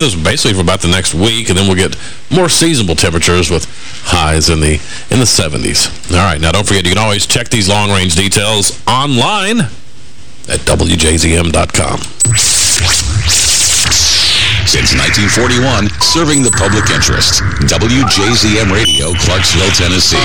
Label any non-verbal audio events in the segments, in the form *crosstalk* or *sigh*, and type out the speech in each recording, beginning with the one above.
this is basically for about the next week, and then we'll get more seasonable temperatures with highs in the in the 70s. All right, now don't forget, you can always check these long-range details online at WJZM.com. Since 1941, serving the public interest. WJZM Radio, Clarksville, Tennessee.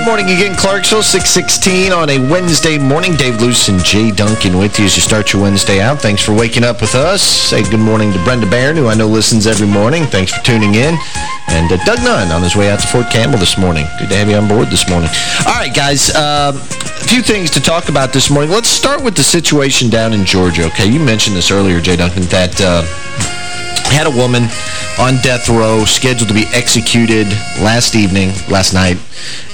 Good morning again, Clarksville, 616 on a Wednesday morning. Dave Luce and Jay Duncan with you as you start your Wednesday out. Thanks for waking up with us. Say good morning to Brenda Barron, who I know listens every morning. Thanks for tuning in. And uh, Doug Nunn on his way out to Fort Campbell this morning. Good to have you on board this morning. All right, guys, uh, a few things to talk about this morning. Let's start with the situation down in Georgia, okay? You mentioned this earlier, Jay Duncan, that... Uh, had a woman on death row scheduled to be executed last evening, last night.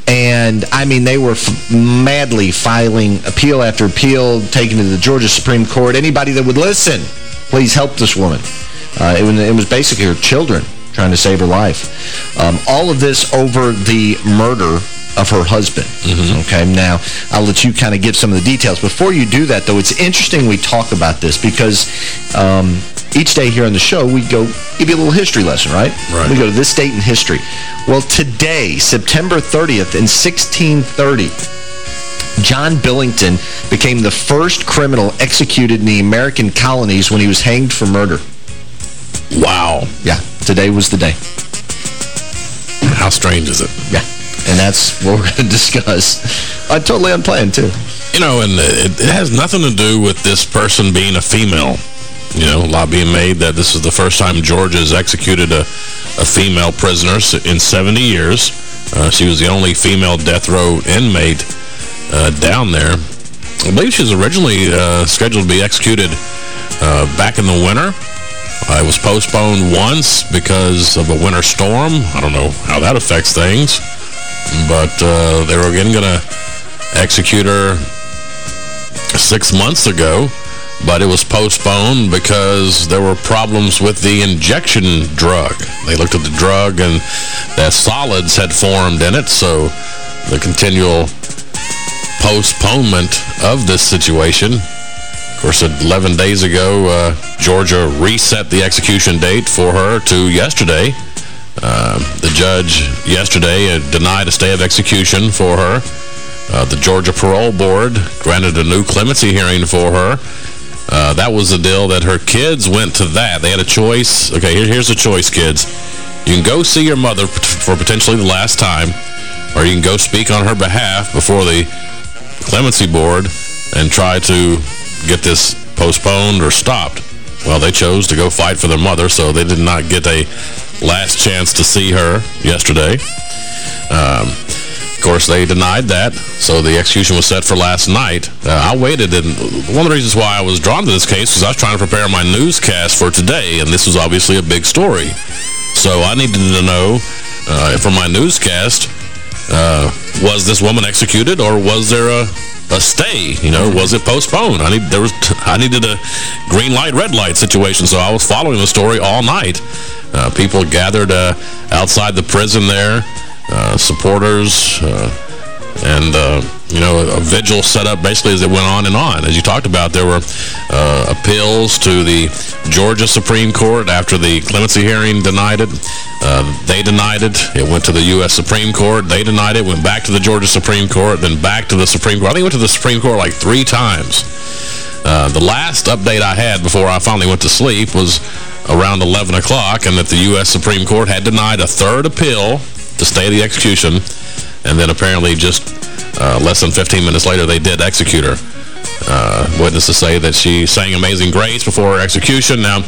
And, I mean, they were madly filing appeal after appeal, taken to the Georgia Supreme Court. Anybody that would listen, please help this woman. Uh, it, was, it, was, basically her children trying to save her life. Um, all of this over the murder of her husband. Mm -hmm. Okay, now I'll let you kind of give some of the details. Before you do that, though, it's interesting we talk about this because um, each day here on the show, we go give you a little history lesson, right? Right. We go to this date in history. Well, today, September 30th in 1630, John Billington became the first criminal executed in the American colonies when he was hanged for murder. Wow. Yeah, today was the day. How strange is it? Yeah, and that's what we're going *laughs* to discuss. I totally unplanned, too. You know, and it, it has nothing to do with this person being a female you know, a lot being made that this is the first time Georgia has executed a, a female prisoner in 70 years. Uh, she was the only female death row inmate uh, down there. I believe she was originally uh, scheduled to be executed uh, back in the winter. It was postponed once because of a winter storm. I don't know how that affects things. But uh, they were again going to execute her six months ago but it was postponed because there were problems with the injection drug. They looked at the drug and that solids had formed in it, so the continual postponement of this situation. Course, 11 days ago, uh, Georgia reset the execution date for her to yesterday. Uh, the judge yesterday denied a stay of execution for her. Uh, the Georgia Parole Board granted a new clemency hearing for her. Uh, that was the deal that her kids went to that. They had a choice. Okay, here, here's the choice, kids. You can go see your mother for potentially the last time, or you can go speak on her behalf before the clemency board and try to get this postponed or stopped. Well, they chose to go fight for their mother, so they did not get a last chance to see her yesterday. Um, of course, they denied that, so the execution was set for last night. Uh, I waited, and one of the reasons why I was drawn to this case was I was trying to prepare my newscast for today, and this was obviously a big story. So I needed to know uh, from my newscast, uh, was this woman executed, or was there a a stay? You know, was it postponed? I need there was I needed a green light, red light situation, so I was following the story all night. Uh, people gathered uh, outside the prison there uh, supporters, uh, and, uh, you know, a, vigil set up basically as it went on and on. As you talked about, there were uh, appeals to the Georgia Supreme Court after the clemency hearing denied it. Uh, they denied it. It went to the U.S. Supreme Court. They denied it. Went back to the Georgia Supreme Court, then back to the Supreme Court. I think it went to the Supreme Court like three times. Uh, the last update I had before I finally went to sleep was around 11 o'clock, and that the U.S. Supreme Court had denied a third appeal to stay the execution, and then apparently just uh, less than 15 minutes later, they did execute her. Uh, witnesses say that she sang Amazing Grace before her execution. Now,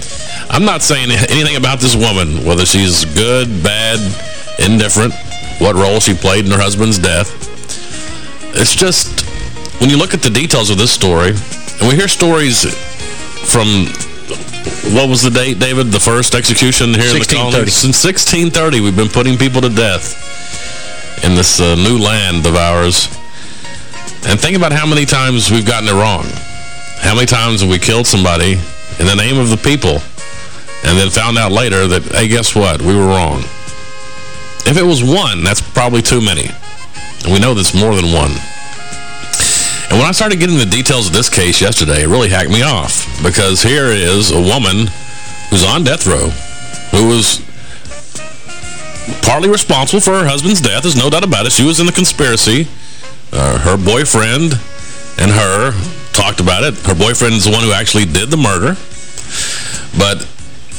I'm not saying anything about this woman, whether she's good, bad, indifferent, what role she played in her husband's death. It's just, when you look at the details of this story, and we hear stories from what was the date, David? The first execution here in the colony? Since 1630, we've been putting people to death in this uh, new land of ours. And think about how many times we've gotten it wrong. How many times have we killed somebody in the name of the people and then found out later that, hey, guess what? We were wrong. If it was one, that's probably too many. And we know there's more than one. And when I started getting the details of this case yesterday, it really hacked me off. Because here is a woman who's on death row, who was partly responsible for her husband's death. There's no doubt about it. She was in the conspiracy. Uh, her boyfriend and her talked about it. Her boyfriend is the one who actually did the murder. But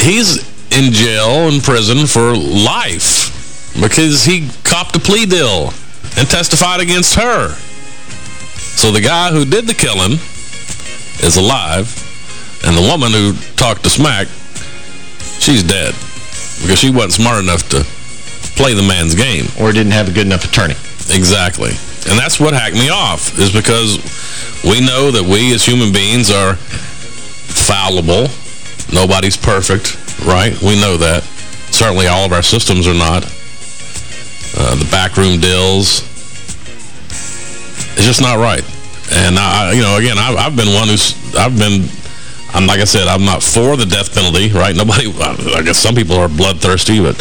he's in jail in prison for life because he copped a plea deal and testified against her. So the guy who did the killing is alive, and the woman who talked to smack, she's dead because she wasn't smart enough to play the man's game. Or didn't have a good enough attorney. Exactly. And that's what hacked me off, is because we know that we as human beings are fallible. Nobody's perfect, right? We know that. Certainly all of our systems are not. Uh, the backroom deals. It's just not right. And, I, you know, again, I, I've been one who's, I've been, I'm like I said, I'm not for the death penalty, right? Nobody, *laughs* I guess some people are bloodthirsty, but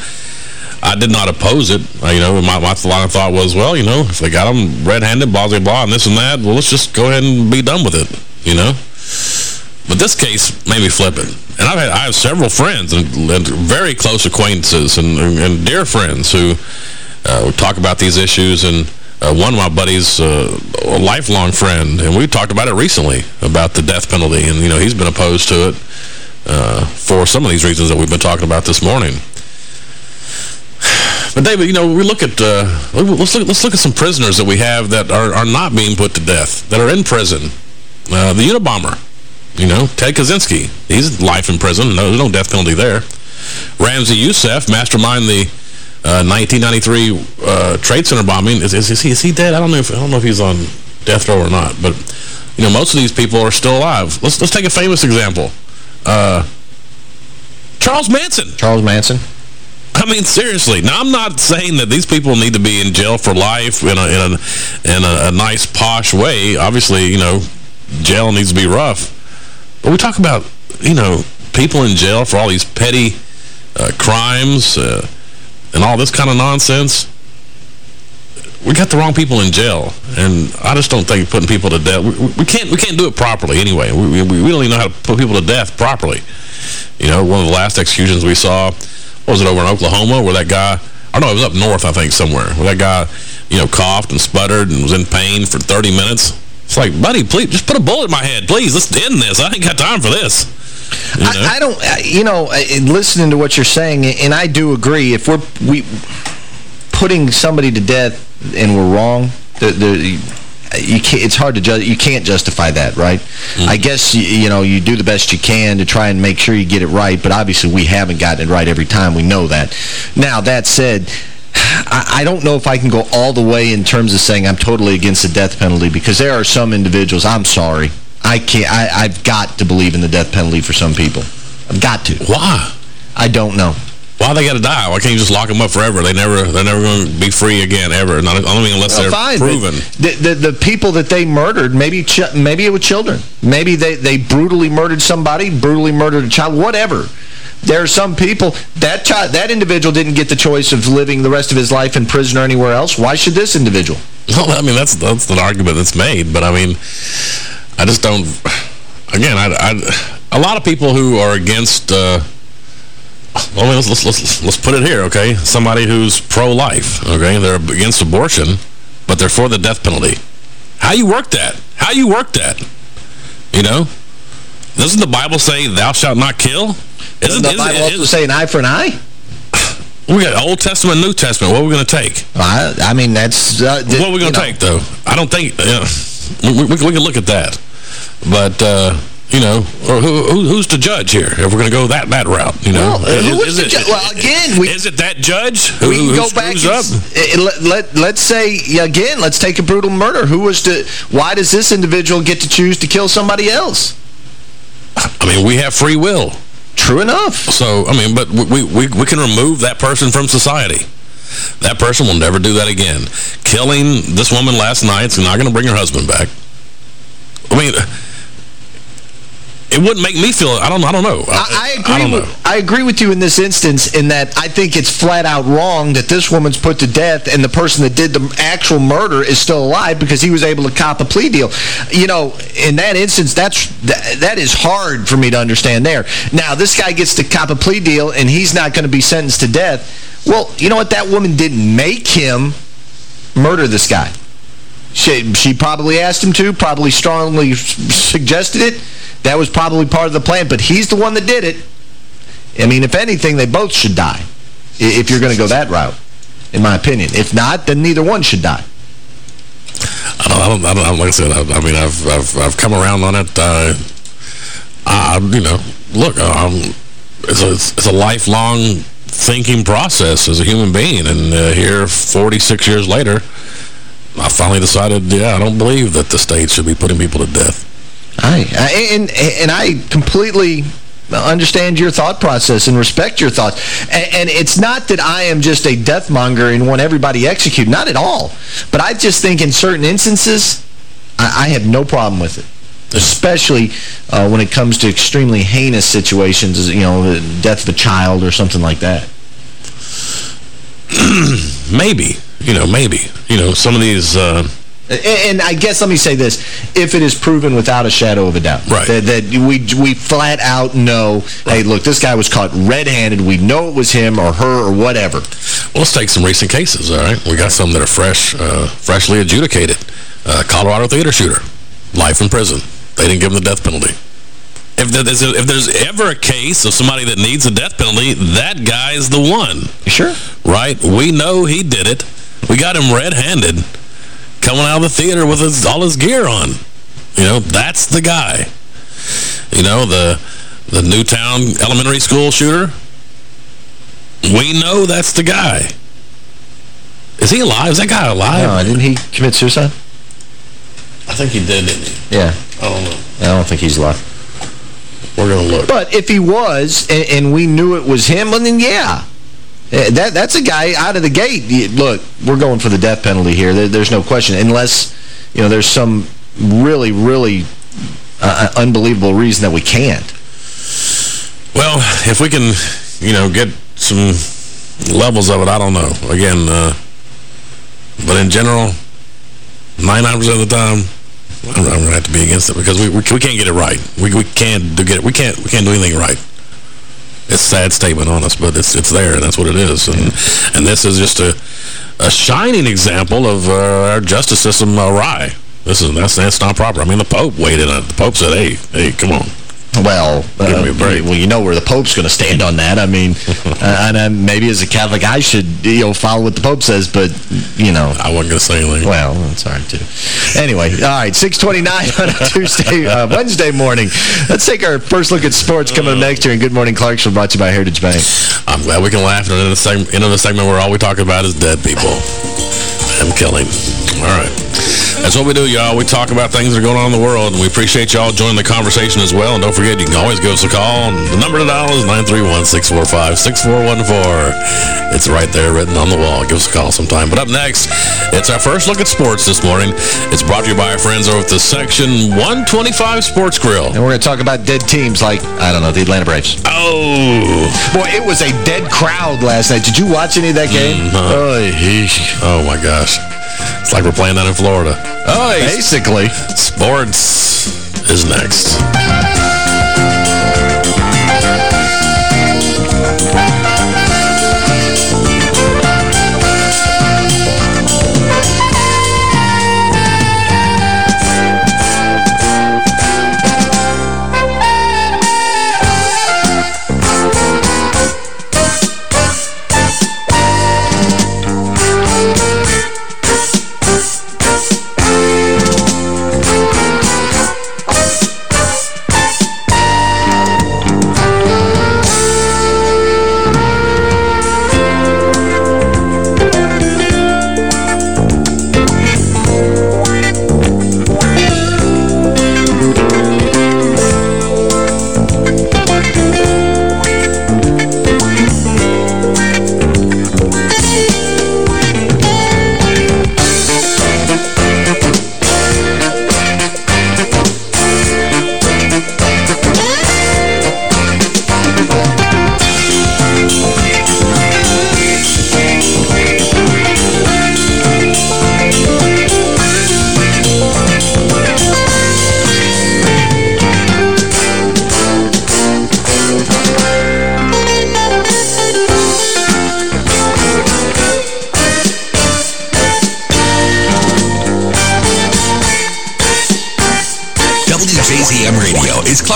I did not oppose it. Uh, you know, my, my line of thought was, well, you know, if they got them red-handed, blah, blah, blah, and this and that, well, let's just go ahead and be done with it, you know? But this case made me flip it. And I've had, I have several friends and, and very close acquaintances and, and, dear friends who uh, talk about these issues. And uh, one of my buddies, uh, a lifelong friend, and we talked about it recently, about the death penalty. And, you know, he's been opposed to it uh, for some of these reasons that we've been talking about this morning. But David, you know, we look at uh, let's look let's look at some prisoners that we have that are are not being put to death, that are in prison. Uh, the Unabomber, you know, Ted Kaczynski, he's life in prison. No, there's no death penalty there. Ramzi Youssef, mastermind the uh, 1993 uh, Trade Center bombing. Is, is, is, he is he dead? I don't know if I don't know if he's on death row or not. But you know, most of these people are still alive. Let's let's take a famous example. Uh, Charles Manson. Charles Manson. I mean, seriously. Now, I'm not saying that these people need to be in jail for life in a, in a, in a, a nice, posh way. Obviously, you know, jail needs to be rough. But we talk about, you know, people in jail for all these petty uh, crimes uh, and all this kind of nonsense. We got the wrong people in jail, and I just don't think putting people to death. We, we can't we can't do it properly anyway. We, we, we don't even know how to put people to death properly. You know, one of the last executions we saw was it over in Oklahoma where that guy, I don't know it was up north, I think, somewhere, where that guy, you know, coughed and sputtered and was in pain for 30 minutes. It's like, buddy, please, just put a bullet in my head. Please, let's end this. I ain't got time for this. You know? I, I, don't, you know, listening to what you're saying, and I do agree, if we're we putting somebody to death and we're wrong, the, the you can't, it's hard to judge. You can't justify that, right? Mm. I guess, you, you, know, you do the best you can to try and make sure you get it right, but obviously we haven't gotten it right every time. We know that. Now, that said, I, I don't know if I can go all the way in terms of saying I'm totally against the death penalty because there are some individuals, I'm sorry, I can't, I, I've got to believe in the death penalty for some people. I've got to. Why? I don't know. Why they got to die? Why can't you just lock them up forever? They never, they're never going to be free again ever. Not, mean, unless well, they're fine. proven. The, the, the people that they murdered, maybe maybe it was children. Maybe they they brutally murdered somebody, brutally murdered a child, whatever. There are some people that child, that individual didn't get the choice of living the rest of his life in prison or anywhere else. Why should this individual? Well, I mean, that's that's an argument that's made, but I mean, I just don't. Again, I, I a lot of people who are against. Uh, well, let's, let's, let's, let's put it here, okay? Somebody who's pro-life, okay? They're against abortion, but they're for the death penalty. How you work that? How you work that? You know? Doesn't the Bible say, thou shalt not kill? Isn't the Bible also say an eye for an eye? *sighs* We got Old Testament, New Testament. What are we going to take? I, I mean, that's... Uh, what are we going to take, though? I don't think... Uh, we, we, we, can look at that. But... Uh, you know, or who, who, who's the judge here? If we're going to go that that route, you know, well, is, is it, well again, we, is it that judge who, we can go back up? And, eh, eh, let, let let's say again, let's take a brutal murder. Who was to? Why does this individual get to choose to kill somebody else? I mean, we have free will. True enough. So, I mean, but we we we can remove that person from society. That person will never do that again. Killing this woman last night is not going to bring her husband back. I mean it wouldn't make me feel, I don't I don't know. I, I agree I, with, I agree with you in this instance in that I think it's flat out wrong that this woman's put to death and the person that did the actual murder is still alive because he was able to cop a plea deal. You know, in that instance, that's that, that is hard for me to understand there. Now, this guy gets to cop a plea deal and he's not going to be sentenced to death. Well, you know what? That woman didn't make him murder this guy. She, she probably asked him to, probably strongly suggested it. That was probably part of the plan, but he's the one that did it. I mean, if anything, they both should die if you're going to go that route, in my opinion. If not, then neither one should die. I don't, I don't, I don't like I said, I, I, mean, I've, I've, I've come around on it. Uh, I, you know, look, um, it's, a, it's a lifelong thinking process as a human being. And uh, here, 46 years later, I finally decided, yeah, I don't believe that the state should be putting people to death. I, I and, and I completely understand your thought process and respect your thoughts. And, and, it's not that I am just a death monger and want everybody executed. Not at all. But I just think in certain instances, I, I have no problem with it. Especially uh, when it comes to extremely heinous situations, you know, the death of a child or something like that. *clears throat* maybe. You know, maybe. You know, some of these... Uh and I guess let me say this, if it is proven without a shadow of a doubt, right. that, that we we flat out know, right. hey, look, this guy was caught red-handed, we know it was him or her or whatever. Well, let's take some recent cases, all right? We got some that are fresh, uh, freshly adjudicated. Uh, Colorado theater shooter, life in prison. They didn't give him the death penalty. If there's, if there's ever a case of somebody that needs a death penalty, that guy is the one. Sure. Right? We know he did it. We got him red-handed coming out of the theater with his, all his gear on. You know, that's the guy. You know, the the Newtown elementary school shooter, we know that's the guy. Is he alive? Is that guy alive? No, didn't he commit suicide? I think he did, didn't he? Yeah. I don't know. I don't think he's alive. We're going to look. But if he was, and, and we knew it was him, well, then yeah. Eh, that That's a guy out of the gate. Look, we're going for the death penalty here. There, there's no question. Unless, you know, there's some really, really uh, uh, unbelievable reason that we can't. Well, if we can, you know, get some levels of it, I don't know. Again, uh, but in general, 99% of the time, I'm, going to have to be against it because we, we, we can't get it right. We we can't do get it. We can't we can't do anything right it's a sad statement on us, but it's it's there, and that's what it is. And and this is just a a shining example of uh, our justice system awry. This is that's that's not proper. I mean, the Pope waited on it. The Pope said, "Hey, hey, come on." Well, uh, well, you know where the Pope's going to stand on that. I mean, *laughs* uh, and uh, maybe as a Catholic, I should you know follow what the Pope says, but you know, I wasn't going to say anything. Well, that's all right too. Anyway, all right, 6:29 on a Tuesday, uh, Wednesday morning. Let's take our first look at sports coming up next year. And Good Morning Clarksville, brought to you by Heritage Bank. I'm glad we can laugh at the segment, end of the segment where all we talk about is dead people I'm killing. All right. That's what we do, y'all. We talk about things that are going on in the world, and we appreciate y'all joining the conversation as well. And don't forget, you can always give us a call. The number to dial is 931-645-6414. It's right there written on the wall. Give us a call sometime. But up next, it's our first look at sports this morning. It's brought to you by our friends over at the Section 125 Sports Grill. And we're going to talk about dead teams like, I don't know, the Atlanta Braves. Oh. Boy, it was a dead crowd last night. Did you watch any of that game? Mm -hmm. oh, oh, my gosh. It's like we're playing that in Florida. Oh, Basically. Sports is next.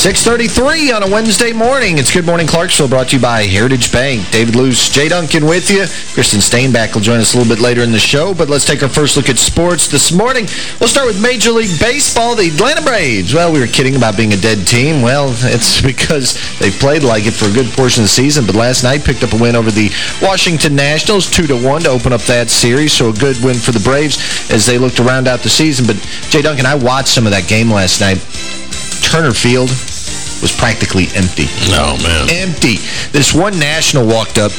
633 on a Wednesday morning. It's Good Morning Clarksville brought to you by Heritage Bank. David Luce, Jay Duncan with you. Kristen Stainback will join us a little bit later in the show, but let's take our first look at sports this morning. We'll start with Major League Baseball, the Atlanta Braves. Well, we were kidding about being a dead team. Well, *laughs* it's because they've played like it for a good portion of the season, but last night picked up a win over the Washington Nationals, 2-1 to to open up that series, so a good win for the Braves as they look to round out the season. But, Jay Duncan, I watched some of that game last night. Turner Field was practically empty. Oh, man. Empty. This one national walked up,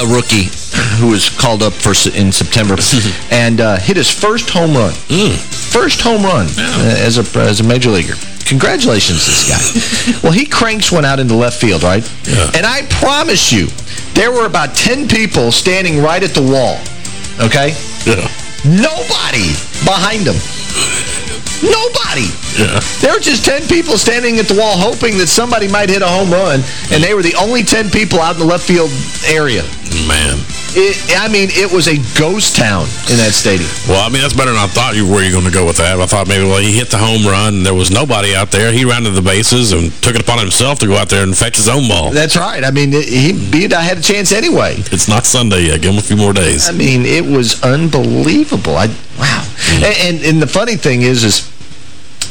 a rookie who was called up for in September, *laughs* and uh, hit his first home run. Mm. First home run yeah. uh, as, a, as a major leaguer. Congratulations, this guy. *laughs* well, he cranks one out into left field, right? Yeah. And I promise you, there were about 10 people standing right at the wall, okay? Yeah. Nobody behind him. Nobody. Yeah. There were just 10 people standing at the wall hoping that somebody might hit a home run, and they were the only 10 people out in the left field area. Man. It, I mean, it was a ghost town in that stadium. Well, I mean, that's better than I thought you were You going to go with that. I thought maybe, well, he hit the home run, and there was nobody out there. He rounded the bases and took it upon himself to go out there and fetch his own ball. That's right. I mean, he beat I had a chance anyway. It's not Sunday yet. Give him a few more days. I mean, it was unbelievable. I Wow. And, and, and the funny thing is, is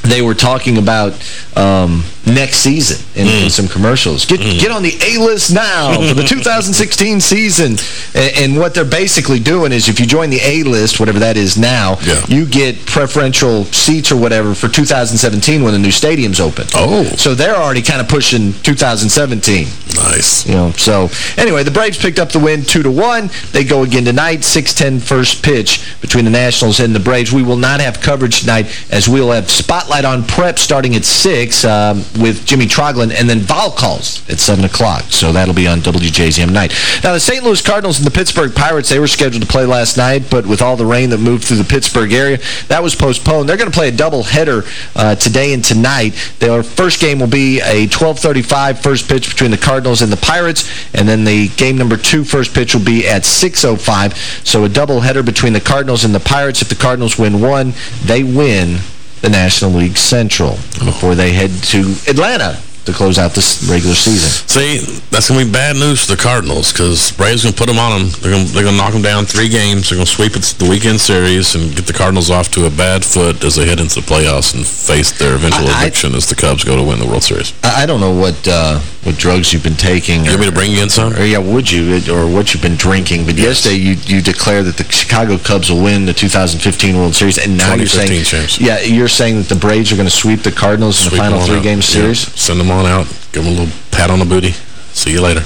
they were talking about um, next season in, mm. in, some commercials. Get mm. get on the A-list now for the *laughs* 2016 season. And, and, what they're basically doing is if you join the A-list, whatever that is now, yeah. you get preferential seats or whatever for 2017 when the new stadium's open. Oh. So they're already kind of pushing 2017. Nice. You know, so anyway, the Braves picked up the win 2 to one. They go again tonight, 6-10 first pitch between the Nationals and the Braves. We will not have coverage tonight as we'll have Spotlight on Prep starting at 6 um, with Jimmy Troglin and then Vol calls at 7 o'clock. So that'll be on WJZM night. Now, the St. Louis Cardinals and the Pittsburgh Pirates, they were scheduled to play last night, but with all the rain that moved through the Pittsburgh area, that was postponed. They're going to play a doubleheader uh, today and tonight. Their first game will be a 12.35 first pitch between the Cardinals Cardinals and the Pirates. And then the game number two first pitch will be at 6.05. So a doubleheader between the Cardinals and the Pirates. If the Cardinals win one, they win the National League Central before they head to Atlanta to close out this regular season. See, that's going to be bad news for the Cardinals because Braves going to put them on them. They're going to they're to knock them down three games. They're going to sweep it the weekend series and get the Cardinals off to a bad foot as they head into the playoffs and face their eventual I, eviction I, as the Cubs go to win the World Series. I don't know what uh, what drugs you've been taking. You or, want me to bring you in some? Or, yeah, would you? Or what you've been drinking. But yes. yesterday you, you declared that the Chicago Cubs will win the 2015 World Series. And now you're saying, champs. Yeah, you're saying that the Braves are going to sweep the Cardinals sweep in the final three-game series? Yeah. Send them on out. Give them a little pat on the booty. See you later.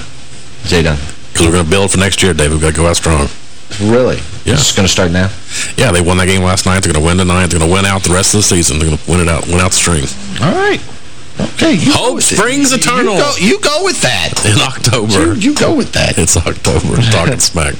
Jay done. Because we're going to build for next year, Dave. We've got to go out strong. Really? Yeah. It's going to start now? Yeah, they won that game last night. They're going to win tonight. They're going to win out the rest of the season. They're going to win it out, win out the string. All right. Okay. Hope with it. springs eternal. You go, you go with that. In October. You, you go with that. It's October. Talking *laughs* smack.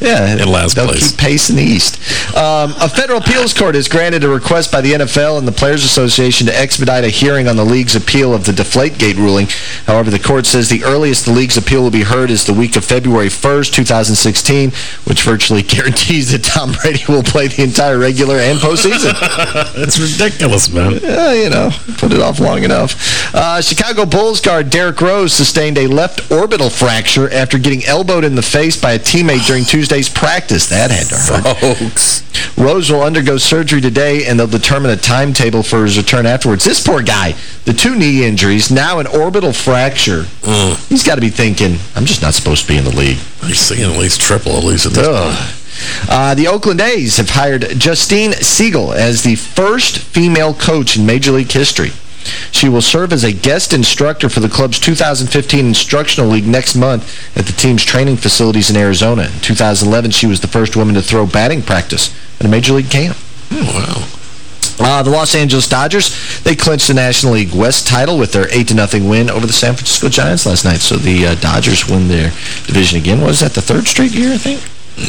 Yeah, In last they'll place. keep pace in the East. Um, a federal appeals court has granted a request by the NFL and the Players Association to expedite a hearing on the league's appeal of the Deflategate ruling. However, the court says the earliest the league's appeal will be heard is the week of February 1st, 2016, which virtually *laughs* guarantees that Tom Brady will play the entire regular and postseason. *laughs* It's ridiculous, man. Yeah, you know, put it off long enough. Uh, Chicago Bulls guard Derrick Rose sustained a left orbital fracture after getting elbowed in the face by a teammate during Tuesday's practice. That had to hurt. Folks. Rose will undergo surgery today, and they'll determine a timetable for his return afterwards. This poor guy, the two knee injuries, now an orbital fracture. He's got to be thinking, I'm just not supposed to be in the league. He's seeing at least triple, at least at this Ugh. point. Uh, the Oakland A's have hired Justine Siegel as the first female coach in Major League history. She will serve as a guest instructor for the club's 2015 Instructional League next month at the team's training facilities in Arizona. In 2011, she was the first woman to throw batting practice at a Major League camp. Wow. Uh, the Los Angeles Dodgers, they clinched the National League West title with their 8-0 win over the San Francisco Giants last night. So the uh, Dodgers win their division again. Was that the third straight year, I think?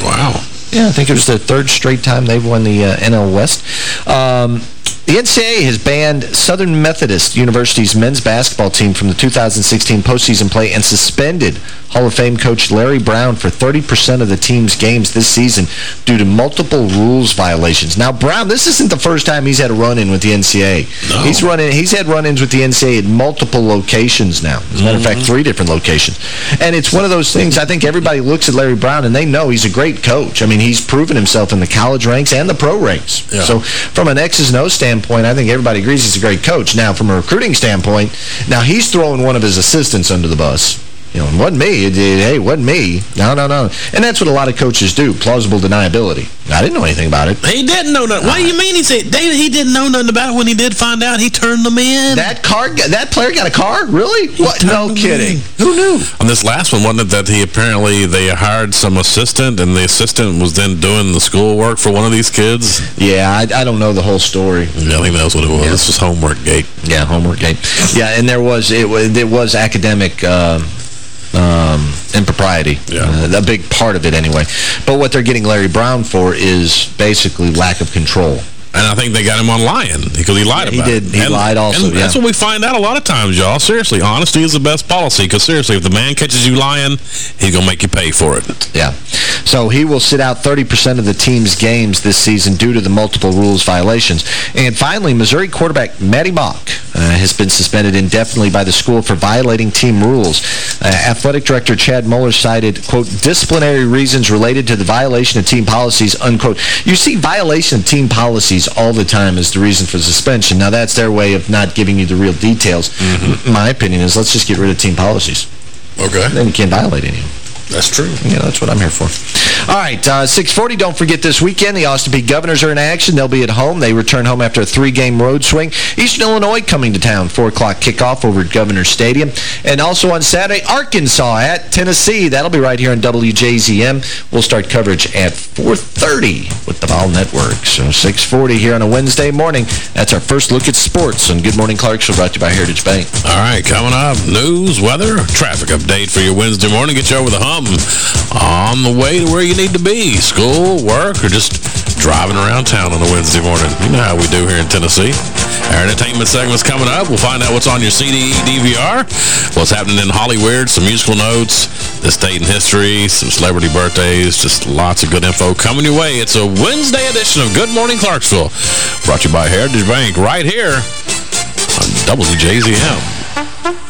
Wow. Yeah, I think it was the third straight time they've won the uh, NL West. Um, the NCAA has banned Southern Methodist University's men's basketball team from the 2016 postseason play and suspended Hall of Fame coach Larry Brown for 30% of the team's games this season due to multiple rules violations. Now, Brown, this isn't the first time he's had a run-in with the NCAA. No. He's run in, he's had run-ins with the NCAA at multiple locations now. As a matter of fact, mm-hmm. three different locations. And it's one of those things, I think everybody looks at Larry Brown and they know he's a great coach. I mean, he's proven himself in the college ranks and the pro ranks. Yeah. So from an X's and O's standpoint, I think everybody agrees he's a great coach. Now, from a recruiting standpoint, now he's throwing one of his assistants under the bus. You know, it wasn't me. It, it, hey, it wasn't me. No, no, no. And that's what a lot of coaches do, plausible deniability. I didn't know anything about it. He didn't know nothing. What do you mean he said David, he didn't know nothing about it when he did find out he turned them in? That car, that player got a car? Really? What? No kidding. in. Who knew? On this last one, wasn't it that he apparently, they hired some assistant, and the assistant was then doing the schoolwork for one of these kids? Yeah, I, I don't know the whole story. Yeah, I think that was what it was. This was homework gate. Yeah, homework gate. Yeah, and there was it was it was academic um, um, impropriety. Yeah. Uh, a big part of it anyway. But what they're getting Larry Brown for is basically lack of control. And I think they got him on lying because he lied Yeah, he did. He And- lied also, And that's what we find out a lot of times, y'all. Seriously, honesty is the best policy because seriously, if the man catches you lying, he's going to make you pay for it. Yeah. So he will sit out 30% of the team's games this season due to the multiple rules violations. And finally, Missouri quarterback Maty Mauk uh, has been suspended indefinitely by the school for violating team rules. Uh, Athletic Director Chad Mueller cited, quote, disciplinary reasons related to the violation of team policies, unquote. You see violation of team policies all the time is the reason for suspension. Now, that's their way of not giving you the real details. Mm-hmm. My opinion is let's just get rid of team policies. Okay. Then you can't violate any of them. That's true. Yeah, that's what I'm here for. All right, uh, 640, don't forget this weekend, the Austin Peay Governors are in action. They'll be at home. They return home after a three-game road swing. Eastern Illinois coming to town, 4 o'clock kickoff over at Governors Stadium. And also on Saturday, Arkansas at Tennessee. That'll be right here on WJZM. We'll start coverage at 4.30 with the Vol Network. So 640 here on a Wednesday morning. That's our first look at sports And Good Morning Clarksville, brought to you by Heritage Bank. All right, coming up, news, weather, traffic update for your Wednesday morning. Get you over the hump on the way to where you need to be. School, work, or just driving around town on a Wednesday morning. You know how we do here in Tennessee. Our entertainment segment's coming up. We'll find out what's on your CD, DVR, what's happening in Hollywood, some musical notes, this date in history, some celebrity birthdays, just lots of good info coming your way. It's a Wednesday edition of Good Morning Clarksville, brought to you by Heritage Bank right here on WJZM.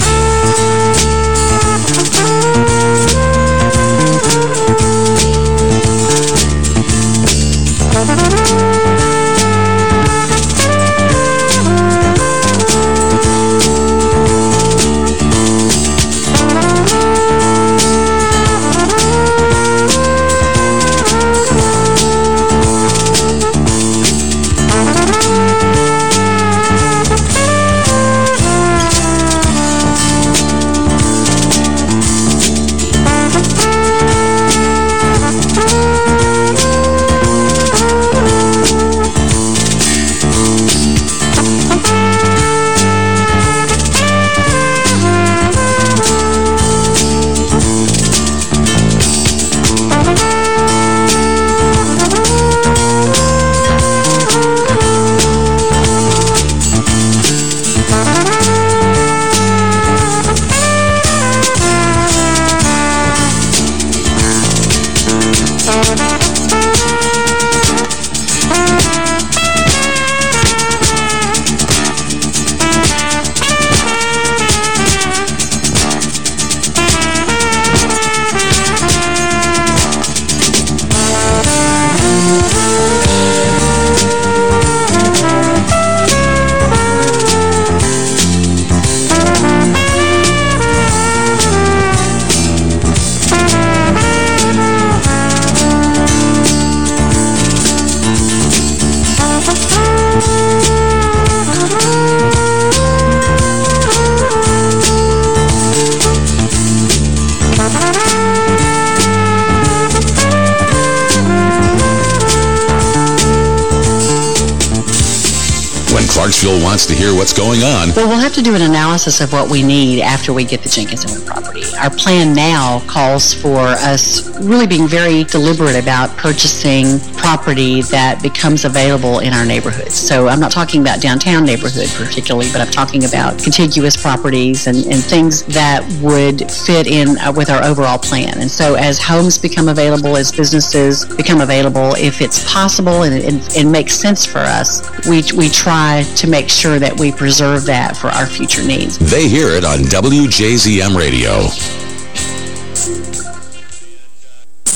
Analysis of what we need after we get the Jenkins Owens property. Our plan now calls for us really being very deliberate about purchasing property that becomes available in our neighborhoods. So I'm not talking about downtown neighborhood particularly, but I'm talking about contiguous properties and, and things that would fit in uh, with our overall plan. And so as homes become available, as businesses become available, if it's possible and it, makes sense for us, we, we try to make sure that we preserve that for our future needs. They hear it on WJZM Radio.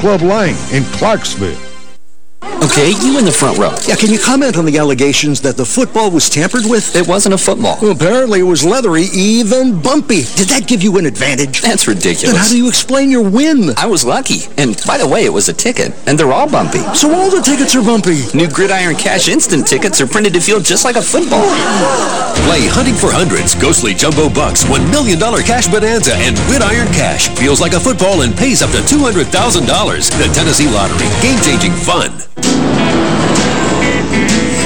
Club Lane in Clarksville. Okay, you in the front row. Yeah, can you comment on the allegations that the football was tampered with? It wasn't a football. Well, apparently it was leathery, even bumpy. Did that give you an advantage? That's ridiculous. Then how do you explain your win? I was lucky. And by the way, it was a ticket. And they're all bumpy. So all the tickets are bumpy? New Gridiron Cash Instant tickets are printed to feel just like a football. Play Hunting for Hundreds, Ghostly Jumbo Bucks, $1 million cash bonanza, and Gridiron Cash. Feels like a football and pays up to $200,000. The Tennessee Lottery. Game-changing fun.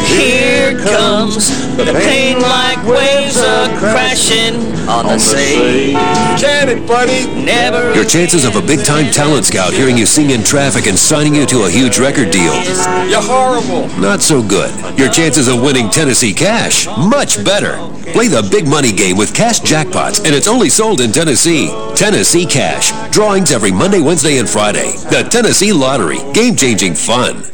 Here comes the pain like waves are crashing on the sea. Can it, buddy? Never. Your chances of a big-time talent scout hearing you sing in traffic and signing you to a huge record deal. You're horrible. Not so good. Your chances of winning Tennessee Cash, much better. Play the big money game with Cash Jackpots, and it's only sold in Tennessee. Tennessee Cash. Drawings every Monday, Wednesday, and Friday. The Tennessee Lottery. Game-changing fun.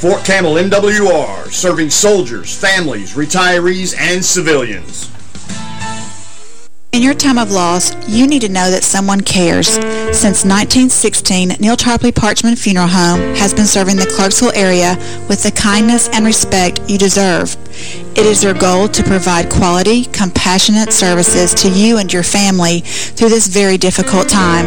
Fort Campbell MWR, serving soldiers, families, retirees, and civilians. In your time of loss, you need to know that someone cares. Since 1916, Neal Tarpley Parchman Funeral Home has been serving the Clarksville area with the kindness and respect you deserve. It is their goal to provide quality, compassionate services to you and your family through this very difficult time.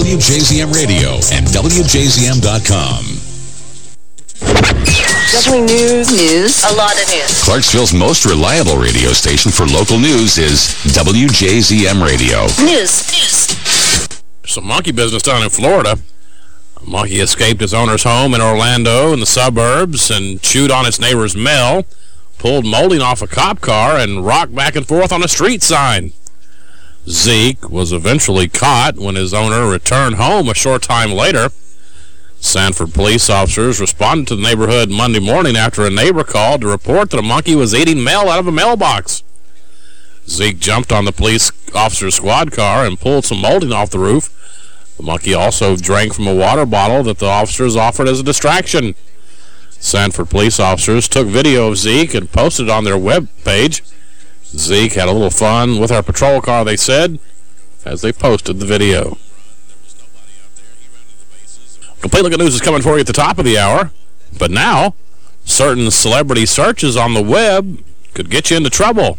WJZM Radio and WJZM.com. Definitely news. News. A lot of news. Clarksville's most reliable radio station for local news is WJZM Radio. News. News. Some monkey business down in Florida. A monkey escaped its owner's home in Orlando in the suburbs and chewed on its neighbor's mail, pulled molding off a cop car, and rocked back and forth on a street sign. Zeke was eventually caught when his owner returned home a short time later. Sanford police officers responded to the neighborhood Monday morning after a neighbor called to report that a monkey was eating mail out of a mailbox. Zeke jumped on the police officer's squad car and pulled some molding off the roof. The monkey also drank from a water bottle that the officers offered as a distraction. Sanford police officers took video of Zeke and posted it on their web page. Zeke had a little fun with our patrol car, they said, as they posted the video. Complete Look at News is coming for you at the top of the hour. But now, certain celebrity searches on the web could get you into trouble.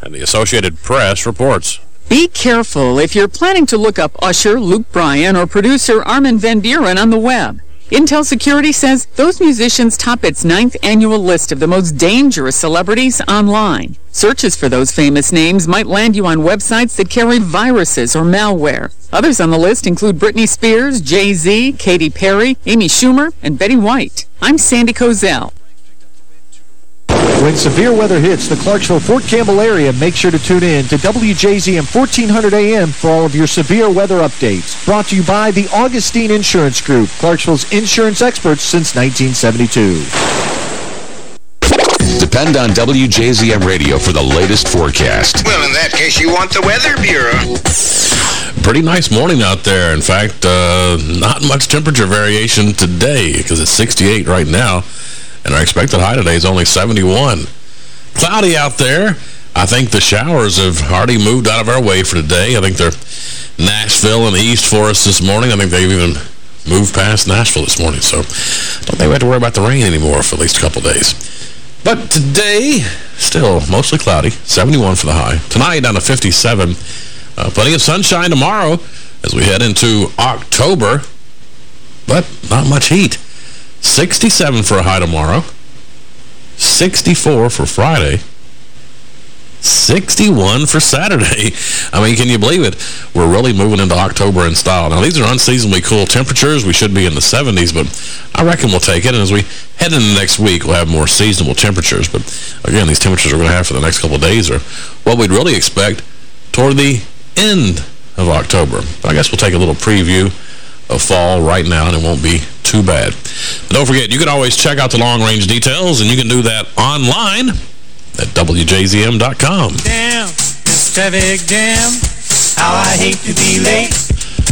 And the Associated Press reports. Be careful if you're planning to look up Usher, Luke Bryan, or producer Armin van Buuren on the web. Intel Security says those musicians top its ninth annual list of the most dangerous celebrities online. Searches for those famous names might land you on websites that carry viruses or malware. Others on the list include Britney Spears, Jay-Z, Katy Perry, Amy Schumer, and Betty White. I'm Sandy Kozel. When severe weather hits the Clarksville-Fort Campbell area, make sure to tune in to WJZM 1400 AM for all of your severe weather updates. Brought to you by the Augustine Insurance Group, Clarksville's insurance experts since 1972. Depend on WJZM Radio for the latest forecast. Well, in that case, you want the Weather Bureau. Pretty nice morning out there. In fact, uh, not much temperature variation today because it's 68 right now. And our expected high today is only 71. Cloudy out there. I think the showers have already moved out of our way for today. I think they're Nashville and east for us this morning. I think they've even moved past Nashville this morning. So don't think we have to worry about the rain anymore for at least a couple days. But today, still mostly cloudy. 71 for the high. Tonight down to 57. Uh, plenty of sunshine tomorrow as we head into October. But not much heat. 67 for a high tomorrow. 64 for Friday. 61 for Saturday. *laughs* I mean, can you believe it? We're really moving into October in style. Now, these are unseasonably cool temperatures. We should be in the 70s, but I reckon we'll take it. And as we head into next week, we'll have more seasonable temperatures. But, again, these temperatures we're going to have for the next couple of days are what we'd really expect toward the end of October. But I guess we'll take a little preview of fall right now, and it won't be too bad. But don't forget, you can always check out the long-range details, and you can do that online at WJZM.com. Damn, this traffic jam, how I hate to be late.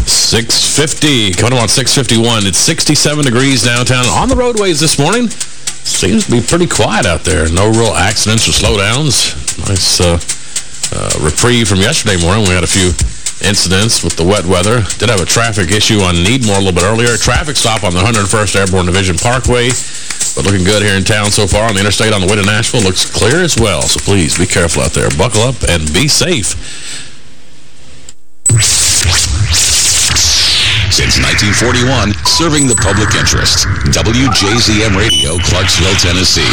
650, coming on 651. It's 67 degrees downtown. On the roadways this morning, seems to be pretty quiet out there. No real accidents or slowdowns. Nice uh, uh, reprieve from yesterday morning. We had a few incidents with the wet weather. Did have a traffic issue on Needmore a little bit earlier. Traffic stop on the 101st Airborne Division Parkway. But looking good here in town so far. On the interstate on the way to Nashville looks clear as well. So please be careful out there. Buckle up and be safe. Since 1941, serving the public interest. WJZM Radio, Clarksville, Tennessee.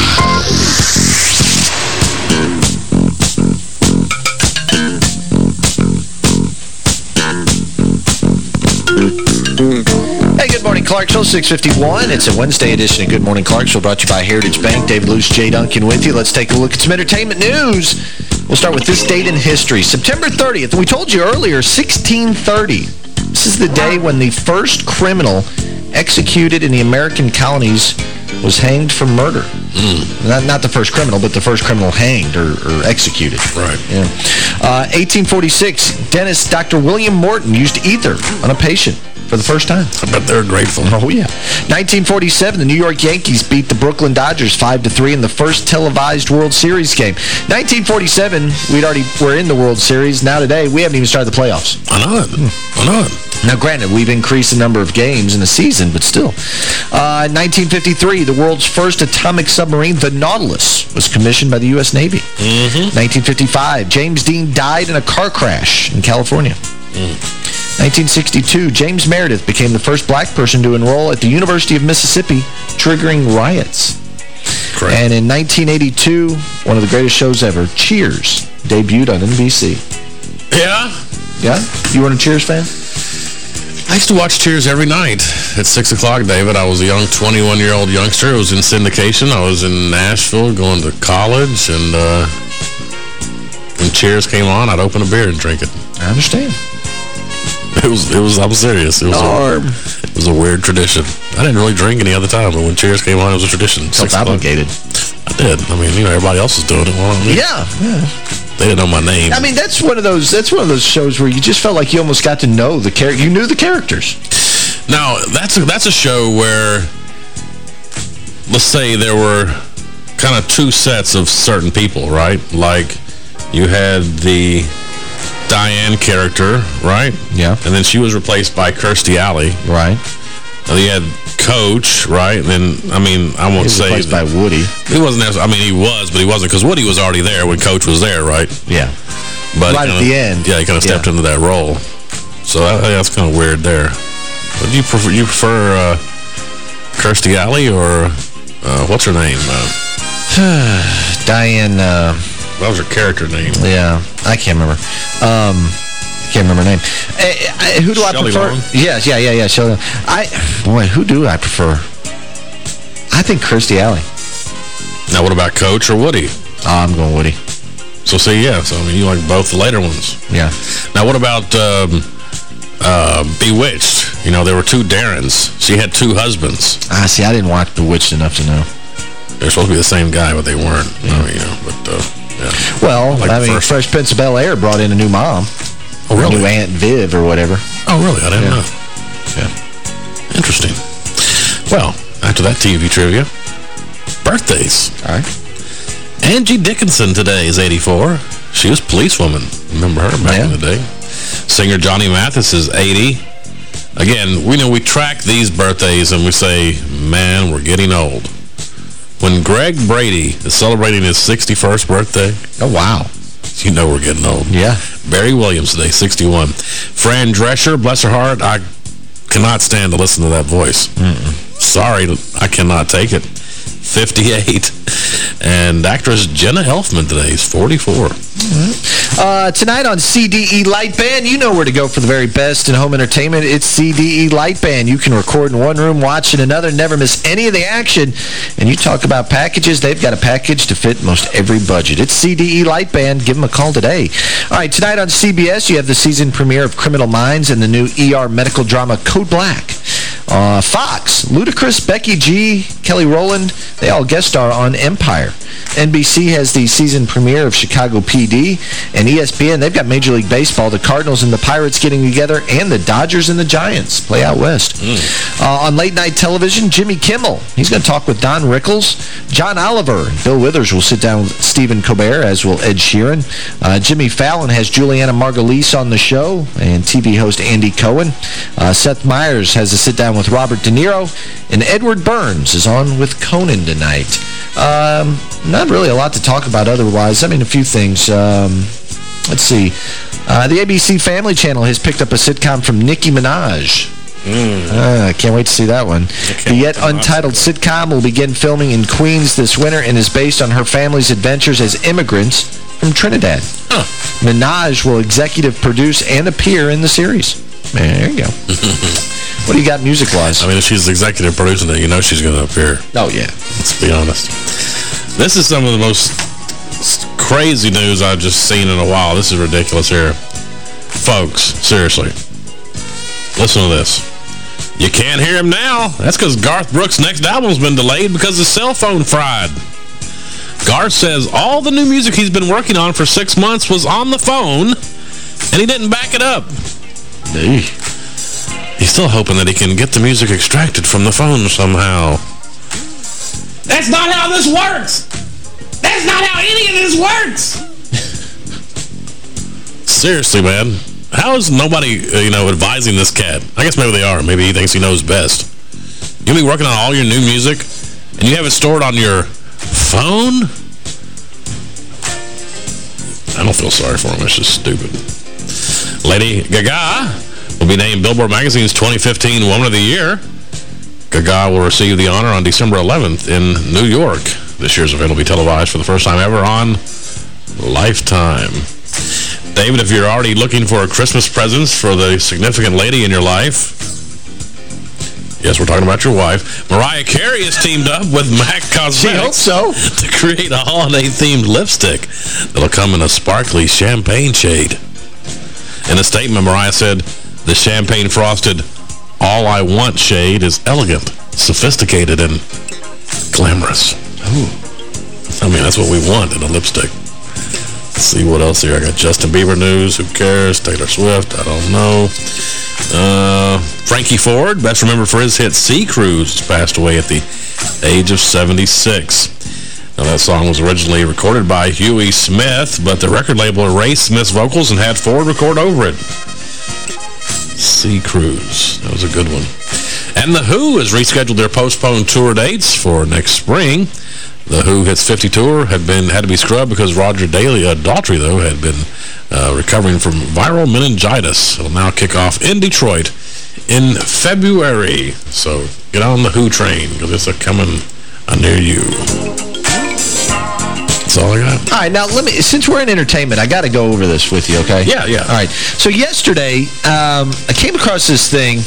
Clarksville, 651. It's a Wednesday edition of Good Morning Clarksville, brought to you by Heritage Bank. Dave Luce, Jay Duncan with you. Let's take a look at some entertainment news. We'll start with this date in history. September 30th. We told you earlier, 1630. This is the day when the first criminal executed in the American colonies was hanged for murder. Mm. Not, not the first criminal, but the first criminal hanged or, or executed. Right. Yeah. Uh, 1846, dentist Dr. William Morton used ether on a patient for the first time. I bet they're grateful. Oh, yeah. 1947, the New York Yankees beat the Brooklyn Dodgers 5-3 in the first televised World Series game. 1947, we'd already were in the World Series. Now today, we haven't even started the playoffs. I know it. I know it. Now, granted, we've increased the number of games in a season, but still. Uh, 1953, the world's first atomic submarine, the Nautilus, was commissioned by the U.S. Navy. Mm -hmm. 1955, James Dean died in a car crash in California. Mm. 1962, James Meredith became the first black person to enroll at the University of Mississippi, triggering riots. Correct. And in 1982, one of the greatest shows ever, Cheers, debuted on NBC. Yeah? Yeah? You weren't a Cheers fan? I used to watch Cheers every night at 6 o'clock, David. I was a young 21-year-old youngster. I was in syndication. I was in Nashville going to college, and uh, when Cheers came on, I'd open a beer and drink it. I understand. It was, it was, I'm serious. It was, a, it was a weird tradition. I didn't really drink any other time, but when Cheers came on, it was a tradition. Felt obligated. I did. I mean, you know, everybody else was doing it. Well, I mean, Yeah, yeah. They didn't know my name. I mean, that's one of those. That's one of those shows where you just felt like you almost got to know the character. You knew the characters. Now, that's a, that's a show where, let's say there were kind of two sets of certain people, right? Like, you had the Diane character, right? Yeah. And then she was replaced by Kirstie Alley. Right. And you had Coach, right? And then, I mean, I won't He was say... replaced by Woody. He wasn't. I mean, he was, but he wasn't, because Woody was already there when Coach was there, right? Yeah. But Right at the end. Yeah, he kind of stepped Yeah. into that role. So think that's kind of weird there. But do you prefer, you prefer uh, Kirstie Alley or uh, what's her name? Uh, *sighs* Diane. That was her character name. Yeah, I can't remember. Um, can't remember her name. Eh, eh, who do I prefer? Long? Yes, yeah, yeah, yeah. Shelley I, boy, who do I prefer? I think Kirstie Alley. Now, what about Coach or Woody? I'm going Woody. So, see, yeah. So, I mean, you like both the later ones. Yeah. Now, what about um, uh, Bewitched? You know, there were two Darrins. She had two husbands. Ah, see, I didn't watch Bewitched enough to know. They're supposed to be the same guy, but they weren't. I mean, you know, but, uh, yeah. Well, Like I mean, first- Fresh Prince of Bel-Air brought in a new mom. Oh, really? A new Aunt Viv or whatever. Oh, really? I didn't Yeah. know. Yeah. Interesting. Well, after that TV trivia, birthdays. All right. Angie Dickinson today is 84. She was policewoman. Remember her back in the day. Singer Johnny Mathis is 80. Again, we know we track these birthdays and we say, man, we're getting old. When Greg Brady is celebrating his 61st birthday, Oh, wow. you know we're getting old. Yeah. Barry Williams today, 61. Fran Drescher, bless her heart, I cannot stand to listen to that voice. Sorry, I cannot take it. 58. And actress Jenna Elfman today is 44. Uh, tonight on CDE Lightband, you know where to go for the very best in home entertainment. It's CDE Lightband. You can record in one room, watch in another, never miss any of the action. And you talk about packages, they've got a package to fit most every budget. It's CDE Lightband. Give them a call today. All right, tonight on CBS, you have the season premiere of Criminal Minds and the new ER medical drama Code Black. Uh, Fox, Ludacris, Becky G, Kelly Rowland, they all guest star on Empire. NBC has the season premiere of Chicago PD, and ESPN, they've got Major League Baseball, the Cardinals and the Pirates getting together, and the Dodgers and the Giants play out west. Uh, on late night television, Jimmy Kimmel, he's going to talk with Don Rickles. John Oliver and Bill Withers will sit down with Stephen Colbert, as will Ed Sheeran. Uh, Jimmy Fallon has Julianna Margulies on the show, and TV host Andy Cohen. Uh, Seth Meyers has a sit-down with Robert De Niro, and Edward Burns is on with Conan tonight. Um, not really a lot to talk about otherwise. I mean, a few things. Um, let's see. Uh, the ABC Family Channel has picked up a sitcom from Nicki Minaj. Uh, can't wait to see that one. The yet untitled sitcom will begin filming in Queens this winter and is based on her family's adventures as immigrants from Trinidad. Minaj will executive produce and appear in the series. There you go. *laughs* what do you got music-wise? I mean, if she's executive producing it, you know she's going to appear. Oh, yeah. Let's be honest. This is some of the most crazy news I've just seen in a while. This is ridiculous here. Folks, seriously. Listen to this. You can't hear him now. That's because Garth Brooks' next album's been delayed because his cell phone fried. Garth says all the new music he's been working on for six months was on the phone, and he didn't back it up. He's still hoping that he can get the music extracted from the phone somehow. That's not how this works! That's not how any of this works! *laughs* Seriously, man. How is nobody, uh, you know, advising this cat? I guess maybe they are. Maybe he thinks he knows best. You'll be working on all your new music, and you have it stored on your phone? I don't feel sorry for him. It's just stupid. Lady Gaga will be named Billboard Magazine's 2015 Woman of the Year. Gaga will receive the honor on December 11th in New York. This year's event will be televised for the first time ever on Lifetime. David, if you're already looking for a Christmas presents for the significant lady in your life, yes, we're talking about your wife, Mariah Carey has teamed up with MAC Cosmetics. She hopes so. To create a holiday-themed lipstick that'll come in a sparkly champagne shade. In a statement, Mariah said, the champagne-frosted All I Want shade is elegant, sophisticated, and glamorous. Ooh. I mean, that's what we want in a lipstick. Let's see what else here. I got Justin Bieber news. Who cares? Taylor Swift. I don't know. Uh, Frankie Ford, best remembered for his hit Sea Cruise, passed away at the age of 76. Now, that song was originally recorded by Huey Smith, but the record label erased Smith's vocals and had Ford record over it. Sea Cruise. That was a good one. And The Who has rescheduled their postponed tour dates for next spring. The Who Hits 50 tour had been had to be scrubbed because Roger Daly, uh, Daltrey, though, had been uh, recovering from viral meningitis. It'll now kick off in Detroit in February. So get on the Who train because it's a coming uh, near you. That's all I got. All right, now let me. Since we're in entertainment, I got to go over this with you, okay? Yeah, yeah. All right. So yesterday, um, I came across this thing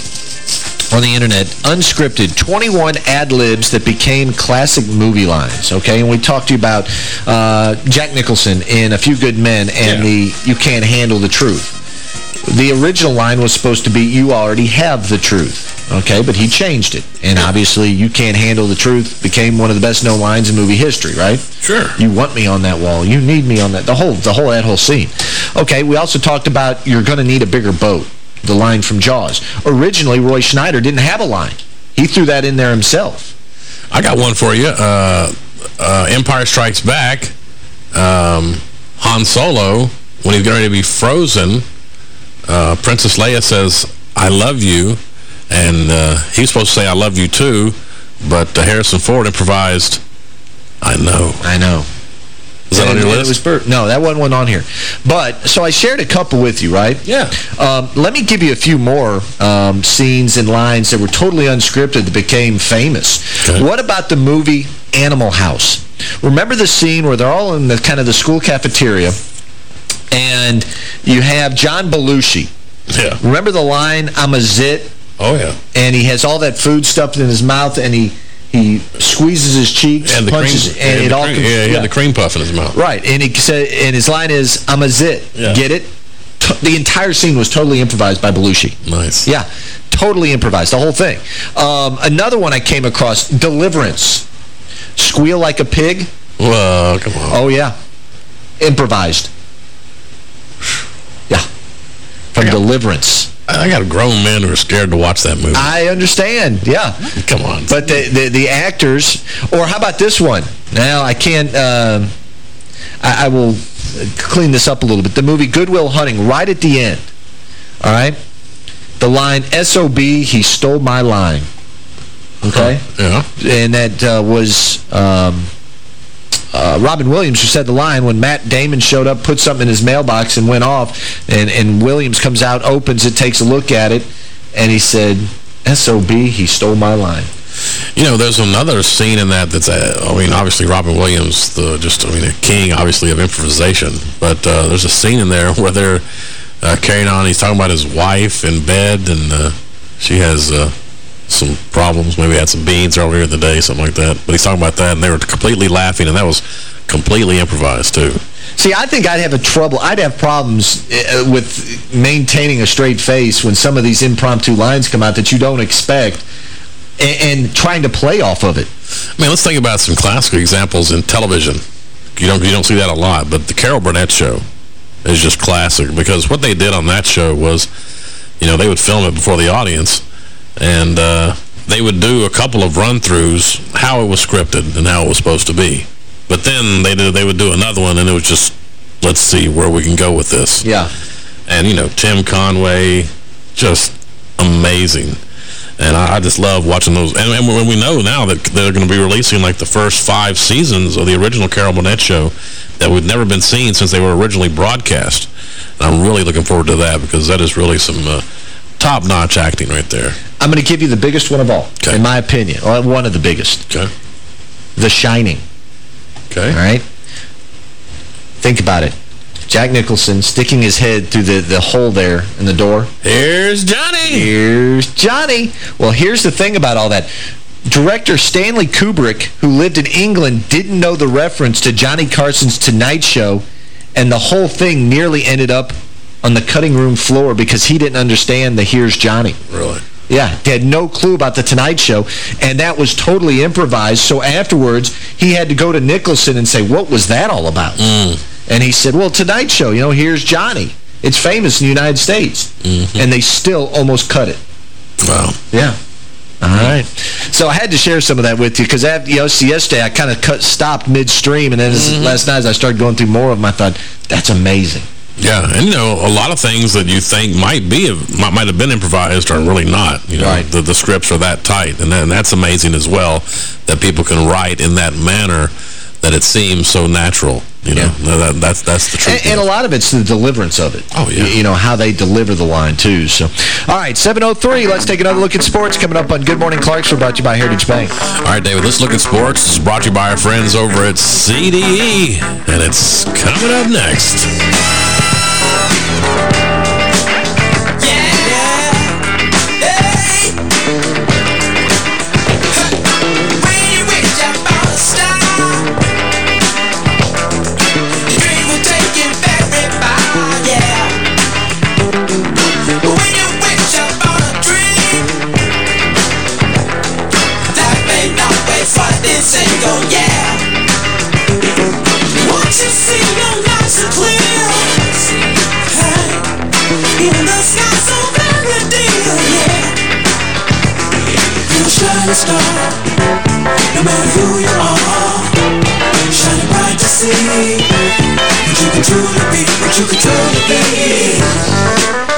on the internet, unscripted, 21 ad-libs that became classic movie lines, okay? And we talked to you about uh, Jack Nicholson in A Few Good Men and Yeah. the You Can't Handle the Truth. The original line was supposed to be, you already have the truth, okay? But he changed it. And obviously, you can't handle the truth became one of the best-known lines in movie history, right? Sure. You want me on that wall. You need me on that. The whole, the whole, that whole scene. Okay, we also talked about you're going to need a bigger boat. The line from Jaws. Originally, Roy Schneider didn't have a line. He threw that in there himself. I got one for you. Uh, uh, Empire Strikes Back. Um, Han Solo, when he's going to be frozen, uh, Princess Leia says, I love you. And uh, he's supposed to say, I love you too. But uh, Harrison Ford improvised, I know. I know. Is that on your list? Was, no, that wasn't one on here. But, so I shared a couple with you, right? Yeah. Um, let me give you a few more um, scenes and lines that were totally unscripted that became famous. Okay. What about the movie Animal House? Remember the scene where they're all in the kind of the school cafeteria and you have John Belushi. Yeah. Remember the line, I'm a zit? Oh, yeah. And he has all that food stuffed in his mouth and he he squeezes his cheeks, And the punches, cream, and and it all cream, comes- yeah, he had the cream puff in his mouth. Right, and he said, and his line is, "I'm a zit." Yeah. Get it? T the entire scene was totally improvised by Belushi. Nice. Yeah, totally improvised, the whole thing. Um, another one I came across, Deliverance. Squeal like a pig. Well, come on. Oh, yeah. Improvised. Yeah. From got- Deliverance. I got a grown men who are scared to watch that movie. I understand, yeah. Come on. But the, the, the actors, or how about this one? Now, I can't, um, I, I will clean this up a little bit. The movie Good Will Hunting, right at the end, all right? The line, S.O.B., he stole my line. Okay? Yeah. And that uh, was um, uh, Robin Williams who said the line when Matt Damon showed up, put something in his mailbox and went off, and, and Williams comes out, opens it, takes a look at it, and he said, S.O.B., he stole my line. You know, there's another scene in that that's, uh, I mean, obviously Robin Williams, the just, I mean, a king, obviously, of improvisation. But uh, there's a scene in there *laughs* where they're uh, carrying on. He's talking about his wife in bed, and uh, she has uh, some problems. Maybe had some beans earlier in the day, something like that. But he's talking about that, and they were completely laughing, and that was completely improvised, too. See, I think I'd have a trouble. I'd have problems uh, with maintaining a straight face when some of these impromptu lines come out that you don't expect and, and trying to play off of it. I mean, let's think about some classic examples in television. You don't you don't see that a lot, but the Carol Burnett show is just classic because what they did on that show was, you know, they would film it before the audience, and uh, they would do a couple of run-throughs how it was scripted and how it was supposed to be. But then they did, they would do another one, and it was just, let's see where we can go with this. Yeah. And, you know, Tim Conway, just amazing. And I, I just love watching those. And, and we know now that they're going to be releasing like the first five seasons of the original Carol Burnett show that we've never been seen since they were originally broadcast. And I'm really looking forward to that because that is really some uh, top-notch acting right there. I'm going to give you the biggest one of all, in my opinion. Well, one of the biggest. Okay. The Shining. Okay. All right? Think about it. Jack Nicholson sticking his head through the, the hole there in the door. Here's Johnny. Here's Johnny. Well, here's the thing about all that. Director Stanley Kubrick, who lived in England, didn't know the reference to Johnny Carson's Tonight Show, and the whole thing nearly ended up on the cutting room floor because he didn't understand the Here's Johnny. Really? Yeah, he had no clue about The Tonight Show, and that was totally improvised. So afterwards, he had to go to Nicholson and say, what was that all about? Mm. And he said, well, Tonight Show, you know, here's Johnny. It's famous in the United States. Mm-hmm. And they still almost cut it. Wow. Yeah. All right. So I had to share some of that with you because you know, yesterday I kind of cut stopped midstream, and then Mm-hmm. last night as I started going through more of them, I thought, that's amazing. Yeah, and you know, a lot of things that you think might be might, might have been improvised are really not. You know, Right. the, the scripts are that tight, and, that, and that's amazing as well that people can write in that manner that it seems so natural. You know, that, that's that's the truth. And, and a lot of it's the deliverance of it. Oh, yeah. You, you know, how they deliver the line, too. So, All right, 7.03, let's take another look at sports. Coming up on Good Morning Clarksville, brought to you by Heritage Bank. All right, David, let's look at sports. This is brought to you by our friends over at CDE, and it's coming up next. Single, shining star, no matter who you are. Shining bright to see what you can truly be, what you can truly be.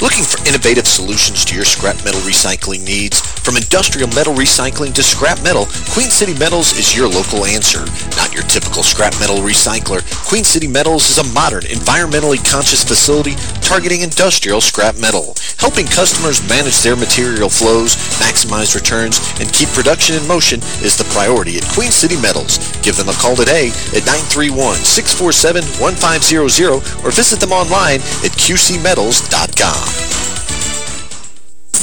Looking innovative solutions to your scrap metal recycling needs? From industrial metal recycling to scrap metal, Queen City Metals is your local answer. Not your typical scrap metal recycler, Queen City Metals is a modern, environmentally conscious facility targeting industrial scrap metal, helping customers manage their material flows, maximize returns, and keep production in motion is the priority at Queen City Metals. Give them a call today at 931-647-1500 or visit them online at qcmetals.com.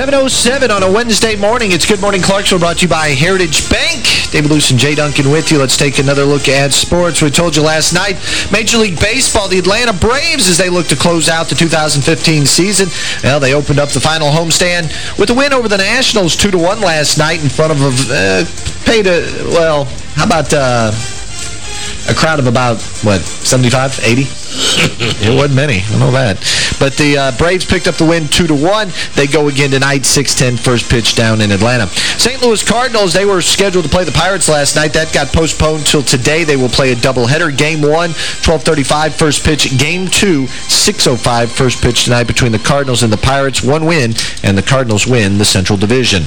707 on a Wednesday morning. It's Good Morning Clarksville brought to you by Heritage Bank. David Luce and Jay Duncan with you. Let's take another look at sports. We told you last night, Major League Baseball, the Atlanta Braves, as they look to close out the 2015 season. Well, they opened up the final homestand with a win over the Nationals 2-1 last night in front of a, uh, paid a, well, how about... Uh, a crowd of about, what, 75, 80? *laughs* it wasn't many. I know that. But the uh, Braves picked up the win 2-1. to one. They go again tonight, 6-10 first pitch down in Atlanta. St. Louis Cardinals, they were scheduled to play the Pirates last night. That got postponed till today. They will play a doubleheader. Game 1, 12.35 first pitch. Game 2, 6.05 first pitch tonight between the Cardinals and the Pirates. One win, and the Cardinals win the Central Division.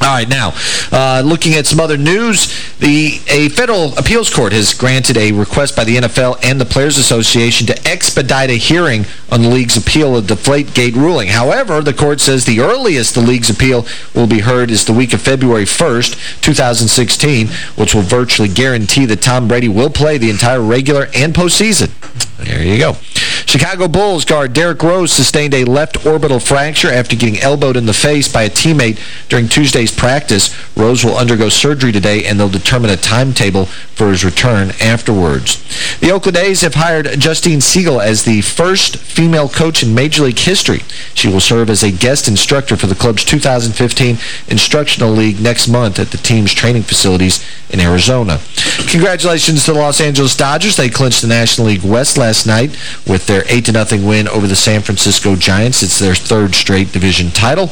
All right, now, uh, looking at some other news, the a federal appeals court has granted a request by the NFL and the Players Association to expedite a hearing on the league's appeal of the Deflategate ruling. However, the court says the earliest the league's appeal will be heard is the week of February 1st, 2016, which will virtually guarantee that Tom Brady will play the entire regular and postseason. There you go. Chicago Bulls guard Derrick Rose sustained a left orbital fracture after getting elbowed in the face by a teammate during Tuesday's practice. Rose will undergo surgery today, and they'll determine a timetable for his return afterwards. The Oakland A's have hired Justine Siegel as the first female coach in Major League history. She will serve as a guest instructor for the club's 2015 Instructional League next month at the team's training facilities in Arizona. Congratulations to the Los Angeles Dodgers. They clinched the National League West last night with their 8-0 win over the San Francisco Giants. It's their third straight division title.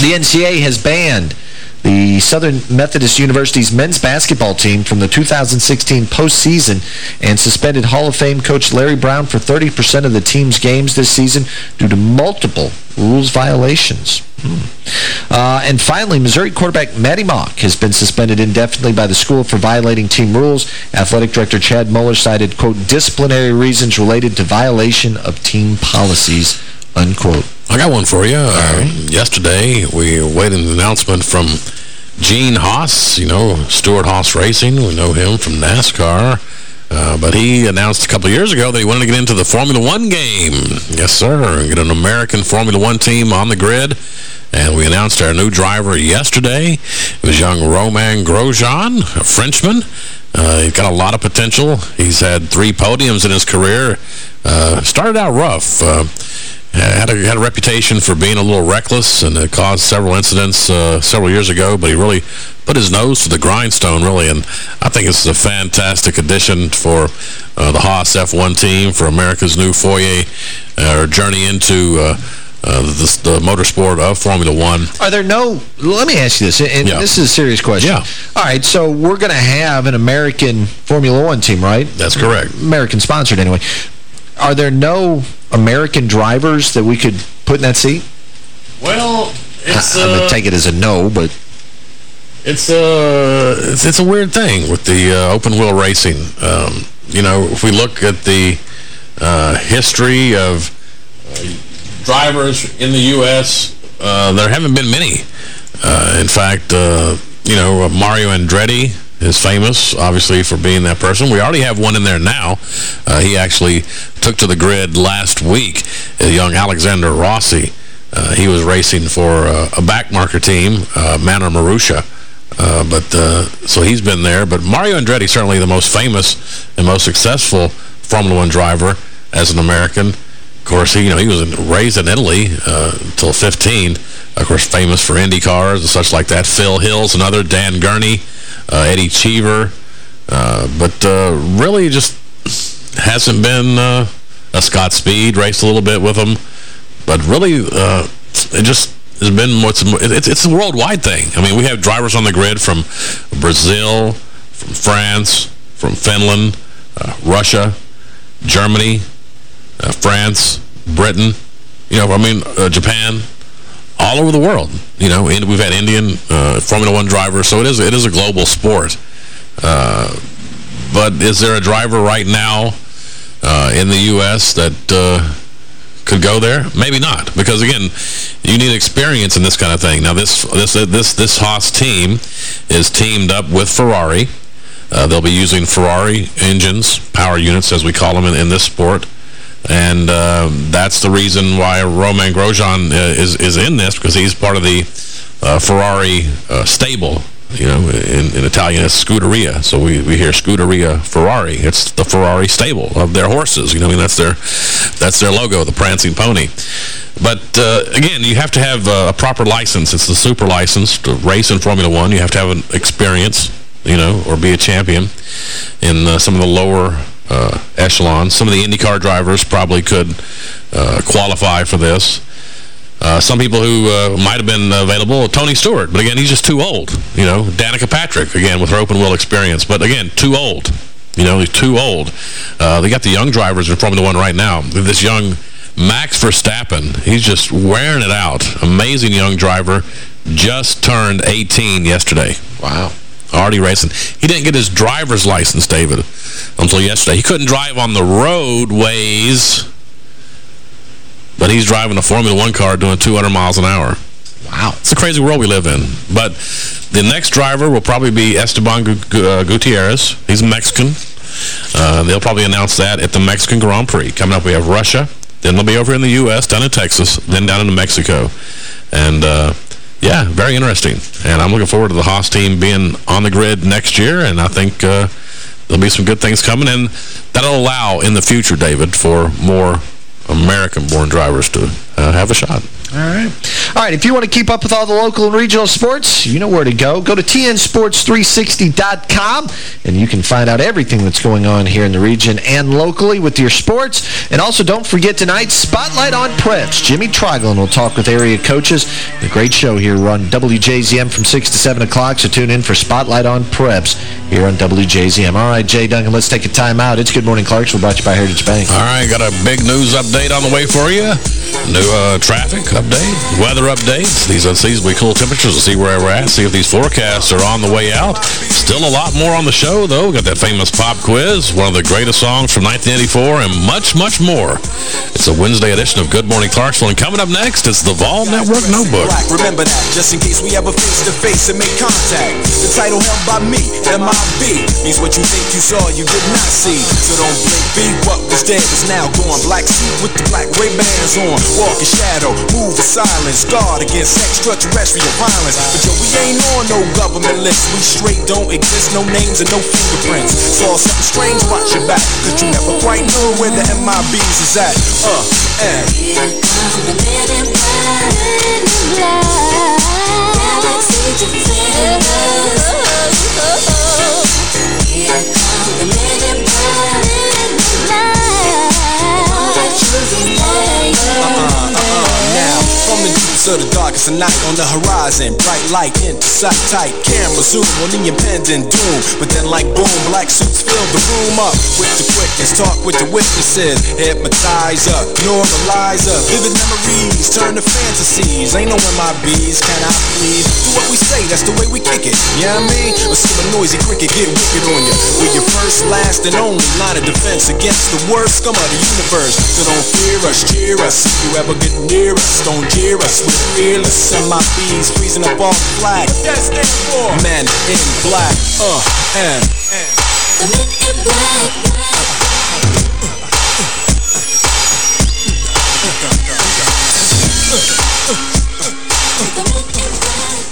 The NCAA has banned the Southern Methodist University's men's basketball team from the 2016 postseason and suspended Hall of Fame coach Larry Brown for 30% of the team's games this season due to multiple rules violations. Hmm. Uh, and finally, Missouri quarterback Maty Mauk has been suspended indefinitely by the school for violating team rules. Athletic Director Chad Mueller cited, quote, disciplinary reasons related to violation of team policies, unquote. I got one for you. Uh, yesterday, we awaited an announcement from Gene Haas, you know, Stewart Haas Racing. We know him from NASCAR. Uh, but he announced a couple years ago that he wanted to get into the Formula One game. Yes, sir. Get an American Formula One team on the grid. And we announced our new driver yesterday. It was young Romain Grosjean, a Frenchman. Uh, he's got a lot of potential. He's had three podiums in his career. Uh, started out rough. Uh, had a, had a reputation for being a little reckless and it caused several incidents uh, several years ago, but he really put his nose to the grindstone, really, and I think this is a fantastic addition for uh, the Haas F1 team, for America's new foyer, uh, journey into uh, uh, the, the, motorsport of Formula One. Are there no... Let me ask you this, and yeah. this is a serious question. Yeah. All right, so we're going to have an American Formula One team, right? That's correct. American-sponsored, anyway. Are there no American drivers that we could put in that seat? Well, it's... I, am going to take it as a no, but... It's a, uh, it's, it's, a weird thing with the uh, open-wheel racing. Um, you know, if we look at the uh, history of uh, drivers in the U.S., uh, there haven't been many. Uh, in fact, you know, Mario Andretti is famous, obviously, for being that person. We already have one in there now. Uh, he actually took to the grid last week, young Alexander Rossi. Uh, he was racing for uh, a backmarker team, uh, Manor Marussia. Uh, but uh, so he's been there. But Mario Andretti, certainly the most famous and most successful Formula One driver as an American. Of course, he, you know, he was in, raised in Italy until 15. Of course, famous for Indy cars and such like that. Phil Hill's another. Dan Gurney uh, Eddie Cheever. Uh, but uh, really just hasn't been a Scott Speed, raced a little bit with him. But really, it just has been what's it's it's a worldwide thing. I mean, we have drivers on the grid from Brazil, from France, from Finland, uh, Russia, Germany, uh, France, Britain. You know, I mean, uh, Japan all over the world. You know, and we've had Indian uh, Formula One drivers, so it is it is a global sport. Uh, but is there a driver right now uh, in the U.S. that uh, could go there? Maybe not, because again, you need experience in this kind of thing. Now, this this this this Haas team is teamed up with Ferrari. Uh, they'll be using Ferrari engines, power units, as we call them in, in this sport. And uh, that's the reason why Romain Grosjean uh, is, is in this, because he's part of the uh, Ferrari uh, stable. You know, in, in Italian, it's Scuderia. So we, we hear Scuderia Ferrari. It's the Ferrari stable of their horses. You know, I mean, that's their, that's their logo, the prancing pony. But, uh, again, you have to have a proper license. It's the super license to race in Formula One. You have to have an experience, you know, or be a champion in uh, some of the lower uh, echelons. Some of the IndyCar drivers probably could uh, qualify for this. Uh, some people who uh, might have been available, Tony Stewart, but again, he's just too old. You know, Danica Patrick, again, with her open wheel experience, but again, too old. You know, he's too old. Uh, they got the young drivers in Formula One right now. This young Max Verstappen, he's just wearing it out. Amazing young driver, just turned 18 yesterday. Wow. Already racing. He didn't get his driver's license, David, until yesterday. He couldn't drive on the roadways but he's driving a Formula One car doing 200 miles an hour. Wow. It's a crazy world we live in. But the next driver will probably be Esteban uh, Gutierrez. He's Mexican. Uh, they'll probably announce that at the Mexican Grand Prix. Coming up, we have Russia. Then they'll be over in the U.S., down in Texas, then down into Mexico. And, uh, yeah, very interesting. And I'm looking forward to the Haas team being on the grid next year, and I think uh, there'll be some good things coming. And that'll allow in the future, David, for more American-born drivers to uh, have a shot. All right. All right, if you want to keep up with all the local and regional sports, you know where to go. Go to tnsports360.com, and you can find out everything that's going on here in the region and locally with your sports. And also, don't forget tonight's Spotlight on Preps. Jimmy Triglan will talk with area coaches. A great show here on WJZM from 6 to 7 o'clock, so tune in for Spotlight on Preps here on WJZM. All right, Jay Duncan, let's take a time out. It's Good Morning Clarksville, brought to you by Heritage Bank. All right, got a big news update on the way for you. New uh, traffic update, weather updates, these unseasonably cool temperatures to see where we're at, see if these forecasts are on the way out. Still a lot more on the show, though. Got that famous pop quiz, one of the greatest songs from 1984, and much, much more. It's a Wednesday edition of Good Morning Clarksville, and coming up next is the Vol Network Notebook. Remember that, just in case we ever face to face and make contact. The title held by me, M.I.B. means what you think you saw, you did not see. So don't blink, be what was dead is now gone. Black suit with the black Ray-Bans on, walk in shadow, move in silence, guard against extraterrestrial violence. But yo, we ain't on no government list. We straight don't exist, no names and no fingerprints. Saw something strange, watch your back, cause you never quite know where the MIBs is at. Uh, and. Now, from the deepest of the darkest night on the horizon, bright light into sight tight, camera zoom on the impending doom. But then, like boom, black suits fill the room up with the quickness. Talk with the witnesses, hypnotizer, normalizer, vivid memories turn to fantasies. Ain't no MIBs, can I please? Do what we say, that's the way we kick it. Yeah, you know I mean, or see a noisy cricket get wicked on you. We're your first, last, and only line of defense against the worst scum of the universe. So don't fear us, cheer us. If you ever get near us, don't jeer us. We're fearless. MIBs freezing up all the flag. What that stand for? Men in black. Uh, and. The men in black.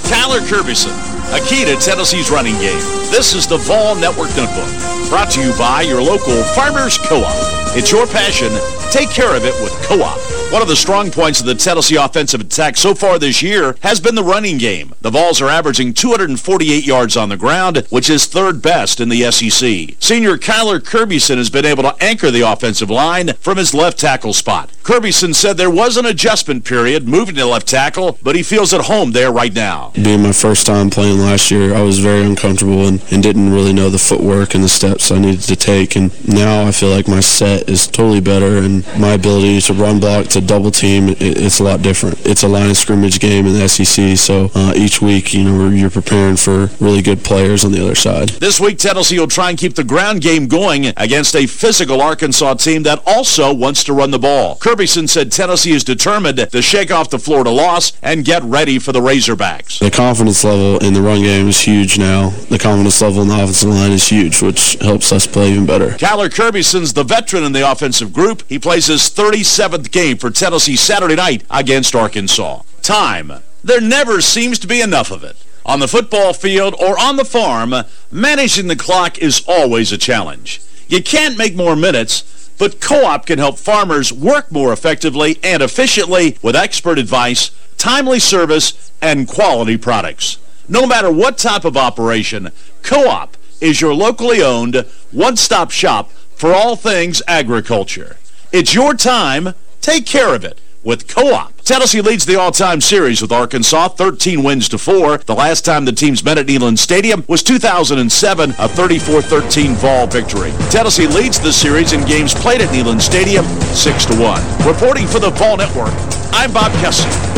Kyler Kirbyson, a key to Tennessee's running game. This is the Vol Network Notebook, brought to you by your local Farmers Co-op. It's your passion. Take care of it with Co-op. One of the strong points of the Tennessee offensive attack so far this year has been the running game. The Vols are averaging 248 yards on the ground, which is third best in the SEC. Senior Kyler Kirbyson has been able to anchor the offensive line from his left tackle spot. Kirbyson said there was an adjustment period moving to left tackle, but he feels at home there right now. Being my first time playing last year, I was very uncomfortable and, and didn't really know the footwork and the steps I needed to take. And now I feel like my set is totally better and my ability to run block, to to double team, it, it's a lot different. It's a line of scrimmage game in the SEC, so uh, each week, you know, you're preparing for really good players on the other side. This week, Tennessee will try and keep the ground game going against a physical Arkansas team that also wants to run the ball. Kirbyson said Tennessee is determined to shake off the Florida loss and get ready for the Razorbacks. The confidence level in the run game is huge now. The confidence level in the offensive line is huge, which helps us play even better. Kyler Kirbyson's the veteran in the offensive group. He plays his 37th game for Tennessee Saturday night against Arkansas. Time. There never seems to be enough of it. On the football field or on the farm, managing the clock is always a challenge. You can't make more minutes, but Co-op can help farmers work more effectively and efficiently with expert advice, timely service, and quality products. No matter what type of operation, Co-op is your locally owned one-stop shop for all things agriculture. It's your time. Take care of it with Co-op. Tennessee leads the all-time series with Arkansas, 13 wins to 4. The last time the teams met at Neyland Stadium was 2007, a 34-13 Vol victory. Tennessee leads the series in games played at Neyland Stadium, 6-1. Reporting for the Vol Network, I'm Bob Kesling.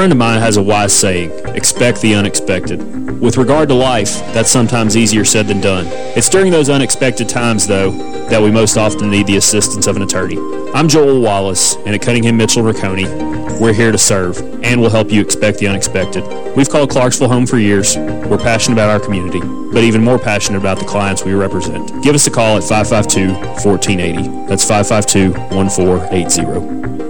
Friend of mine has a wise saying, expect the unexpected. With regard to life, that's sometimes easier said than done. It's during those unexpected times, though, that we most often need the assistance of an attorney. I'm Joel Wallace, and at Cunningham Mitchell Rocconi, we're here to serve, and we'll help you expect the unexpected. We've called Clarksville home for years. We're passionate about our community, but even more passionate about the clients we represent. Give us a call at 552-1480. That's 552-1480.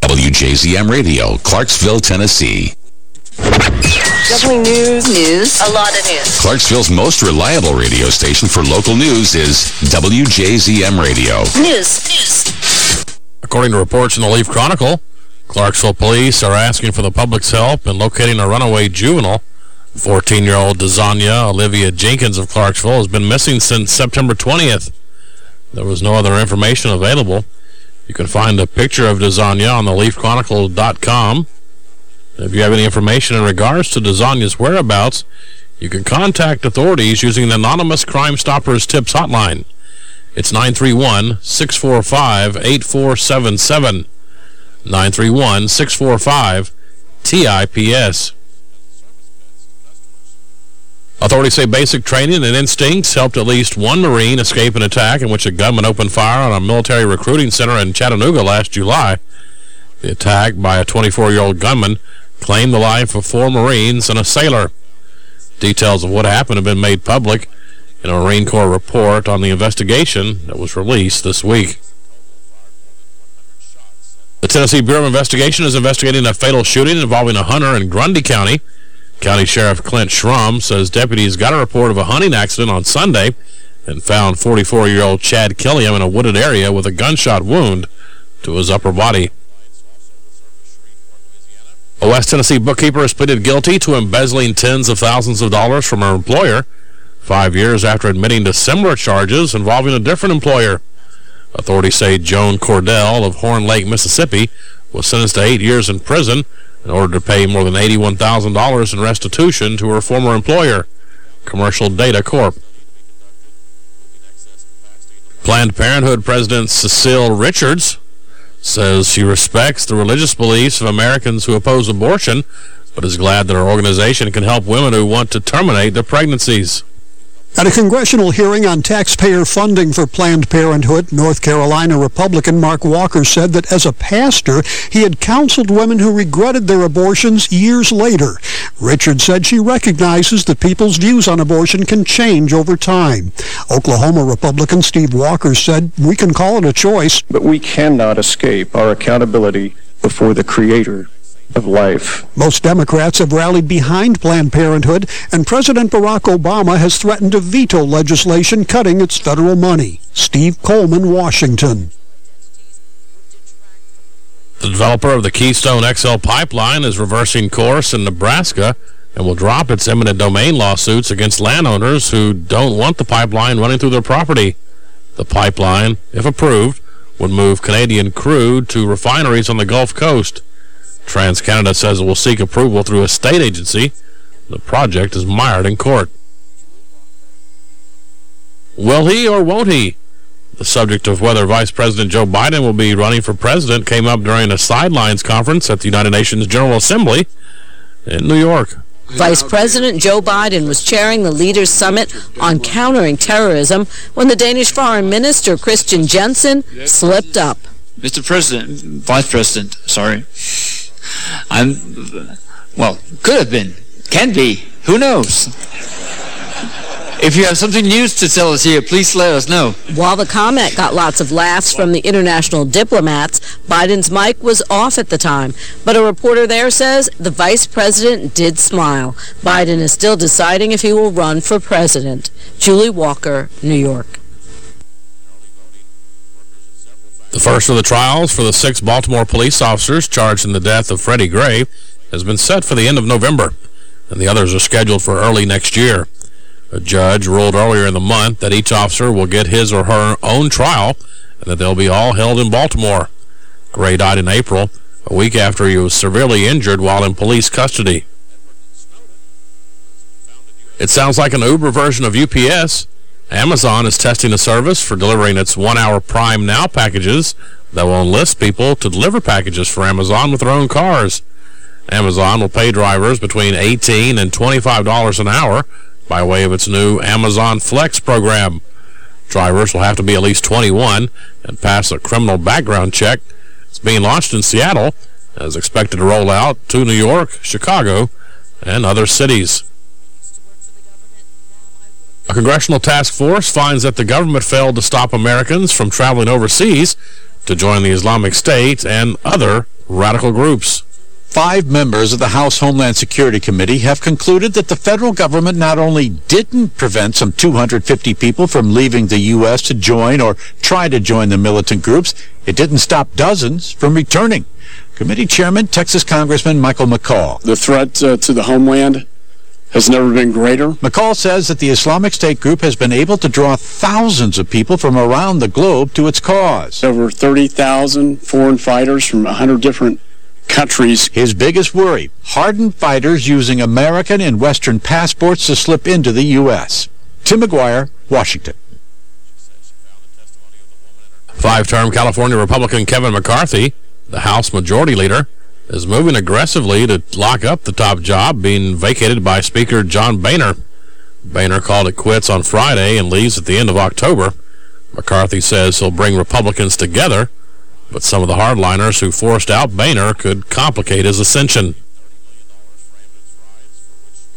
WJZM Radio, Clarksville, Tennessee. Definitely news. News. A lot of news. Clarksville's most reliable radio station for local news is WJZM Radio. News. News. According to reports in the Leaf Chronicle, Clarksville police are asking for the public's help in locating a runaway juvenile. 14-year-old Desanya Olivia Jenkins of Clarksville has been missing since September 20th. There was no other information available. You can find a picture of Desanya on the leafchronicle.com. If you have any information in regards to Desanya's whereabouts, you can contact authorities using the Anonymous Crime Stoppers Tips Hotline. It's 931-645-8477. 931-645-TIPS. Authorities say basic training and instincts helped at least one Marine escape an attack in which a gunman opened fire on a military recruiting center in Chattanooga last July. The attack by a 24-year-old gunman claimed the life of four Marines and a sailor. Details of what happened have been made public in a Marine Corps report on the investigation that was released this week. The Tennessee Bureau of Investigation is investigating a fatal shooting involving a hunter in Grundy County. County Sheriff Clint Shrum says deputies got a report of a hunting accident on Sunday and found 44-year-old Chad Killiam in a wooded area with a gunshot wound to his upper body. A West Tennessee bookkeeper has pleaded guilty to embezzling tens of thousands of dollars from her employer five years after admitting to similar charges involving a different employer. Authorities say Joan Cordell of Horn Lake, Mississippi, was sentenced to eight years in prison in order to pay more than $81,000 in restitution to her former employer, Commercial Data Corp. Planned Parenthood President Cecile Richards says she respects the religious beliefs of Americans who oppose abortion, but is glad that her organization can help women who want to terminate their pregnancies. At a congressional hearing on taxpayer funding for Planned Parenthood, North Carolina Republican Mark Walker said that as a pastor, he had counseled women who regretted their abortions years later. Richard said she recognizes that people's views on abortion can change over time. Oklahoma Republican Steve Walker said, we can call it a choice. But we cannot escape our accountability before the Creator of life. Most Democrats have rallied behind Planned Parenthood, and President Barack Obama has threatened to veto legislation cutting its federal money. Steve Coleman, Washington. The developer of the Keystone XL pipeline is reversing course in Nebraska and will drop its eminent domain lawsuits against landowners who don't want the pipeline running through their property. The pipeline, if approved, would move Canadian crude to refineries on the Gulf Coast. TransCanada says it will seek approval through a state agency. The project is mired in court. Will he or won't he? The subject of whether Vice President Joe Biden will be running for president came up during a sidelines conference at the United Nations General Assembly in New York. Vice President Joe Biden was chairing the Leaders' Summit on countering terrorism when the Danish Foreign Minister Kristian Jensen slipped up. Mr. President, Vice President, sorry. I'm, well, could have been, can be, who knows? If you have something news to tell us here, please let us know. While the comment got lots of laughs from the international diplomats, Biden's mic was off at the time. But a reporter there says the vice president did smile. Biden is still deciding if he will run for president. Julie Walker, New York. The first of the trials for the six Baltimore police officers charged in the death of Freddie Gray has been set for the end of November, and the others are scheduled for early next year. A judge ruled earlier in the month that each officer will get his or her own trial and that they'll be all held in Baltimore. Gray died in April, a week after he was severely injured while in police custody. It sounds like an Uber version of UPS. Amazon is testing a service for delivering its one-hour Prime Now packages that will enlist people to deliver packages for Amazon with their own cars. Amazon will pay drivers between 18 and $25 an hour by way of its new Amazon Flex program. Drivers will have to be at least 21 and pass a criminal background check. It's being launched in Seattle and is expected to roll out to New York, Chicago, and other cities. A congressional task force finds that the government failed to stop Americans from traveling overseas to join the Islamic State and other radical groups. Five members of the House Homeland Security Committee have concluded that the federal government not only didn't prevent some 250 people from leaving the U.S. to join or try to join the militant groups, it didn't stop dozens from returning. Committee Chairman, Texas Congressman Michael McCaul. The threat uh, to the homeland has never been greater. McCaul says that the Islamic State group has been able to draw thousands of people from around the globe to its cause. Over 30,000 foreign fighters from 100 different countries. His biggest worry, hardened fighters using American and Western passports to slip into the U.S. Tim McGuire, Washington. Five-term California Republican Kevin McCarthy, the House Majority Leader, is moving aggressively to lock up the top job being vacated by Speaker John Boehner. Boehner called it quits on Friday and leaves at the end of October. McCarthy says he'll bring Republicans together, but some of the hardliners who forced out Boehner could complicate his ascension.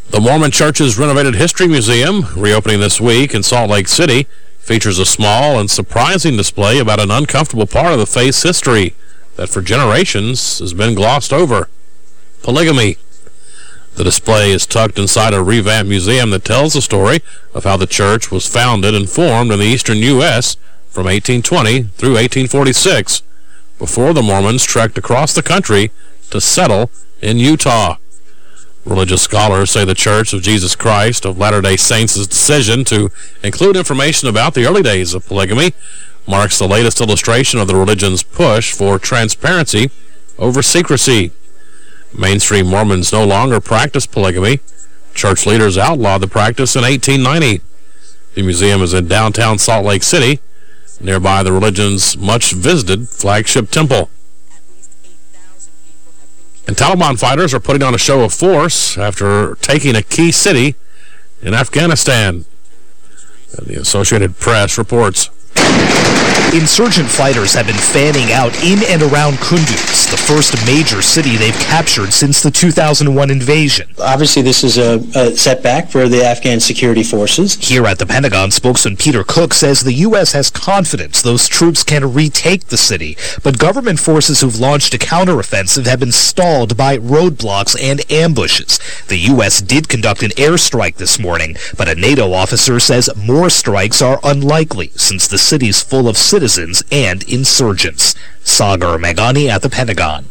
The Mormon Church's renovated History Museum, reopening this week in Salt Lake City, features a small and surprising display about an uncomfortable part of the faith's history that for generations has been glossed over. Polygamy. The display is tucked inside a revamped museum that tells the story of how the church was founded and formed in the eastern U.S. from 1820 through 1846, before the Mormons trekked across the country to settle in Utah. Religious scholars say the Church of Jesus Christ of Latter-day Saints' decision to include information about the early days of polygamy marks the latest illustration of the religion's push for transparency over secrecy. Mainstream Mormons no longer practice polygamy. Church leaders outlawed the practice in 1890. The museum is in downtown Salt Lake City, nearby the religion's much-visited flagship temple. And Taliban fighters are putting on a show of force after taking a key city in Afghanistan. And the Associated Press reports. Insurgent fighters have been fanning out in and around Kunduz, the first major city they've captured since the 2001 invasion. Obviously, this is a, a, setback for the Afghan security forces. Here at the Pentagon, spokesman Peter Cook says the U.S. has confidence those troops can retake the city, but government forces who've launched a counteroffensive have been stalled by roadblocks and ambushes. The U.S. did conduct an airstrike this morning, but a NATO officer says more strikes are unlikely since the city's full of citizens and insurgents. Sagar Meghani at the Pentagon.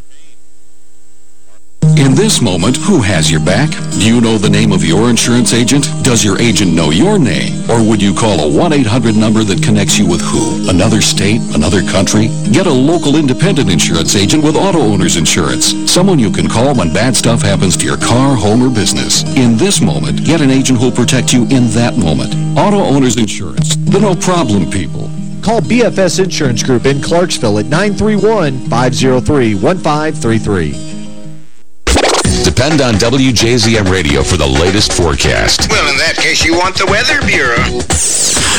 In this moment, who has your back? Do you know the name of your insurance agent? Does your agent know your name? Or would you call a 1-800 number that connects you with who? Another state? Another country? Get a local independent insurance agent with Auto Owners Insurance. Someone you can call when bad stuff happens to your car, home, or business. In this moment, get an agent who'll protect you in that moment. Auto Owners Insurance. The no-problem people. Call BFS Insurance Group in Clarksville at 931-503-1533. Depend on WJZM Radio for the latest forecast. Well, in that case, you want the Weather Bureau.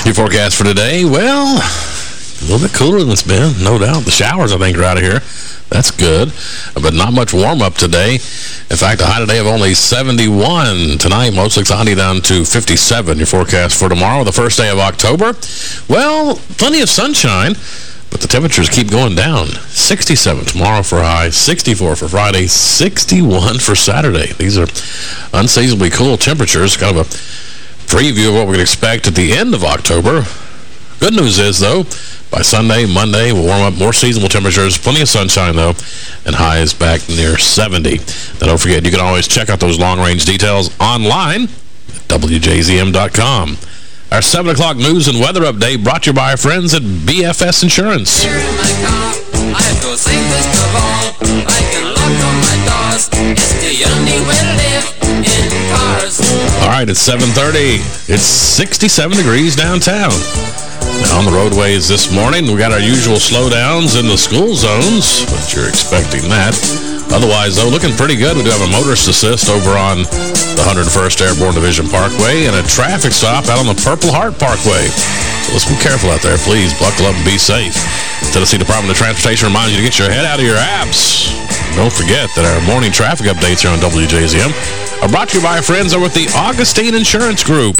Your forecast for today, well, a little bit cooler than it's been, no doubt. The showers, I think, are out of here. That's good, but not much warm-up today. In fact, a high today of only 71. Tonight, mostly cloudy down to 57. Your forecast for tomorrow, the first day of October. Well, plenty of sunshine, but the temperatures keep going down. 67 tomorrow for high, 64 for Friday, 61 for Saturday. These are unseasonably cool temperatures. Kind of a preview of what we can expect at the end of October. Good news is, though, by Sunday, Monday, we'll warm up more seasonable temperatures. Plenty of sunshine, though, and highs back near 70. Now, don't forget, you can always check out those long-range details online at WJZM.com. Our 7 o'clock news and weather update brought to you by our friends at BFS Insurance. All right, it's 7.30. It's 67 degrees downtown. Now, on the roadways this morning, we got our usual slowdowns in the school zones, but you're expecting that. Otherwise, though, looking pretty good. We do have a motorist assist over on the 101st Airborne Division Parkway and a traffic stop out on the Purple Heart Parkway. So let's be careful out there, please. Buckle up and be safe. Tennessee Department of Transportation reminds you to get your head out of your apps. Don't forget that our morning traffic updates here on WJZM are brought to you by our friends over at the Augustine Insurance Group.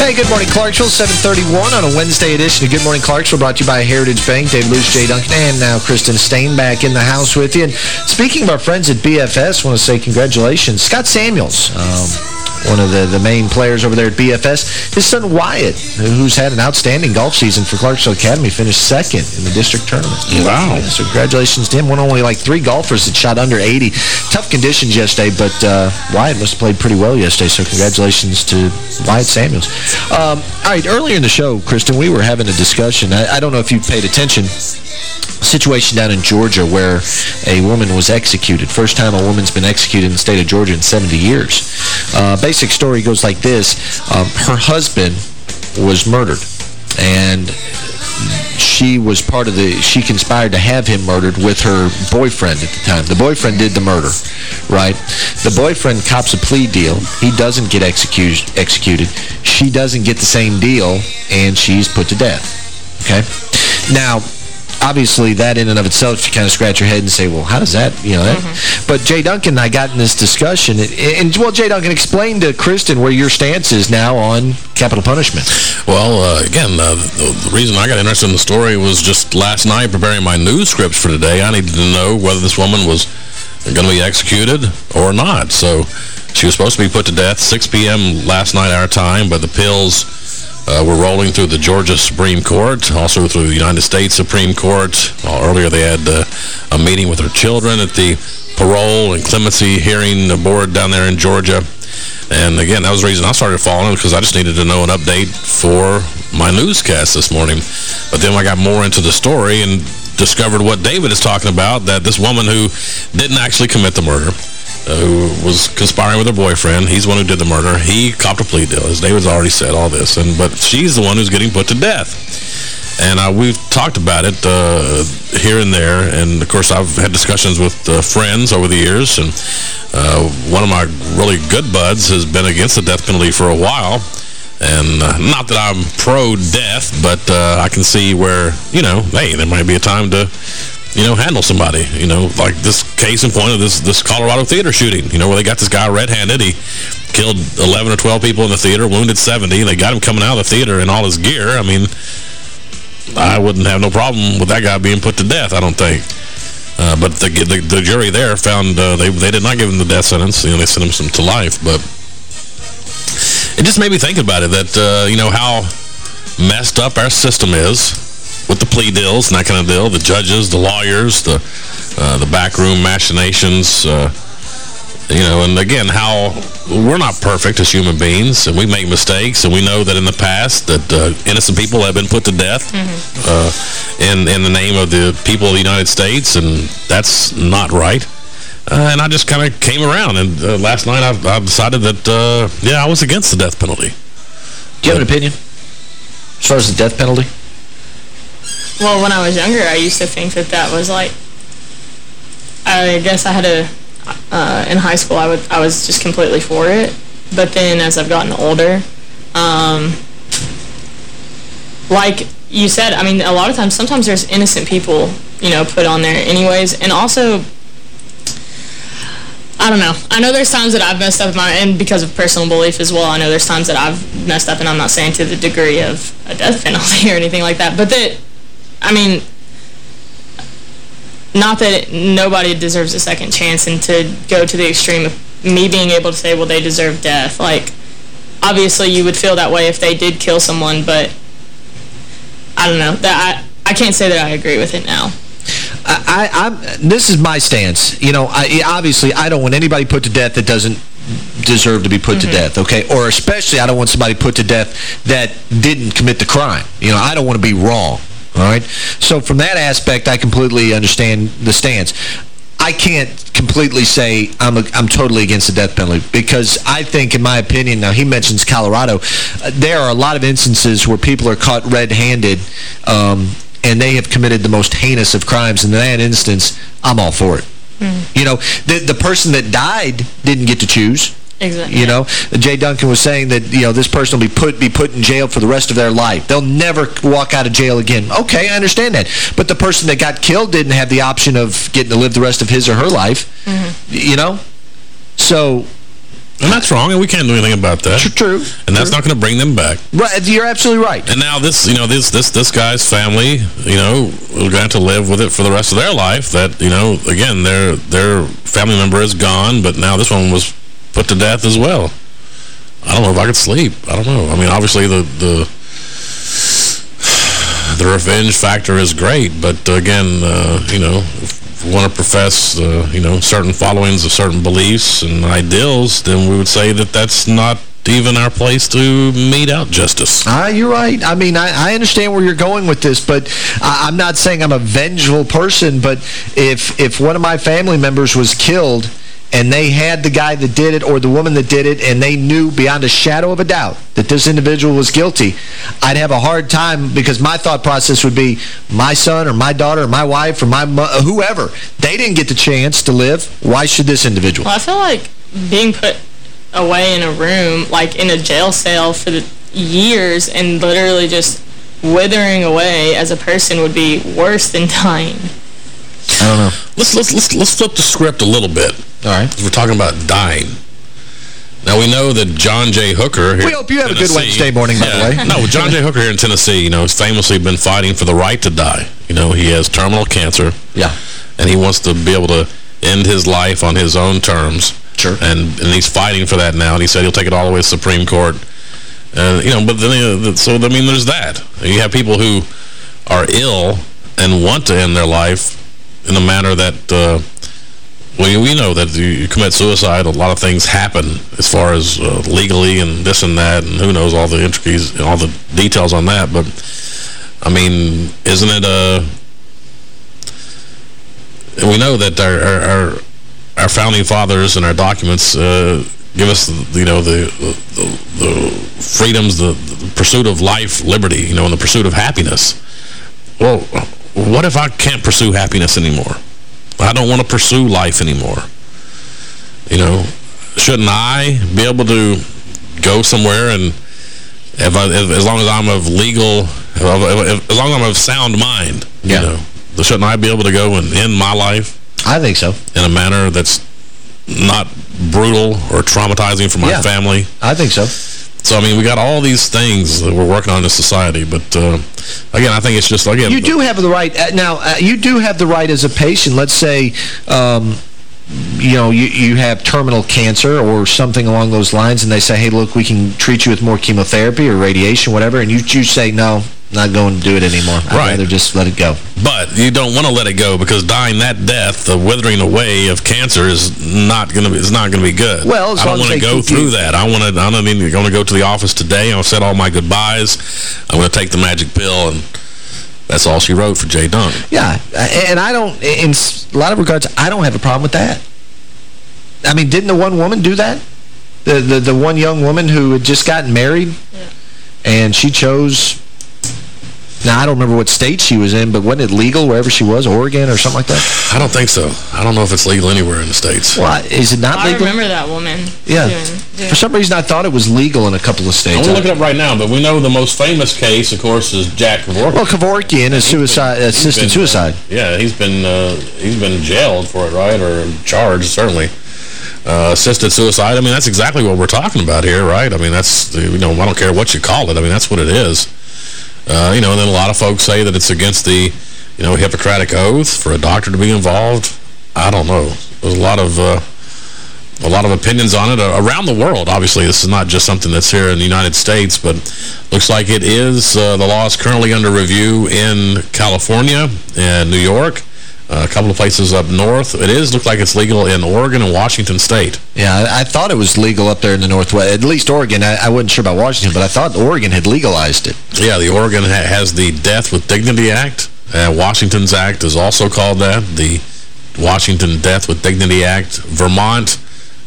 Hey, good morning, Clarksville. 731 on a Wednesday edition of Good Morning Clarksville brought to you by Heritage Bank. Dave Luce, Jay Duncan, and now Kristen Stain back in the house with you. And speaking of our friends at BFS, I want to say congratulations. Scott Samuels, um, one of the, the main players over there at BFS. His son Wyatt, who's had an outstanding golf season for Clarksville Academy, finished second in the district tournament. Wow. Yeah, so congratulations to him. One of only like three golfers that shot under 80. Tough conditions yesterday, but uh, Wyatt must have played pretty well yesterday, so congratulations to Wyatt Samuels. Um, all right, earlier in the show, Kristen, we were having a discussion. I, I don't know if you paid attention situation down in Georgia where a woman was executed. First time a woman's been executed in the state of Georgia in 70 years. Uh, basic story goes like this. Um, her husband was murdered. And she was part of the, she conspired to have him murdered with her boyfriend at the time. The boyfriend did the murder, right? The boyfriend cops a plea deal. He doesn't get executed. executed. She doesn't get the same deal, and she's put to death, okay? Now, obviously that in and of itself, you kind of scratch your head and say, well, how does that, you know, that? But Jay Duncan and I got in this discussion, and, and, well, Jay Duncan, explain to Kristen where your stance is now on capital punishment. Well, uh, again, uh, the, the reason I got interested in the story was just last night preparing my news scripts for today. I needed to know whether this woman was going to be executed or not. So she was supposed to be put to death 6 p.m. last night our time, but the pills uh, were rolling through the Georgia Supreme Court, also through the United States Supreme Court. Uh, earlier they had uh, a meeting with her children at the parole and clemency hearing board down there in Georgia. And again, that was the reason I started following because I just needed to know an update for my newscast this morning. But then I got more into the story and discovered what David is talking about, that this woman who didn't actually commit the murder, uh, who was conspiring with her boyfriend. He's the one who did the murder. He copped a plea deal, as David's already said all this. and But she's the one who's getting put to death. And uh, we've talked about it uh, here and there. And, of course, I've had discussions with uh, friends over the years. And uh, one of my really good buds has been against the death penalty for a while. And uh, not that I'm pro-death, but uh, I can see where, you know, hey, there might be a time to you know, handle somebody. You know, like this case in point of this this Colorado theater shooting, you know, where they got this guy red-handed. He killed 11 or 12 people in the theater, wounded 70. They got him coming out of the theater in all his gear. I mean, I wouldn't have no problem with that guy being put to death, I don't think. Uh, but the, the, the jury there found uh, they they did not give him the death sentence. You know, they sent him some to life. But it just made me think about it that uh, you know how messed up our system is with the plea deals and that kind of deal. The judges, the lawyers, the uh, the backroom machinations. Uh, you know, and again, how we're not perfect as human beings, and we make mistakes, and we know that in the past that uh, innocent people have been put to death uh, in, in the name of the people of the United States, and that's not right. Uh, and I just kind of came around, and uh, last night I, I decided that, uh, yeah, I was against the death penalty. Do you have an opinion as far as the death penalty? Well, when I was younger, I used to think that that was like, I guess I had a, uh, in high school, I would I was just completely for it. But then as I've gotten older, um, like you said, I mean, a lot of times, sometimes there's innocent people, you know, put on there anyways. And also, I don't know. I know there's times that I've messed up, my, and because of personal belief as well, I know there's times that I've messed up, and I'm not saying to the degree of a death *laughs* penalty or anything like that, but that, I mean, not that nobody deserves a second chance, and to go to the extreme of me being able to say, well, they deserve death. Like, obviously you would feel that way if they did kill someone, but I don't know. That I, I can't say that I agree with it now. I, I, I'm, this is my stance. You know, I, obviously, I don't want anybody put to death that doesn't deserve to be put to death, okay? Or especially, I don't want somebody put to death that didn't commit the crime. You know, I don't want to be wrong, all right? So from that aspect, I completely understand the stance. I can't completely say I'm a, I'm totally against the death penalty because I think, in my opinion, now he mentions Colorado, uh, there are a lot of instances where people are caught red-handed um, and they have committed the most heinous of crimes. In that instance, I'm all for it. Hmm. You know, the the person that died didn't get to choose. Exactly. You know, Jay Duncan was saying that, you know, this person will be put be put in jail for the rest of their life. They'll never walk out of jail again. Okay, I understand that. But the person that got killed didn't have the option of getting to live the rest of his or her life. Mm-hmm. You know? So... And that's wrong, and we can't do anything about that. True. And that's not going to bring them back. Right, you're absolutely right. And now this, you know, this this this guy's family, you know, to have to live with it for the rest of their life. That, you know, again, their their family member is gone, but now this one was put to death as well. I don't know if I could sleep. I don't know. I mean, obviously the the *sighs* the revenge factor is great, but again, uh, you know, if want to profess, uh, you know, certain followings of certain beliefs and ideals, then we would say that that's not even our place to mete out justice. Ah, you're right. I mean, I, I understand where you're going with this, but I, I'm not saying I'm a vengeful person, but if, if one of my family members was killed and they had the guy that did it or the woman that did it and they knew beyond a shadow of a doubt that this individual was guilty, I'd have a hard time because my thought process would be my son or my daughter or my wife or my uh, whoever, they didn't get the chance to live. Why should this individual? Well, I feel like being put away in a room, like in a jail cell for the years and literally just withering away as a person would be worse than dying. I don't know. Let's let's let's let's flip the script a little bit. All right. We're talking about dying. Now, we know that John J. Hooker here We hope you have a good Wednesday morning, by the way. No, John J. *laughs* Hooker here in Tennessee, you know, has famously been fighting for the right to die. You know, he has terminal cancer. Yeah. And he wants to be able to end his life on his own terms. Sure. And, and he's fighting for that now, and he said he'll take it all the way to the Supreme Court. Uh, you know, but then, uh, so, I mean, there's that. You have people who are ill and want to end their life in a manner that, uh, well, we know that you commit suicide, a lot of things happen as far as uh, legally and this and that, and who knows all the intricacies and all the details on that. But, I mean, isn't it a... We know that our, our, our, our founding fathers and our documents uh, give us, you know, the, the, the freedoms, the, the pursuit of life, liberty, you know, and the pursuit of happiness. Well, what if I can't pursue happiness anymore? I don't want to pursue life anymore. You know, shouldn't I be able to go somewhere and if I, if, as long as I'm of legal, if, as long as I'm of sound mind, Yeah. you know, shouldn't I be able to go and end my life I think so. in a manner that's not brutal or traumatizing for my Yeah. family? I think so. So, I mean, we got all these things that we're working on in society, but, uh, again, I think it's just, again... You do have the right, uh, now, uh, you do have the right as a patient, let's say, um, you know, you, you have terminal cancer or something along those lines, and they say, hey, look, we can treat you with more chemotherapy or radiation, whatever, and you, you say, no, not going to do it anymore. I'd Right. rather just let it go. But you don't want to let it go because dying that death, the withering away of cancer is not going to be is not going to be good. Well, as I don't want to go through that. I want to I don't need going to go to the office today. I'll say all my goodbyes. I'm going to take the magic pill and that's all she wrote for Jay Dunk. Yeah, and I don't, in a lot of regards, I don't have a problem with that. I mean, didn't the one woman do that? The the, the one young woman who had just gotten married, and she chose, now I don't remember what state she was in, but wasn't it legal wherever she was, Oregon or something like that? I don't think so. I don't know if it's legal anywhere in the States. Well, is it not I legal? remember that woman. Yeah. doing- doing- For some reason, I thought it was legal in a couple of states. I'm going to look it up right now, but we know the most famous case, of course, is Jack Kevorkian. Well, Kevorkian is suicide, assisted been, suicide. uh, yeah, he's been uh, he's been jailed for it, right, or charged certainly. Uh, assisted suicide. I mean, that's exactly what we're talking about here, right? I mean, that's you know, I don't care what you call it. I mean, that's what it is. Uh, you know, and then a lot of folks say that it's against the you know Hippocratic oath for a doctor to be involved. I don't know. There's a lot of uh, a lot of opinions on it uh, around the world. Obviously, this is not just something that's here in the United States, but looks like it is. Uh, the law is currently under review in California and New York, a couple of places up north. It is look like it's legal in Oregon and Washington State. Yeah, I, I thought it was legal up there in the Northwest, at least Oregon. I, I wasn't sure about Washington, but I thought Oregon had legalized it. Yeah, the Oregon ha has the Death with Dignity Act. Uh, Washington's Act is also called that, the Washington Death with Dignity Act. Vermont,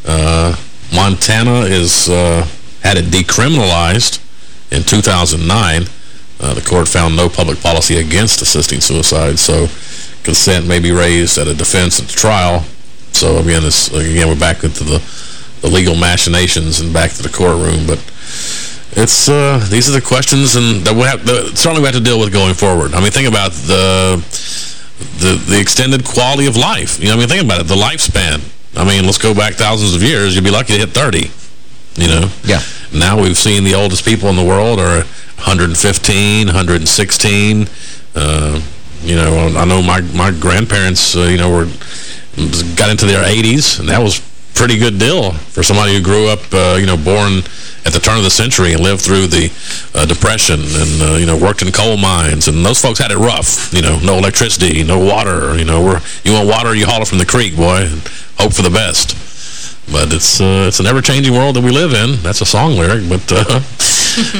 uh, Montana is uh, had it decriminalized in 2009. Uh, the court found no public policy against assisting suicide, so consent may be raised at a defense at the trial. So again, this, again we're back into the, the legal machinations and back to the courtroom, but it's uh, these are the questions and that we have the, certainly we have to deal with going forward. I mean, think about the the the extended quality of life. You know, I mean, think about it, the lifespan. I mean, let's go back thousands of years. You'd be lucky to hit 30. You know. Yeah. Now we've seen the oldest people in the world are 115, 116. Uh, you know, I know my my grandparents, uh, you know, were got into their 80s, and that was pretty good deal for somebody who grew up, uh, you know, born at the turn of the century and lived through the uh, Depression and, uh, you know, worked in coal mines. And those folks had it rough, you know, no electricity, no water, you know. We're, you want water, you haul it from the creek, boy, and hope for the best. But it's uh, it's an ever-changing world that we live in. That's a song lyric, but uh, *laughs*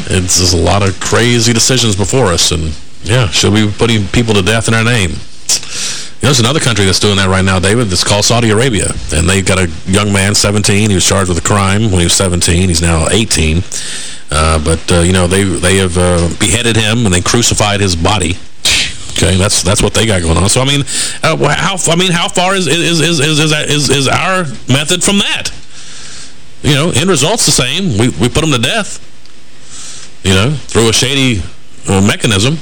it's a lot of crazy decisions before us. And, yeah, should we be putting people to death in our name? You know, there's another country that's doing that right now, David. It's called Saudi Arabia. And they've got a young man, 17. He was charged with a crime when he was 17. He's now 18. Uh, but, uh, you know, they they have uh, beheaded him and they crucified his body. Okay, that's that's what they got going on. So I mean, uh, how I mean, how far is is is is is, is, is our method from that? You know, end result's the same. We we put them to death. You know, through a shady uh, mechanism.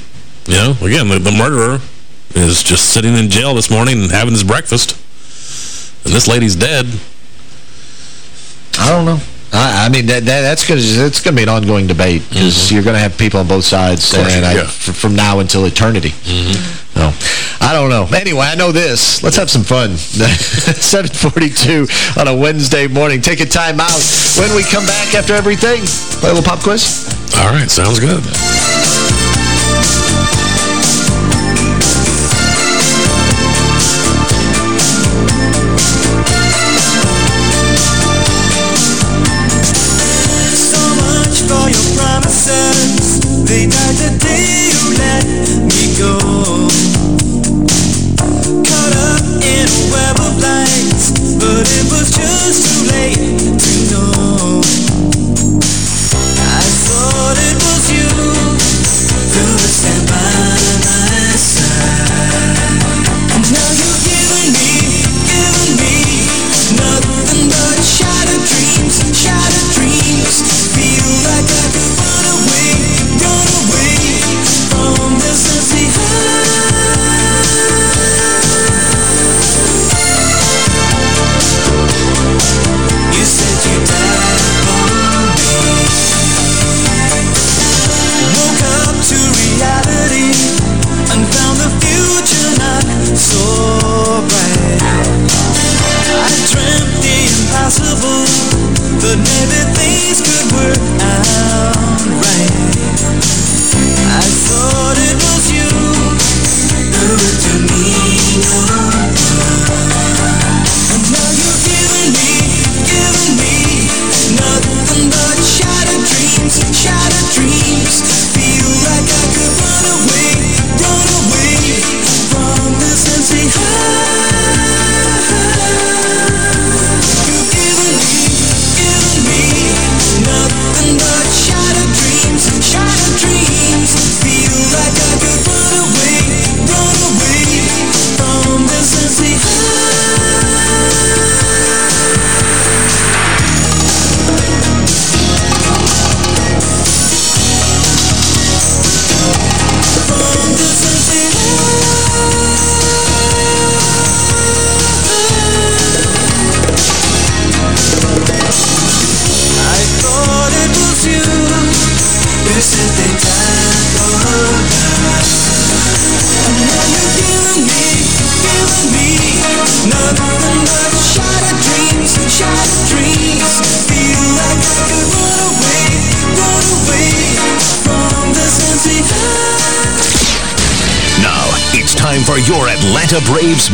You know, again, the, the murderer is just sitting in jail this morning and having his breakfast, and this lady's dead. I don't know. I, I mean, that, that, that's going to it's going to be an ongoing debate because mm-hmm. you're going to have people on both sides course, and yeah. f- from now until eternity. Mm-hmm. No, I don't know. Anyway, I know this. Let's have some fun. *laughs* 742 on a Wednesday morning. Take a time out. When we come back after everything, play a little pop quiz. All right, sounds good.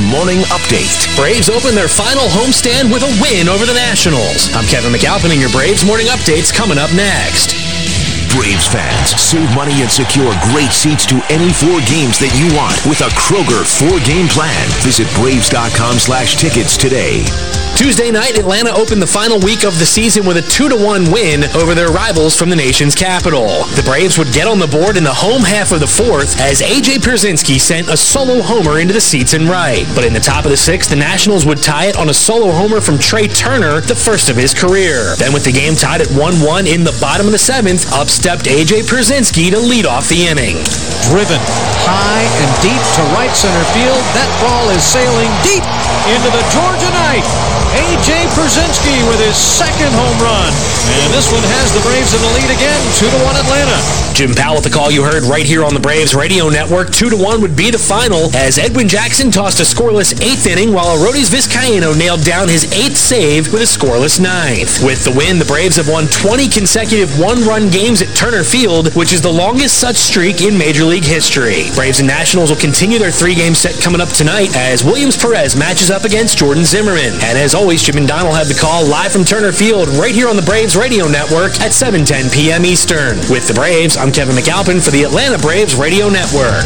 Morning update. Braves open their final homestand with a win over the Nationals. I'm Kevin McAlpin, and your Braves morning update's coming up next. Braves fans, save money and secure great seats to any four games that you want with a Kroger four-game plan. Visit Braves.com slash tickets today. Tuesday night, Atlanta opened the final week of the season with a 2-1 win over their rivals from the nation's capital. The Braves would get on the board in the home half of the fourth as A.J. Pierzynski sent a solo homer into the seats and right. But in the top of the sixth, the Nationals would tie it on a solo homer from Trea Turner, the first of his career. Then with the game tied at 1-1 in the bottom of the seventh, up stepped A.J. Pierzynski to lead off the inning. Driven high and deep to right center field. That ball is sailing deep into the Georgia night. A.J. Pierzynski with his second home run. And this one has the Braves in the lead again, 2-1 Atlanta. Jim Powell with the call you heard right here on the Braves radio network. 2 to 1 would be the final as Edwin Jackson tossed a scoreless eighth inning while Arodys Vizcaino nailed down his eighth save with a scoreless ninth. With the win, the Braves have won 20 consecutive one-run games at Turner Field, which is the longest such streak in Major League history. Braves and Nationals will continue their three-game set coming up tonight as Williams Perez matches up against Jordan Zimmermann. And as always, Jim and Don will have the call live from Turner Field right here on the Braves Radio Network at 7:10 p.m. Eastern. With the Braves, I'm Kevin McAlpin for the Atlanta Braves Radio Network.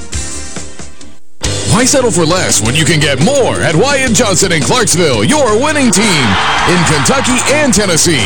Why settle for less when you can get more at Wyatt Johnson in Clarksville, your winning team in Kentucky and Tennessee?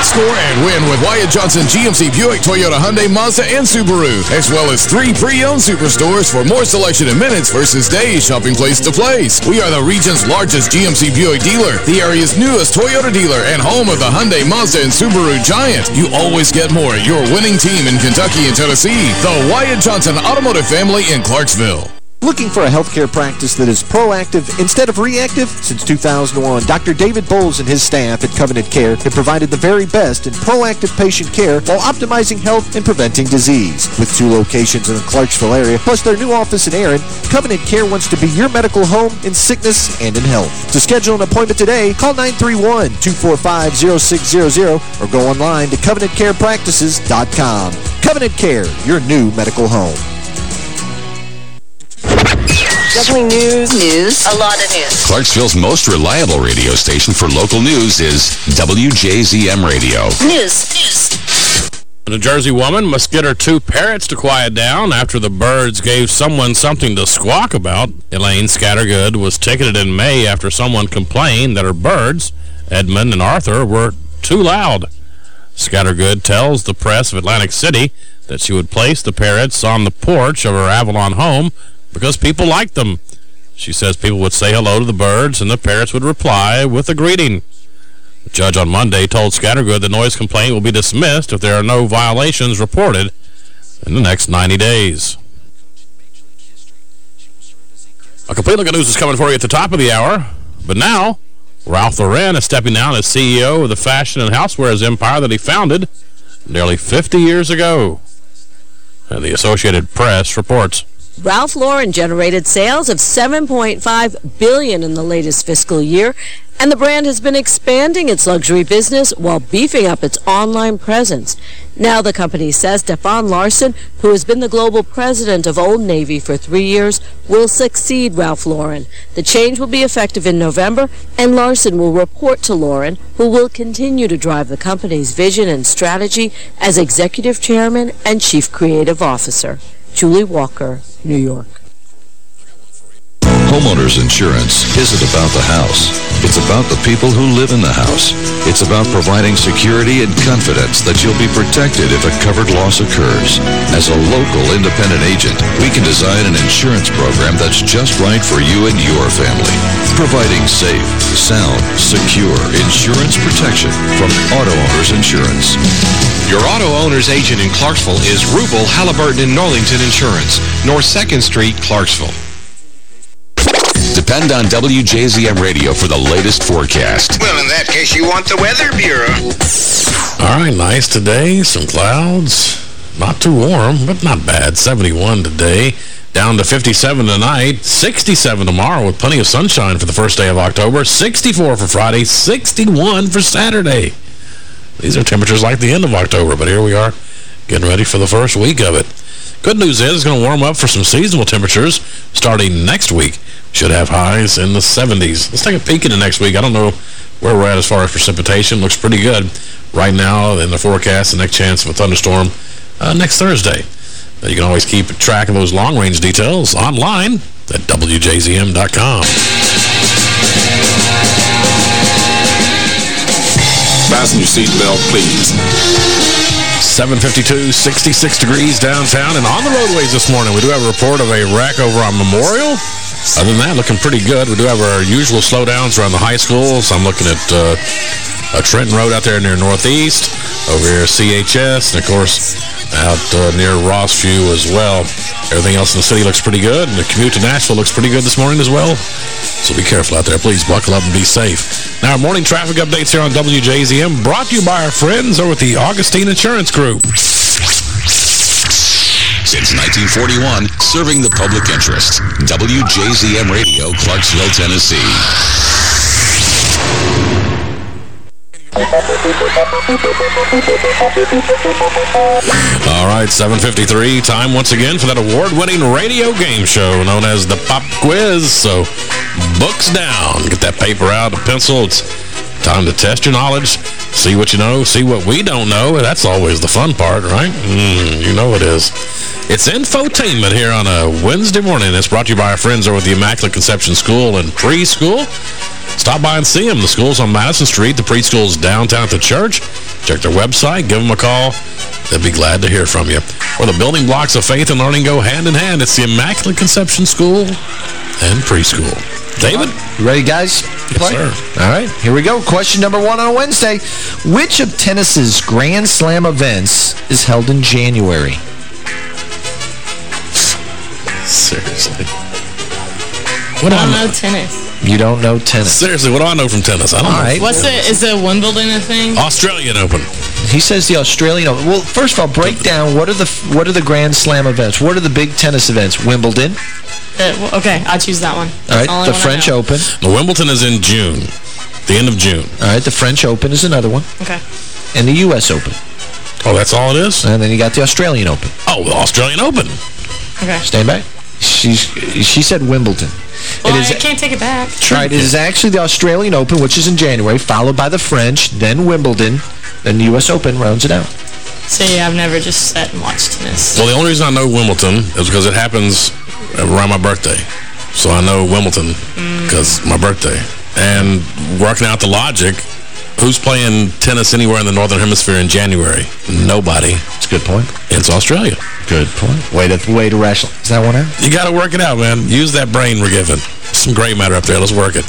Score and win with Wyatt Johnson GMC Buick, Toyota, Hyundai, Mazda, and Subaru, as well as three pre-owned superstores for more selection in minutes versus days shopping place to place. We are the region's largest GMC Buick dealer, the area's newest Toyota dealer, and home of the Hyundai, Mazda, and Subaru Giant. You always get more at your winning team in Kentucky and Tennessee. The Wyatt Johnson Automotive Family in Clarksville. Looking for a healthcare practice that is proactive instead of reactive? Since 2001, Dr. David Bowles and his staff at Covenant Care have provided the very best in proactive patient care while optimizing health and preventing disease. With two locations in the Clarksville area, plus their new office in Erin, Covenant Care wants to be your medical home in sickness and in health. To schedule an appointment today, call 931-245-0600 or go online to covenantcarepractices.com. Covenant Care, your new medical home. Definitely news. News. A lot of news. Clarksville's most reliable radio station for local news is WJZM Radio. News. News. A New Jersey woman must get her two parrots to quiet down after the birds gave someone something to squawk about. Elaine Scattergood was ticketed in May after someone complained that her birds, Edmund and Arthur, were too loud. Scattergood tells the press of Atlantic City that she would place the parrots on the porch of her Avalon home because people liked them. She says people would say hello to the birds and the parrots would reply with a greeting. The judge on Monday told Scattergood the noise complaint will be dismissed if there are no violations reported in the next 90 days. A complete look at news is coming for you at the top of the hour. But now, Ralph Lauren is stepping down as CEO of the fashion and housewares empire that he founded nearly 50 years ago. And the Associated Press reports. Ralph Lauren generated sales of 7.5 billion in the latest fiscal year, and the brand has been expanding its luxury business while beefing up its online presence. Now the company says Stefan Larsson, who has been the global president of Old Navy for three years, will succeed Ralph Lauren. The change will be effective in November, and Larsson will report to Lauren, who will continue to drive the company's vision and strategy as executive chairman and chief creative officer. Julie Walker, New York. Homeowners insurance isn't about the house. It's about the people who live in the house. It's about providing security and confidence that you'll be protected if a covered loss occurs. As a local independent agent, we can design an insurance program that's just right for you and your family. Providing safe, sound, secure insurance protection from Auto Owners Insurance. Your auto owner's agent in Clarksville is Rubel, Halliburton, and Norlington Insurance, North 2nd Street, Clarksville. Depend on WJZM Radio for the latest forecast. Well, in that case, you want the Weather Bureau. All right, nice today. Some clouds. Not too warm, but not bad. 71 today. down to 57 tonight, 67 tomorrow with plenty of sunshine for the first day of October, 64 for Friday, 61 for Saturday. These are temperatures like the end of October, but here we are getting ready for the first week of it. Good news is it's going to warm up for some seasonal temperatures starting next week. Should have highs in the 70s. Let's take a peek into next week. I don't know where we're at as far as precipitation. Looks pretty good right now in the forecast. The next chance of a thunderstorm uh, next Thursday. You can always keep track of those long-range details online at WJZM.com. Fasten your seatbelt, please. 752, 66 degrees downtown. And on the roadways this morning, we do have a report of a wreck over on Memorial. Other than that, looking pretty good. We do have our usual slowdowns around the high schools. I'm looking at uh, uh, Trenton Road out there near Northeast, over here CHS, and of course out uh, near Rossview as well. Everything else in the city looks pretty good, and the commute to Nashville looks pretty good this morning as well. So be careful out there. Please buckle up and be safe. Now, our morning traffic updates here on WJZM brought to you by our friends over at the Augustine Insurance Group. Since 1941, serving the public interest. WJZM Radio, Clarksville, Tennessee. All right, 7.53. Time once again for that award-winning radio game show known as the Pop Quiz. So, books down. Get that paper out, a pencil. It's time to test your knowledge, see what you know, see what we don't know. That's always the fun part, right? Mm, you know it is. It's infotainment here on a Wednesday morning. It's brought to you by our friends over at the Immaculate Conception School and Preschool. Stop by and see them. The school's on Madison Street. The preschool's downtown at the church. Check their website. Give them a call. They'll be glad to hear from you. Where the building blocks of faith and learning go hand in hand. It's the Immaculate Conception School and Preschool. David? You ready, guys? Yes, sir. All right, here we go. Question number one on a Wednesday. Which of tennis's Grand Slam events is held in January? Seriously. I don't know tennis. You don't know tennis. Seriously, what do I know from tennis? I don't All know. right. What's it? Is the Wimbledon a thing? Australian Open. He says the Australian Open. Well, first of all, break down what are the what are the Grand Slam events? What are the big tennis events? Wimbledon. Uh, okay, I'll choose that one. All right, That's only the one I French. Open. The Wimbledon is in June. The end of June. All right, the French Open is another one. Okay. And the U.S. Open. Oh, that's all it is? And then you got the Australian Open. Oh, the Australian Open. Okay. Stand back. She's, she said Wimbledon. Well, it is, I can't take it back. Right, it is actually the Australian Open, which is in January, followed by the French, then Wimbledon, then the U.S. Open rounds it out. See, I've never just sat and watched tennis. Well, the only reason I know Wimbledon is because it happens around my birthday. So I know Wimbledon mm. because my birthday. And working out the logic, who's playing tennis anywhere in the Northern Hemisphere in January? Nobody. That's a good point. It's Australia. Good point. Way to, way to rationalize Is that one out. You got to work it out, man. Use that brain we're given. Some gray matter up there. Let's work it.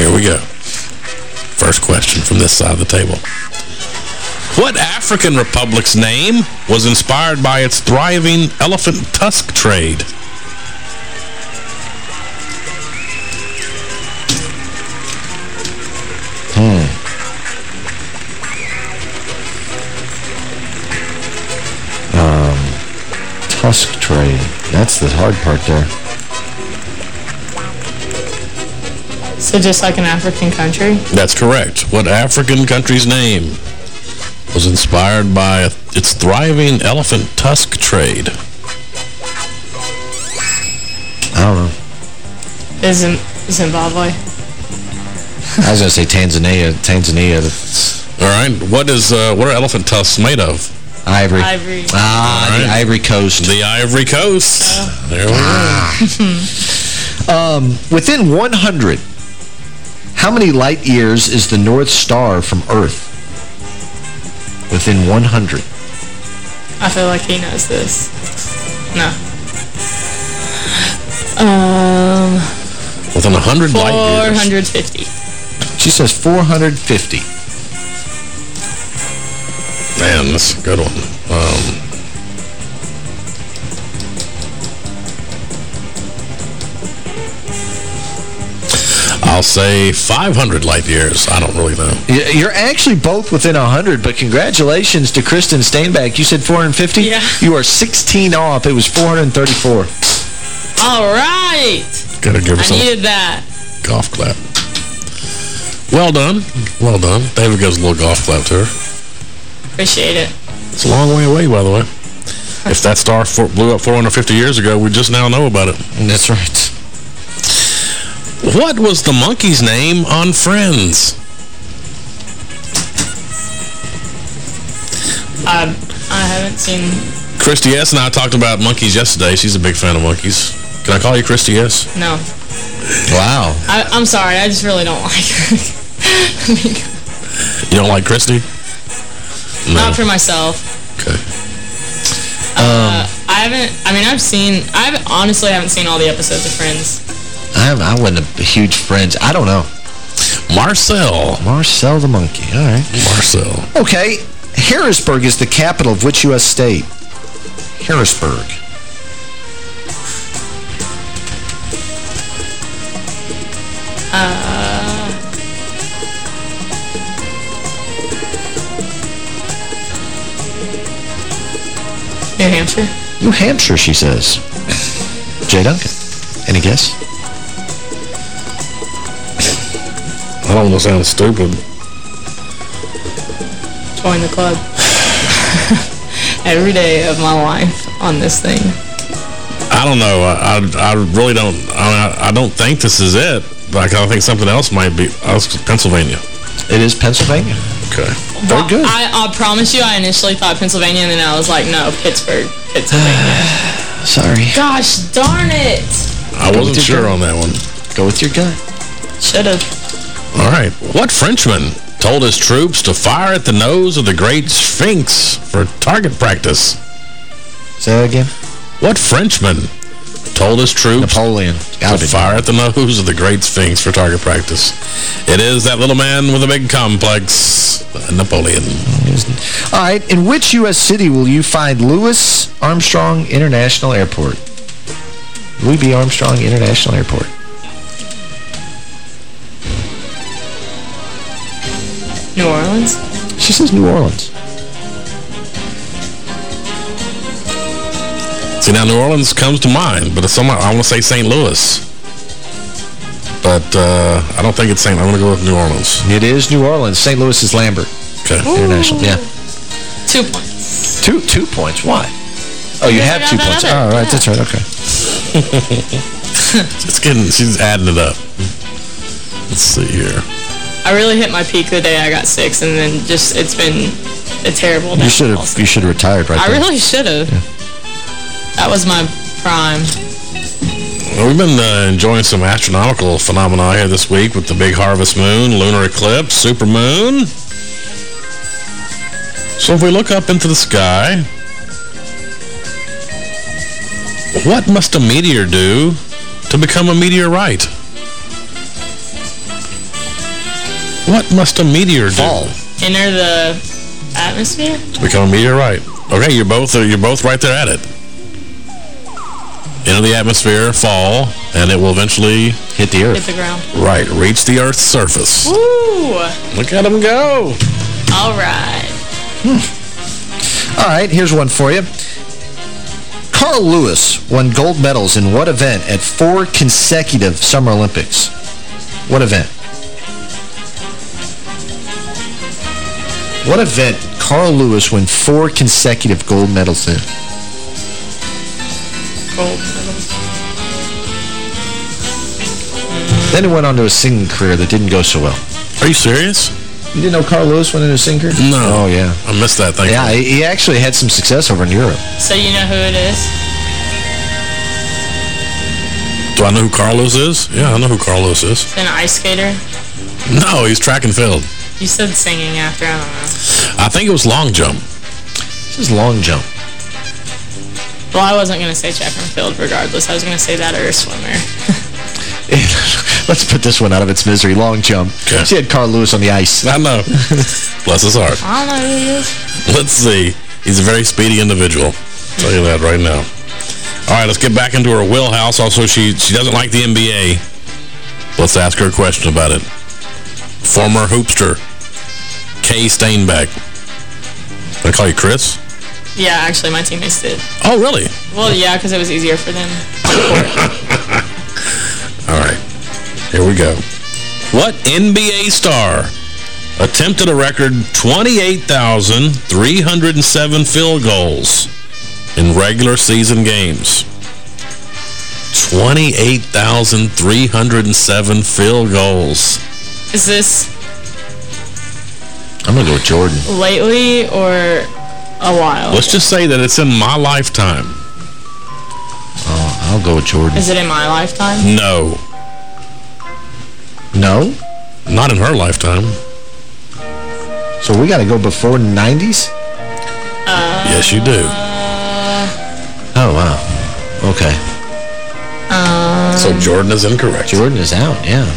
Here we go. First question from this side of the table. What African republic's name was inspired by its thriving elephant tusk trade? Tusk trade. That's the hard part there. So just like an African country? That's correct. What African country's name was inspired by its thriving elephant tusk trade? I don't know. Is Zim Zimbabwe? I was going to say Tanzania. Tanzania. All right. What is uh, what are elephant tusks made of? Ivory. Ivory. Ah, All the. Ivory Coast. The Ivory Coast. There we go. *laughs* Um, within 100, how many light years is the North Star from Earth? Within 100. I feel like he knows this. No. Um, Within 100 light years. 450. She says 450. Man, that's a good one. Um, I'll say 500 light years. I don't really know. You're actually both within 100, but congratulations to Kristen Stainback. You said 450? Yeah. You are 16 off. It was 434. All right. Gotta give I herself needed that. golf clap. Well done. Well done. David gives a little golf clap to her. Appreciate it. It's a long way away, by the way. If that star for, blew up 450 years ago, we just now know about it. That's right. What was the monkey's name on Friends? I, I haven't seen... Christy S. and I talked about monkeys yesterday. She's a big fan of monkeys. Can I call you Christy S? No. Wow. I, I'm sorry. I just really don't like her. I *laughs* mean, You don't like Christy? Not for myself. Okay. Uh, I haven't... I mean, I've seen... I haven't, honestly haven't seen all the episodes of Friends. I, I wasn't a huge friends. I don't know. Marcel. Marcel the monkey. All right. Marcel. Okay. Harrisburg is the capital of which U.S. state? Harrisburg. Uh... New Hampshire? New Hampshire, she says. Jay Duncan. Any guess? I don't want to sound stupid. Join the club. *laughs* Every day of my life on this thing. I don't know. I, I, I really don't. I, I don't think this is it. Like, I think something else might be. I was Pennsylvania. It is Pennsylvania. Okay. Very good. I, I promise you, I initially thought Pennsylvania, and then I was like, no, Pittsburgh, Pennsylvania. *sighs* Sorry. Gosh darn it. I Go wasn't sure gut. on that one. Go with your gut. Should have. All right. What Frenchman told his troops to fire at the nose of the Great Sphinx for target practice? Say that again. What Frenchman told his troops Napoleon. to fire at the nose of the Great Sphinx for target practice? It is that little man with a big complex, Napoleon. All right. In which U.S. city will you find Louis Armstrong International Airport? Louis B. Armstrong International Airport. New Orleans? She says New Orleans. See, now New Orleans comes to mind, but it's somewhere, I want to say St. Louis. But uh, I don't think it's St. I'm going to go with New Orleans. It is New Orleans. St. Louis is Lambert. Okay. International. Yeah. Two points. Two two points. Why? Oh, you Because have two points. other- Oh, right. yeah. That's right. Okay. *laughs* It's getting, she's adding it up. Let's see here. I really hit my peak the day I got six, and then just, it's been a terrible You should have you should have retired right I there. really should have. That was my prime. Well, we've been uh, enjoying some astronomical phenomena here this week with the big harvest moon, lunar eclipse, super moon. So if we look up into the sky, what must a meteor do to become a meteorite? What must a meteor do Fall. Enter the atmosphere? to become a meteorite? Okay, you're both you're both right there at it. Into the atmosphere, fall, and it will eventually hit the earth. Hit the ground. Right, reach the Earth's surface. Woo! Look at them go. All right. Hmm. All right, here's one for you. Carl Lewis won gold medals in what event at four consecutive Summer Olympics? What event? What event Carl Lewis won four consecutive gold medals in? Gold medals. Then he went on to a singing career that didn't go so well. Are you serious? You didn't know Carl Lewis went into a singing career? No. Oh, yeah. I missed that, thank Yeah, you. he he actually had some success over in Europe. So you know who it is? Do I know who Carlos is? Yeah, I know who Carlos is. An ice skater? No, he's track and field. You said singing after, I don't know. I think it was long jump. This is long jump. Well, I wasn't going to say track and field regardless. I was going to say that or a swimmer. *laughs* Let's put this one out of its misery. Long jump. She had Carl Lewis on the ice. I know. *laughs* Bless his heart. I know who he is. Let's see. He's a very speedy individual. I'll tell you that right now. All right, let's get back into her wheelhouse. Also, she she doesn't like the NBA. Let's ask her a question about it. Former hoopster, Kay Stainback. Can I call you Chris? Yeah, actually, my teammates did. Oh, really? Well, yeah, because it was easier for them. *laughs* All right. Here we go. What NBA star attempted a record 28,307 field goals in regular season games? 28,307 field goals. Is this I'm going to go with Jordan. lately or a while? Let's just say that it's in my lifetime. Oh, I'll go with Jordan. Is it in my lifetime? No. No? Not in her lifetime. So we got to go before the 90s? Uh, Yes, you do. Oh, wow. Okay. Um, So Jordan is incorrect. Jordan is out, yeah.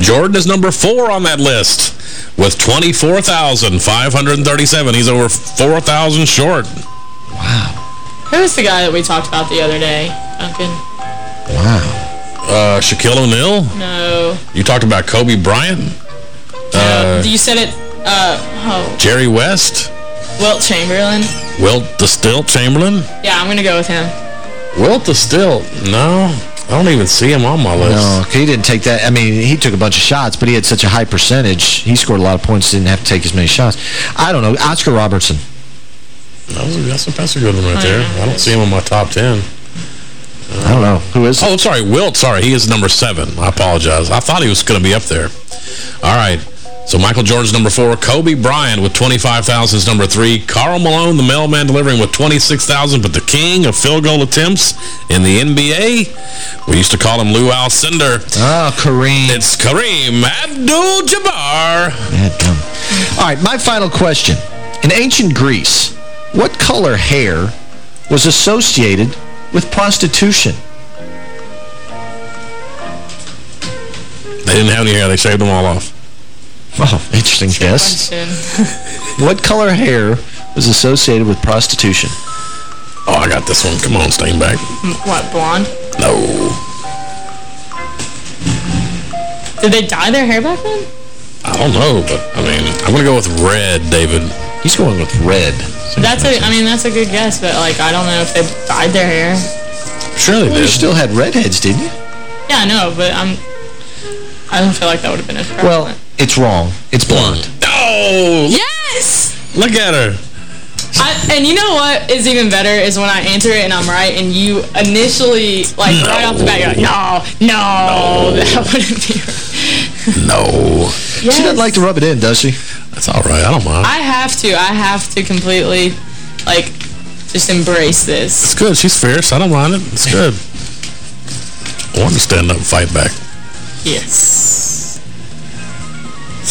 Jordan is number four on that list with 24,537. He's over 4,000 short. Who was the guy that we talked about the other day, Duncan? Wow. Uh, Shaquille O'Neal? No. You talked about Kobe Bryant? Uh, you said it, uh, oh, Jerry West? Wilt Chamberlain? Wilt the Stilt Chamberlain? Yeah, I'm going to go with him. Wilt the Stilt? No. I don't even see him on my list. No, he didn't take that. I mean, he took a bunch of shots, but he had such a high percentage. He scored a lot of points, didn't have to take as many shots. I don't know. Oscar Robertson. That was that's, a, that's a good one right there. Oh, I don't see him on my top 10. I don't know. Who is Oh, sorry. Wilt, sorry. He is number seven. I apologize. I thought he was going to be up there. All right. So Michael Jordan's number four. Kobe Bryant with 25,000 is number three. Karl Malone, the mailman, delivering with 26,000. But the king of field goal attempts in the NBA, we used to call him Lew Alcindor. Oh, Kareem. It's Kareem Abdul-Jabbar. All right, my final question. In ancient Greece, what color hair was associated with prostitution? They didn't have any hair. They shaved them all off. Oh, interesting guess. *laughs* *laughs* What color hair was associated with prostitution? Oh, I got this one. Come on, Stainback. M- mm, What, blonde? No. Did they dye their hair back then? I don't know, but, I mean, I'm going to go with red, David. He's going with red. That's a, I mean, that's a good guess, but, like, I don't know if they dyed their hair. Sure they Well, you still had redheads, didn't you? Yeah, I know, but I'm, I don't feel like that would have been as prevalent. Well, it's wrong. It's blonde. No! Yes! Look at her. I, and you know what is even better is when I answer it and I'm right and you initially, like, right off the bat, you're like, no, no, that *laughs* wouldn't be right. No. She doesn't like to rub it in, does she? That's all right. I don't mind. I have to. I have to completely, like, just embrace this. It's good. She's fierce. I don't mind it. It's good. I want to stand up and fight back. Yes.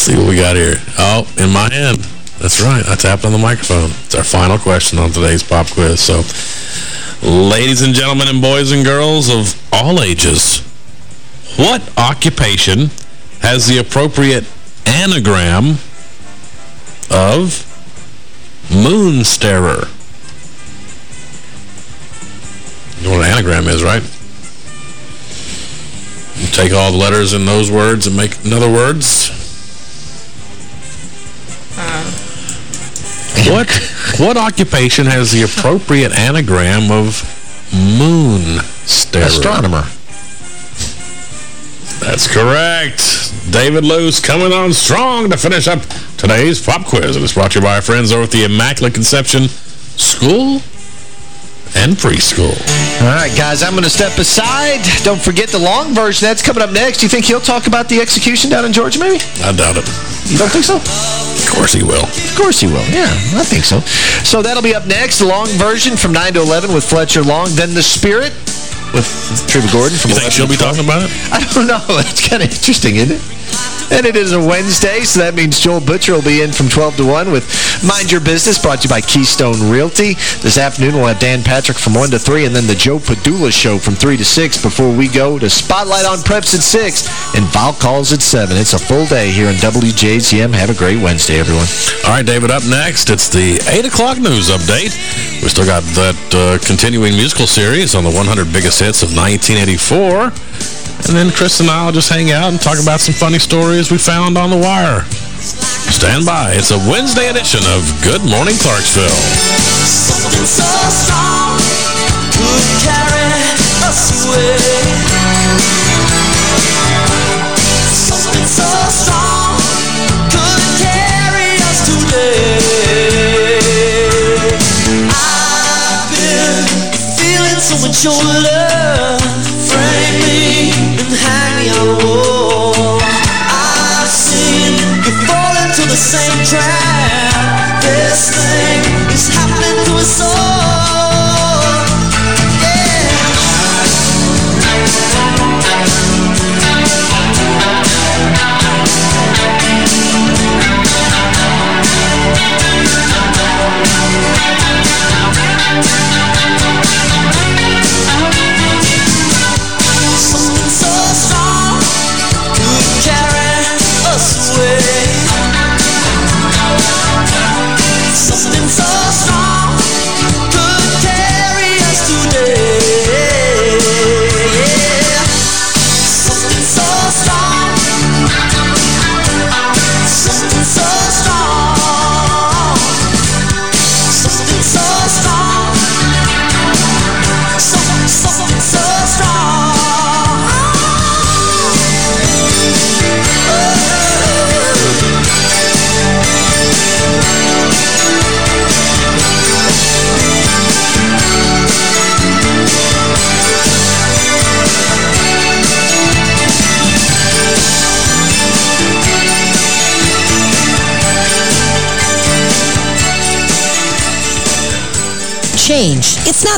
See what we got here. Oh, in my hand. That's right. I tapped on the microphone. It's our final question on today's pop quiz. So, ladies and gentlemen and boys and girls of all ages, what occupation has the appropriate anagram of moon starer? You know what an anagram is, right? You take all the letters in those words and make another words. What what occupation has the appropriate anagram of moon starer? Astronomer. That's correct. David Luce coming on strong to finish up today's pop quiz. And it's brought to you by our friends over at the Immaculate Conception School and Preschool. All right, guys, I'm going to step aside. Don't forget the long version. That's coming up next. Do you think he'll talk about the execution down in Georgia, maybe? I doubt it. You don't think so? Of course he will. Of course he will. Yeah, I think so. So that'll be up next. The long version from 9 to 11 with Fletcher Long. Then The Spirit with Trevor Gordon from You think she'll be 12. talking about it? I don't know. It's kind of interesting, isn't it? And it is a Wednesday, so that means Joel Butcher will be in from 12 to 1 with Mind Your Business, brought to you by Keystone Realty. This afternoon, we'll have Dan Patrick from 1 to 3, and then the Joe Padula Show from 3 to 6 before we go to Spotlight on Preps at 6 and Vol Calls at 7. It's a full day here in WJZM. Have a great Wednesday, everyone. All right, David, up next, it's the 8 o'clock news update. We still got that uh, continuing musical series on the 100 biggest hits of 1984. And then Chris and I will just hang out and talk about some funny stories we found on the wire. Stand by. It's a Wednesday edition of Good Morning Clarksville. Something so same trap.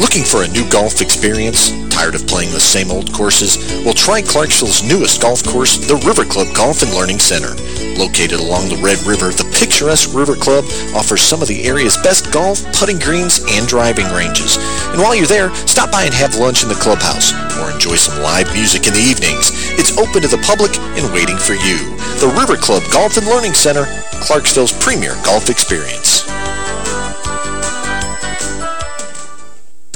Looking for a new golf experience? Tired of playing the same old courses? Well, try Clarksville's newest golf course, the River Club Golf and Learning Center. Located along the Red River, the picturesque River Club offers some of the area's best golf, putting greens, and driving ranges. And while you're there, stop by and have lunch in the clubhouse or enjoy some live music in the evenings. It's open to the public and waiting for you. The River Club Golf and Learning Center, Clarksville's premier golf experience.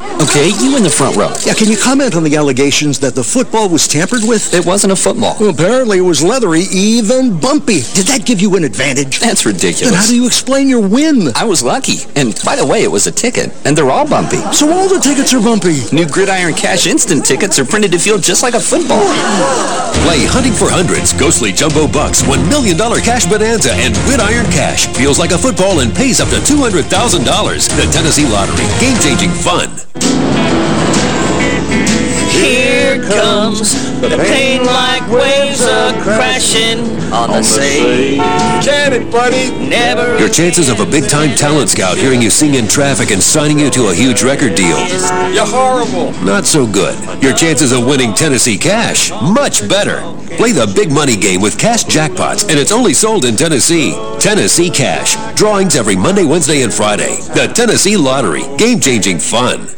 Okay, you in the front row. Yeah, can you comment on the allegations that the football was tampered with? It wasn't a football. Well, apparently it was leathery, even bumpy. Did that give you an advantage? That's ridiculous. Then how do you explain your win? I was lucky. And by the way, it was a ticket, and they're all bumpy. So all the tickets are bumpy. New Gridiron Cash Instant tickets are printed to feel just like a football. Play Hunting for Hundreds, Ghostly Jumbo Bucks, $1 million cash bonanza, and Gridiron Cash. Feels like a football and pays up to $200,000. The Tennessee Lottery. Game-changing fun. Here comes the pain like waves are crashing on the sea. Get it, buddy. Never Your chances of a big-time talent scout hearing you sing in traffic and signing you to a huge record deal. You're horrible. Not so good. Your chances of winning Tennessee Cash, much better. Play the big money game with Cash Jackpots, and it's only sold in Tennessee. Tennessee Cash. Drawings every Monday, Wednesday, and Friday. The Tennessee Lottery. Game-changing fun.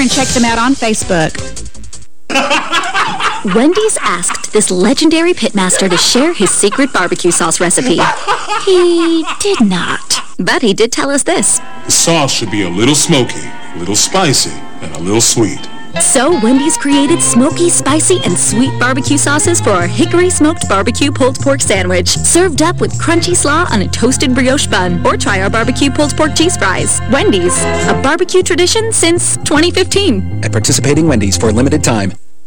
and check them out on Facebook. *laughs* Wendy's asked this legendary pitmaster to share his secret barbecue sauce recipe. He did not. But he did tell us this. The sauce should be a little smoky, a little spicy, and a little sweet. So Wendy's created smoky, spicy, and sweet barbecue sauces for our hickory smoked barbecue pulled pork sandwich, served up with crunchy slaw on a toasted brioche bun. Or try our barbecue pulled pork cheese fries. Wendy's, a barbecue tradition since 2015. At participating Wendy's for a limited time.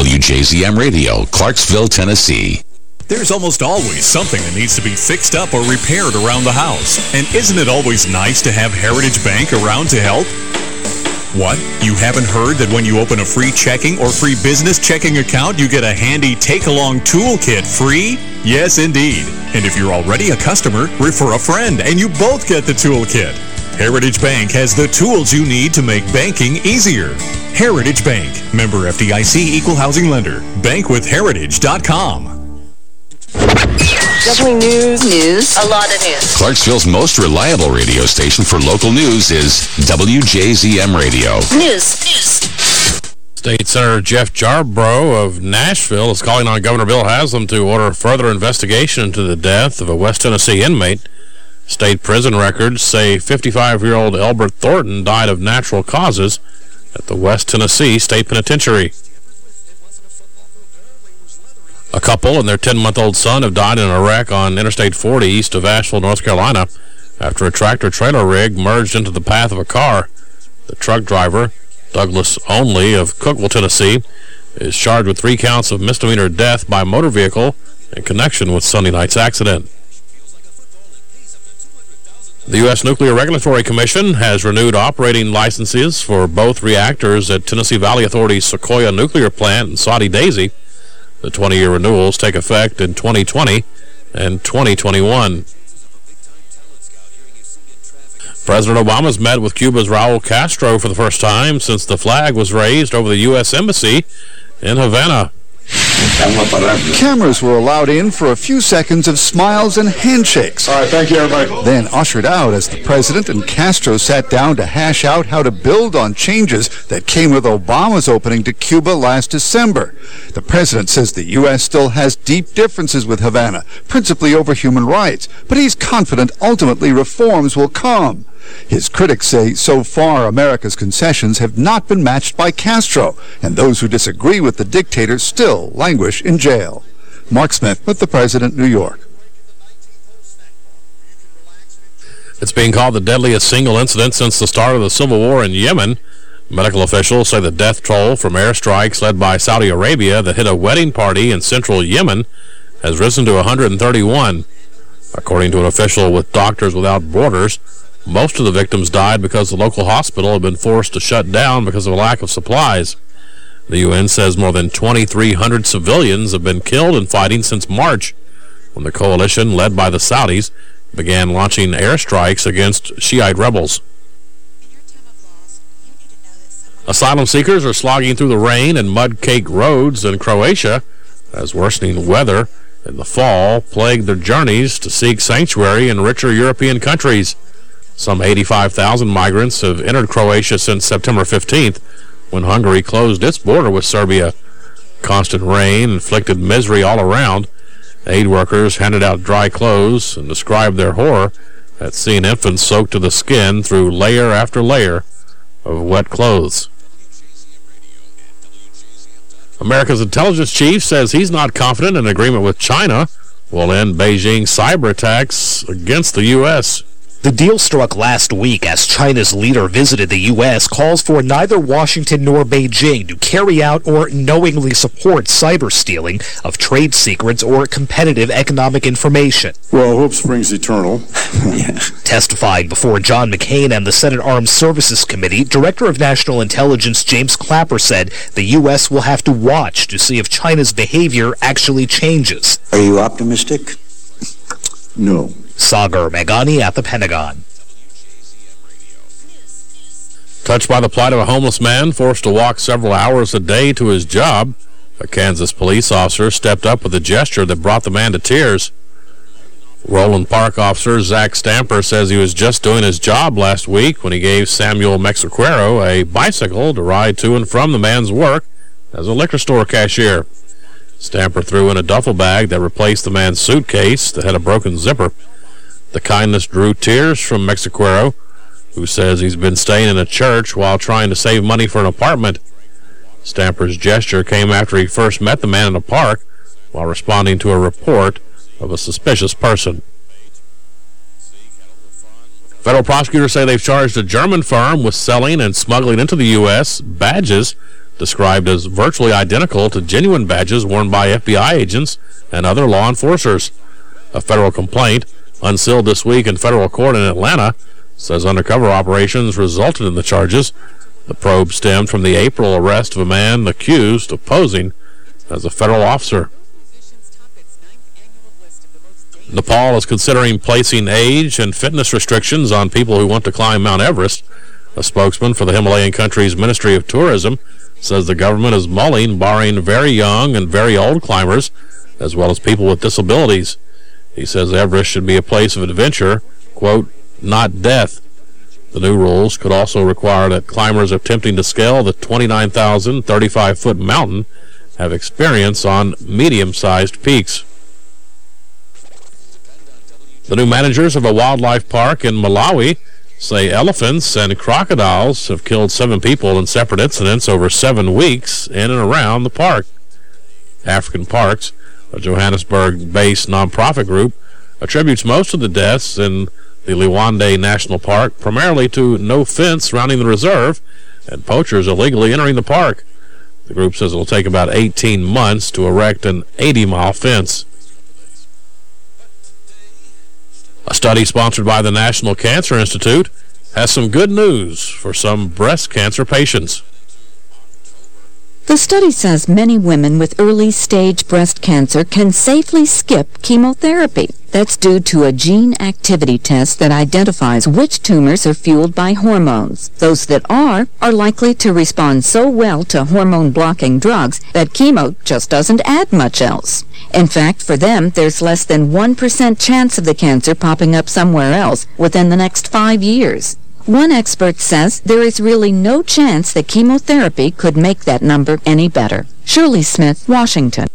WJZM Radio, Clarksville, Tennessee. There's almost always something that needs to be fixed up or repaired around the house. And isn't it always nice to have Heritage Bank around to help? What? You haven't heard that when you open a free checking or free business checking account, you get a handy take-along toolkit free? Yes, indeed. And if you're already a customer, refer a friend and you both get the toolkit. Heritage Bank has the tools you need to make banking easier. Heritage Bank, member FDIC equal housing lender. Bankwithheritage.com. Definitely news. News. A lot of news. Clarksville's most reliable radio station for local news is WJZM Radio. News. News. State Senator Jeff Yarbro of Nashville is calling on Governor Bill Haslam to order further investigation into the death of a West Tennessee inmate. State prison records say 55-year-old Elbert Thornton died of natural causes at the West Tennessee State Penitentiary. A couple and their 10-month-old son have died in a wreck on Interstate 40 east of Asheville, North Carolina, after a tractor-trailer rig merged into the path of a car. The truck driver, Douglas Only of Cookeville, Tennessee, is charged with three counts of misdemeanor death by motor vehicle in connection with Sunday night's accident. The U.S. Nuclear Regulatory Commission has renewed operating licenses for both reactors at Tennessee Valley Authority's Sequoyah Nuclear Plant and Soddy-Daisy. The 20-year renewals take effect in 2020 and 2021. President Obama's met with Cuba's Raul Castro for the first time since the flag was raised over the U.S. Embassy in Havana. Cameras were allowed in for a few seconds of smiles and handshakes. All right, thank you, everybody. Then ushered out as the president and Castro sat down to hash out how to build on changes that came with Obama's opening to Cuba last December. The president says the U.S. still has deep differences with Havana, principally over human rights, but he's confident ultimately reforms will come. His critics say so far America's concessions have not been matched by Castro, and those who disagree with the dictator still languish in jail. Mark Smith with the President, New York. It's being called the deadliest single incident since the start of the civil war in Yemen. Medical officials say the death toll from airstrikes led by Saudi Arabia that hit a wedding party in central Yemen has risen to 131. According to an official with Doctors Without Borders, most of the victims died because the local hospital had been forced to shut down because of a lack of supplies. The UN says more than 2,300 civilians have been killed in fighting since March, when the coalition, led by the Saudis, began launching airstrikes against Shiite rebels. Asylum seekers are slogging through the rain and mud-caked roads in Croatia as worsening weather in the fall plagued their journeys to seek sanctuary in richer European countries. Some 85,000 migrants have entered Croatia since September 15th, when Hungary closed its border with Serbia. Constant rain inflicted misery all around. Aid workers handed out dry clothes and described their horror at seeing infants soaked to the skin through layer after layer of wet clothes. America's intelligence chief says he's not confident an agreement with China will end Beijing's cyber attacks against the U.S. The deal struck last week as China's leader visited the U.S. calls for neither Washington nor Beijing to carry out or knowingly support cyber stealing of trade secrets or competitive economic information. Well, hope springs eternal. *laughs* Testifying before John McCain and the Senate Armed Services Committee, Director of National Intelligence James Clapper said the U.S. will have to watch to see if China's behavior actually changes. Are you optimistic? No. Sagar Meghani at the Pentagon. Touched by the plight of a homeless man forced to walk several hours a day to his job, a Kansas police officer stepped up with a gesture that brought the man to tears. Roeland Park officer Zach Stamper says he was just doing his job last week when he gave Samuel Mexiquero a bicycle to ride to and from the man's work as a liquor store cashier. Stamper threw in a duffel bag that replaced the man's suitcase that had a broken zipper. The kindness drew tears from Mexiquero, who says he's been staying in a church while trying to save money for an apartment. Stamper's gesture came after he first met the man in a park while responding to a report of a suspicious person. Federal prosecutors say they've charged a German firm with selling and smuggling into the U.S. badges described as virtually identical to genuine badges worn by FBI agents and other law enforcers. A federal complaint, unsealed this week in federal court in Atlanta, says undercover operations resulted in the charges. The probe stemmed from the April arrest of a man accused of posing as a federal officer. Nepal is considering placing age and fitness restrictions on people who want to climb Mount Everest. A spokesman for the Himalayan country's Ministry of Tourism says the government is mulling barring very young and very old climbers, as well as people with disabilities. He says Everest should be a place of adventure, quote, not death. The new rules could also require that climbers attempting to scale the 29,035-foot mountain have experience on medium-sized peaks. The new managers of a wildlife park in Malawi say elephants and crocodiles have killed seven people in separate incidents over seven weeks in and around the park. African Parks, a Johannesburg-based nonprofit group, attributes most of the deaths in the Liwonde National Park primarily to no fence surrounding the reserve and poachers illegally entering the park. The group says it will take about 18 months to erect an 80-mile fence. A study sponsored by the National Cancer Institute has some good news for some breast cancer patients. The study says many women with early-stage breast cancer can safely skip chemotherapy. That's due to a gene activity test that identifies which tumors are fueled by hormones. Those that are are likely to respond so well to hormone-blocking drugs that chemo just doesn't add much else. In fact, for them, there's less than 1% chance of the cancer popping up somewhere else within the next five years. One expert says there is really no chance that chemotherapy could make that number any better. Shirley Smith, Washington.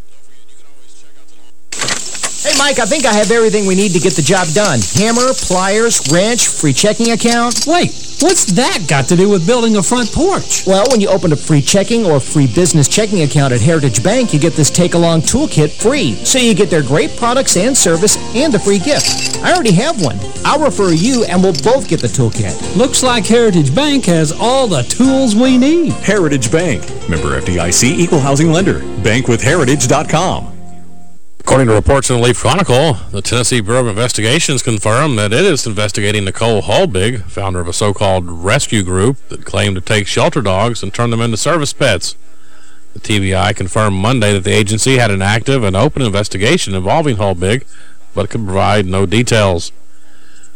Hey, Mike, I think I have everything we need to get the job done. Hammer, pliers, wrench, free checking account. Wait, what's that got to do with building a front porch? Well, when you open a free checking or free business checking account at Heritage Bank, you get this take-along toolkit free. So you get their great products and service and a free gift. I already have one. I'll refer you and we'll both get the toolkit. Looks like Heritage Bank has all the tools we need. Heritage Bank. Member FDIC Equal Housing Lender. Bankwithheritage.com. According to reports in the Leaf Chronicle, the Tennessee Bureau of Investigations confirmed that it is investigating Nicole Holbig, founder of a so-called rescue group that claimed to take shelter dogs and turn them into service pets. The TBI confirmed Monday that the agency had an active and open investigation involving Holbig, but could provide no details.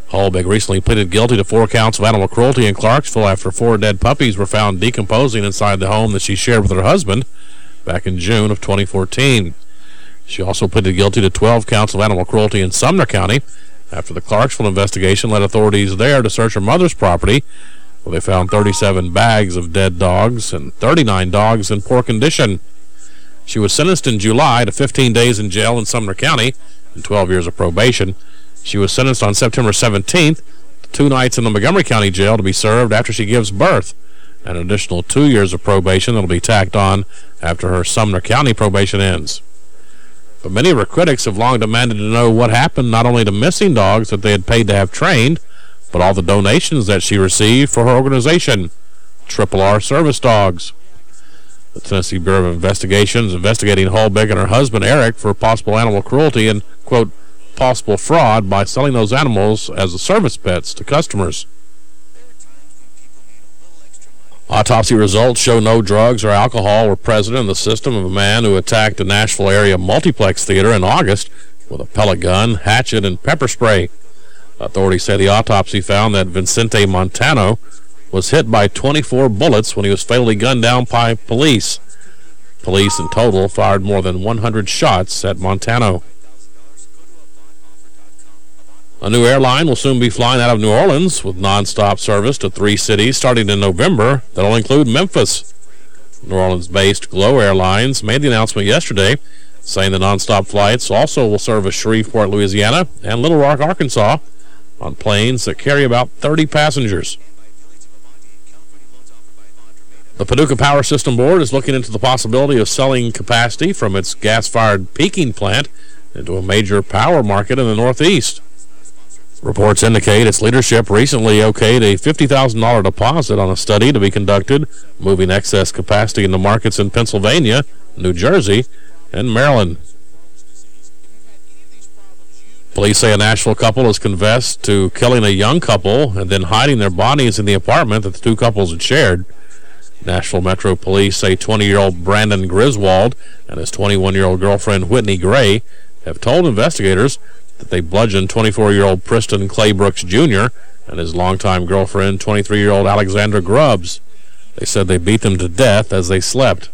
Holbig recently pleaded guilty to four counts of animal cruelty in Clarksville after four dead puppies were found decomposing inside the home that she shared with her husband back in June of 2014. She also pleaded guilty to 12 counts of animal cruelty in Sumner County after the Clarksville investigation led authorities there to search her mother's property, where they found 37 bags of dead dogs and 39 dogs in poor condition. She was sentenced in July to 15 days in jail in Sumner County and 12 years of probation. She was sentenced on September 17th to two nights in the Montgomery County Jail to be served after she gives birth. and an additional two years of probation that'll be tacked on after her Sumner County probation ends. But many of her critics have long demanded to know what happened not only to missing dogs that they had paid to have trained, but all the donations that she received for her organization, Triple R Service Dogs. The Tennessee Bureau of Investigations investigating Holbig and her husband, Eric, for possible animal cruelty and, quote, possible fraud by selling those animals as service pets to customers. Autopsy results show no drugs or alcohol were present in the system of a man who attacked a Nashville area multiplex theater in August with a pellet gun, hatchet, and pepper spray. Authorities say the autopsy found that Vincente Montano was hit by 24 bullets when he was fatally gunned down by police. Police in total fired more than 100 shots at Montano. A new airline will soon be flying out of New Orleans with nonstop service to three cities starting in November. That'll include Memphis. New Orleans-based GLO Airlines made the announcement yesterday saying the nonstop flights also will service Shreveport, Louisiana and Little Rock, Arkansas on planes that carry about 30 passengers. The Paducah Power System Board is looking into the possibility of selling capacity from its gas-fired peaking plant into a major power market in the Northeast. Reports indicate its leadership recently okayed a $50,000 deposit on a study to be conducted moving excess capacity into markets in Pennsylvania, New Jersey, and Maryland. Police say a Nashville couple has confessed to killing a young couple and then hiding their bodies in the apartment that the two couples had shared. Nashville Metro Police say 20-year-old Brandon Griswold and his 21-year-old girlfriend Whitney Gray have told investigators that they bludgeoned 24-year-old Preston Claybrooks Jr. and his longtime girlfriend, 23-year-old Alexandra Grubbs. They said they beat them to death as they slept.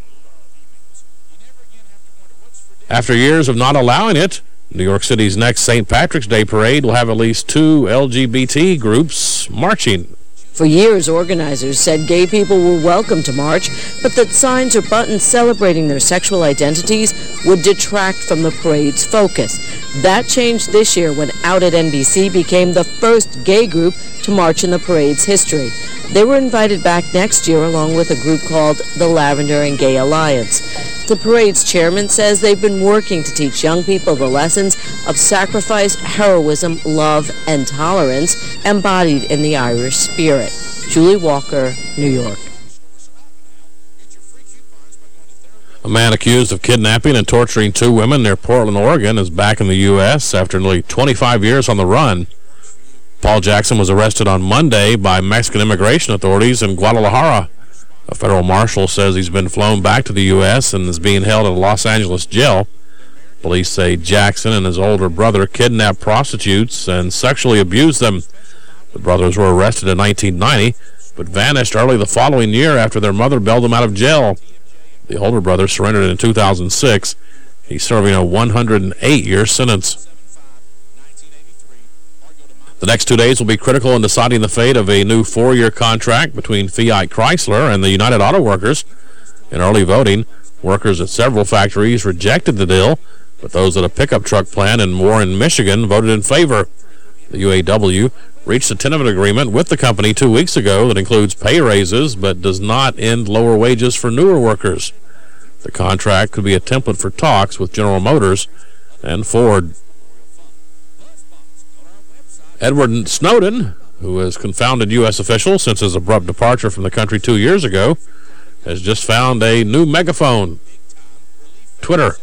After years of not allowing it, New York City's next St. Patrick's Day parade will have at least two LGBT groups marching. For years, organizers said gay people were welcome to march, but that signs or buttons celebrating their sexual identities would detract from the parade's focus. That changed this year when Out at NBC became the first gay group to march in the parade's history. They were invited back next year along with a group called the Lavender and Gay Alliance. The parade's chairman says they've been working to teach young people the lessons of sacrifice, heroism, love, and tolerance embodied in the Irish spirit. Julie Walker, New York. A man accused of kidnapping and torturing two women near Portland, Oregon is back in the U.S. after nearly 25 years on the run. Paul Jackson was arrested on Monday by Mexican immigration authorities in Guadalajara. A federal marshal says he's been flown back to the U.S. and is being held at a Los Angeles jail. Police say Jackson and his older brother kidnapped prostitutes and sexually abused them. The brothers were arrested in 1990, but vanished early the following year after their mother bailed them out of jail. The older brother surrendered in 2006. He's serving a 108-year sentence. The next two days will be critical in deciding the fate of a new four-year contract between Fiat Chrysler and the United Auto Workers. In early voting, workers at several factories rejected the deal, but those at a pickup truck plant in Warren, Michigan voted in favor. The UAW reached a tentative agreement with the company two weeks ago that includes pay raises but does not end lower wages for newer workers. The contract could be a template for talks with General Motors and Ford. Edward Snowden, who has confounded U.S. officials since his abrupt departure from the country two years ago, has just found a new megaphone, Twitter.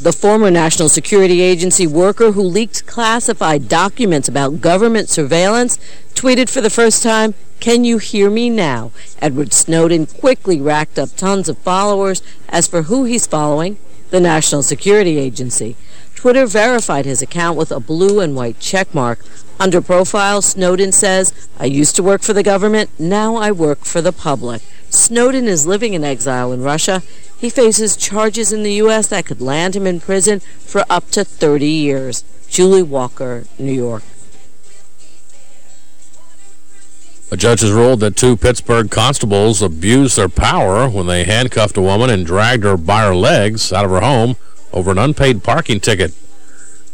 The former National Security Agency worker who leaked classified documents about government surveillance tweeted for the first time, Can you hear me now? Edward Snowden quickly racked up tons of followers. As for who he's following, the National Security Agency. Twitter verified his account with a blue and white checkmark. Under profile, Snowden says, I used to work for the government, now I work for the public. Snowden is living in exile in Russia. He faces charges in the U.S. that could land him in prison for up to 30 years. Julie Walker, New York. A judge has ruled that two Pittsburgh constables abused their power when they handcuffed a woman and dragged her by her legs out of her home over an unpaid parking ticket.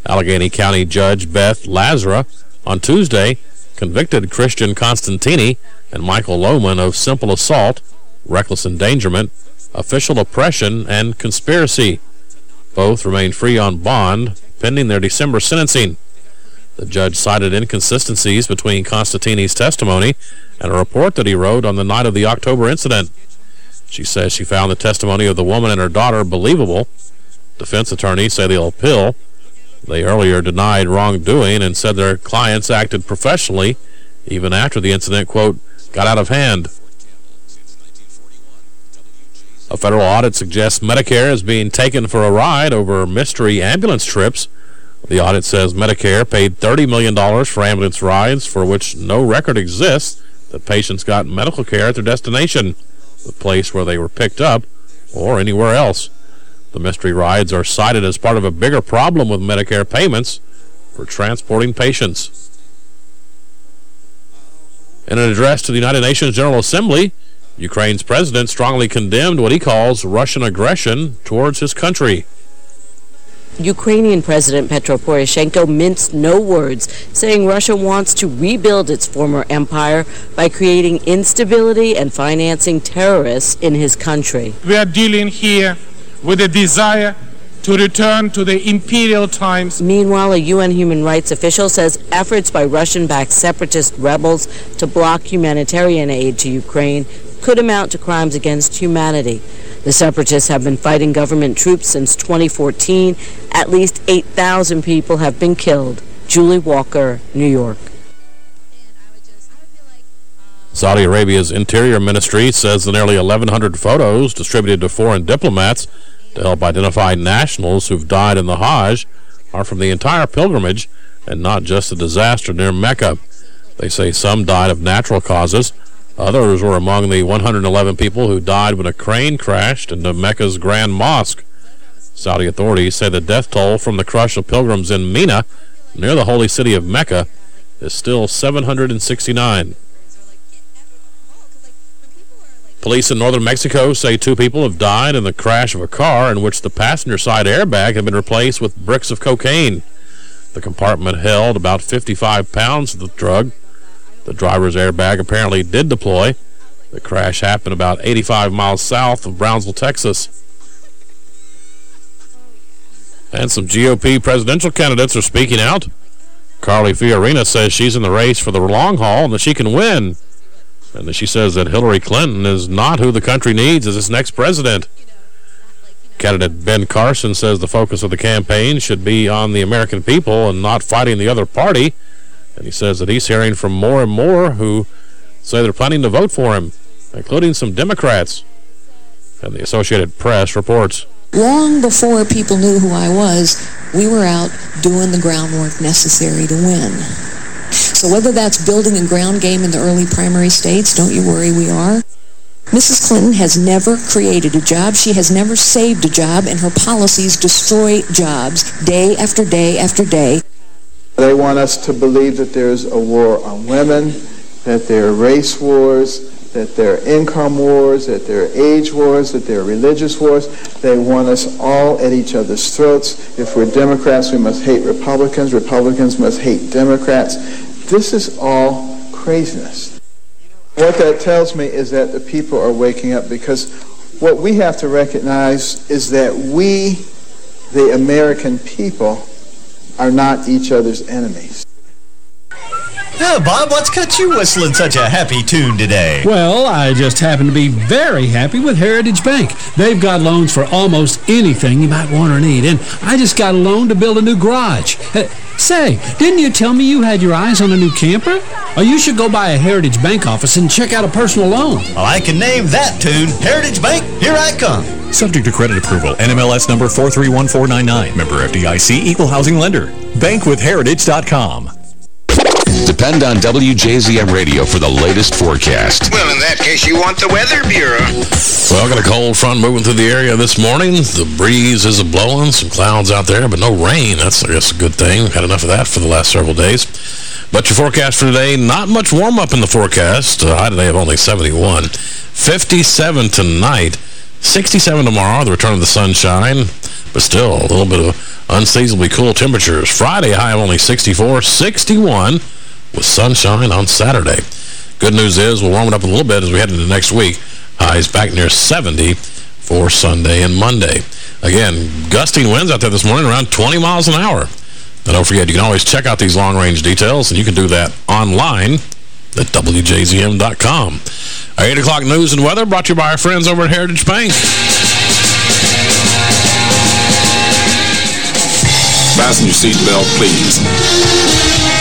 Allegheny County Judge Beth Lazzara on Tuesday convicted Christian Constantini and Michael Lohman of simple assault, reckless endangerment, official oppression, and conspiracy. Both remain free on bond pending their December sentencing. The judge cited inconsistencies between Constantini's testimony and a report that he wrote on the night of the October incident. She says she found the testimony of the woman and her daughter believable. Defense attorneys say they'll appeal. They earlier denied wrongdoing and said their clients acted professionally even after the incident, quote, got out of hand. A federal audit suggests Medicare is being taken for a ride over mystery ambulance trips. The audit says Medicare paid $30 million for ambulance rides for which no record exists that patients got medical care at their destination, the place where they were picked up, or anywhere else. The mystery rides are cited as part of a bigger problem with Medicare payments for transporting patients. In an address to the United Nations General Assembly, Ukraine's president strongly condemned what he calls Russian aggression towards his country. Ukrainian President Petro Poroshenko minced no words, saying Russia wants to rebuild its former empire by creating instability and financing terrorists in his country. We are dealing here with a desire to return to the imperial times. Meanwhile, a UN human rights official says efforts by Russian-backed separatist rebels to block humanitarian aid to Ukraine could amount to crimes against humanity. The separatists have been fighting government troops since 2014. At least 8,000 people have been killed. Julie Walker, New York. Saudi Arabia's Interior Ministry says the nearly 1,100 photos distributed to foreign diplomats to help identify nationals who've died in the Hajj are from the entire pilgrimage and not just the disaster near Mecca. They say some died of natural causes. Others were among the 111 people who died when a crane crashed into Mecca's Grand Mosque. Saudi authorities say the death toll from the crush of pilgrims in Mina, near the holy city of Mecca, is still 769. Police in northern Mexico say two people have died in the crash of a car in which the passenger side airbag had been replaced with bricks of cocaine. The compartment held about 55 pounds of the drug. The driver's airbag apparently did deploy. The crash happened about 85 miles south of Brownsville, Texas. And some GOP presidential candidates are speaking out. Carly Fiorina says she's in the race for the long haul and that she can win. And she says that Hillary Clinton is not who the country needs as its next president. Candidate Ben Carson says the focus of the campaign should be on the American people and not fighting the other party. And he says that he's hearing from more and more who say they're planning to vote for him, including some Democrats. And the Associated Press reports. Long before people knew who I was, we were out doing the groundwork necessary to win. So whether that's building a ground game in the early primary states, don't you worry, we are. Mrs. Clinton has never created a job. She has never saved a job, and her policies destroy jobs day after day after day. They want us to believe that there's a war on women, that there are race wars, that there are income wars, that there are age wars, that there are religious wars. They want us all at each other's throats. If we're Democrats, we must hate Republicans. Republicans must hate Democrats. This is all craziness. What that tells me is that the people are waking up because what we have to recognize is that we, the American people, are not each other's enemies. Oh, Bob, what's got you whistling such a happy tune today? Well, I just happen to be very happy with Heritage Bank. They've got loans for almost anything you might want or need, and I just got a loan to build a new garage. Uh, say, didn't you tell me you had your eyes on a new camper? Oh, you should go by a Heritage Bank office and check out a personal loan. Well, I can name that tune. Heritage Bank, here I come. Subject to credit approval. NMLS number 431499. Member FDIC. Equal housing lender. Bankwithheritage.com. Depend on WJZM Radio for the latest forecast. Well, in that case, you want the Weather Bureau. Well, got a cold front moving through the area this morning. The breeze is blowing, some clouds out there, but no rain. That's, I guess, a good thing. We've had enough of that for the last several days. But your forecast for today, not much warm-up in the forecast. Uh, high today of only 71. 57 tonight. 67 tomorrow, the return of the sunshine. But still, a little bit of unseasonably cool temperatures. Friday, high of only 64. 61 with sunshine on Saturday. Good news is we'll warm it up a little bit as we head into next week. Highs back near 70 for Sunday and Monday. Again, gusting winds out there this morning around 20 miles an hour. And don't forget, you can always check out these long-range details, and you can do that online at WJZM.com. Our 8 o'clock news and weather brought to you by our friends over at Heritage Bank. Fasten your seatbelt, please.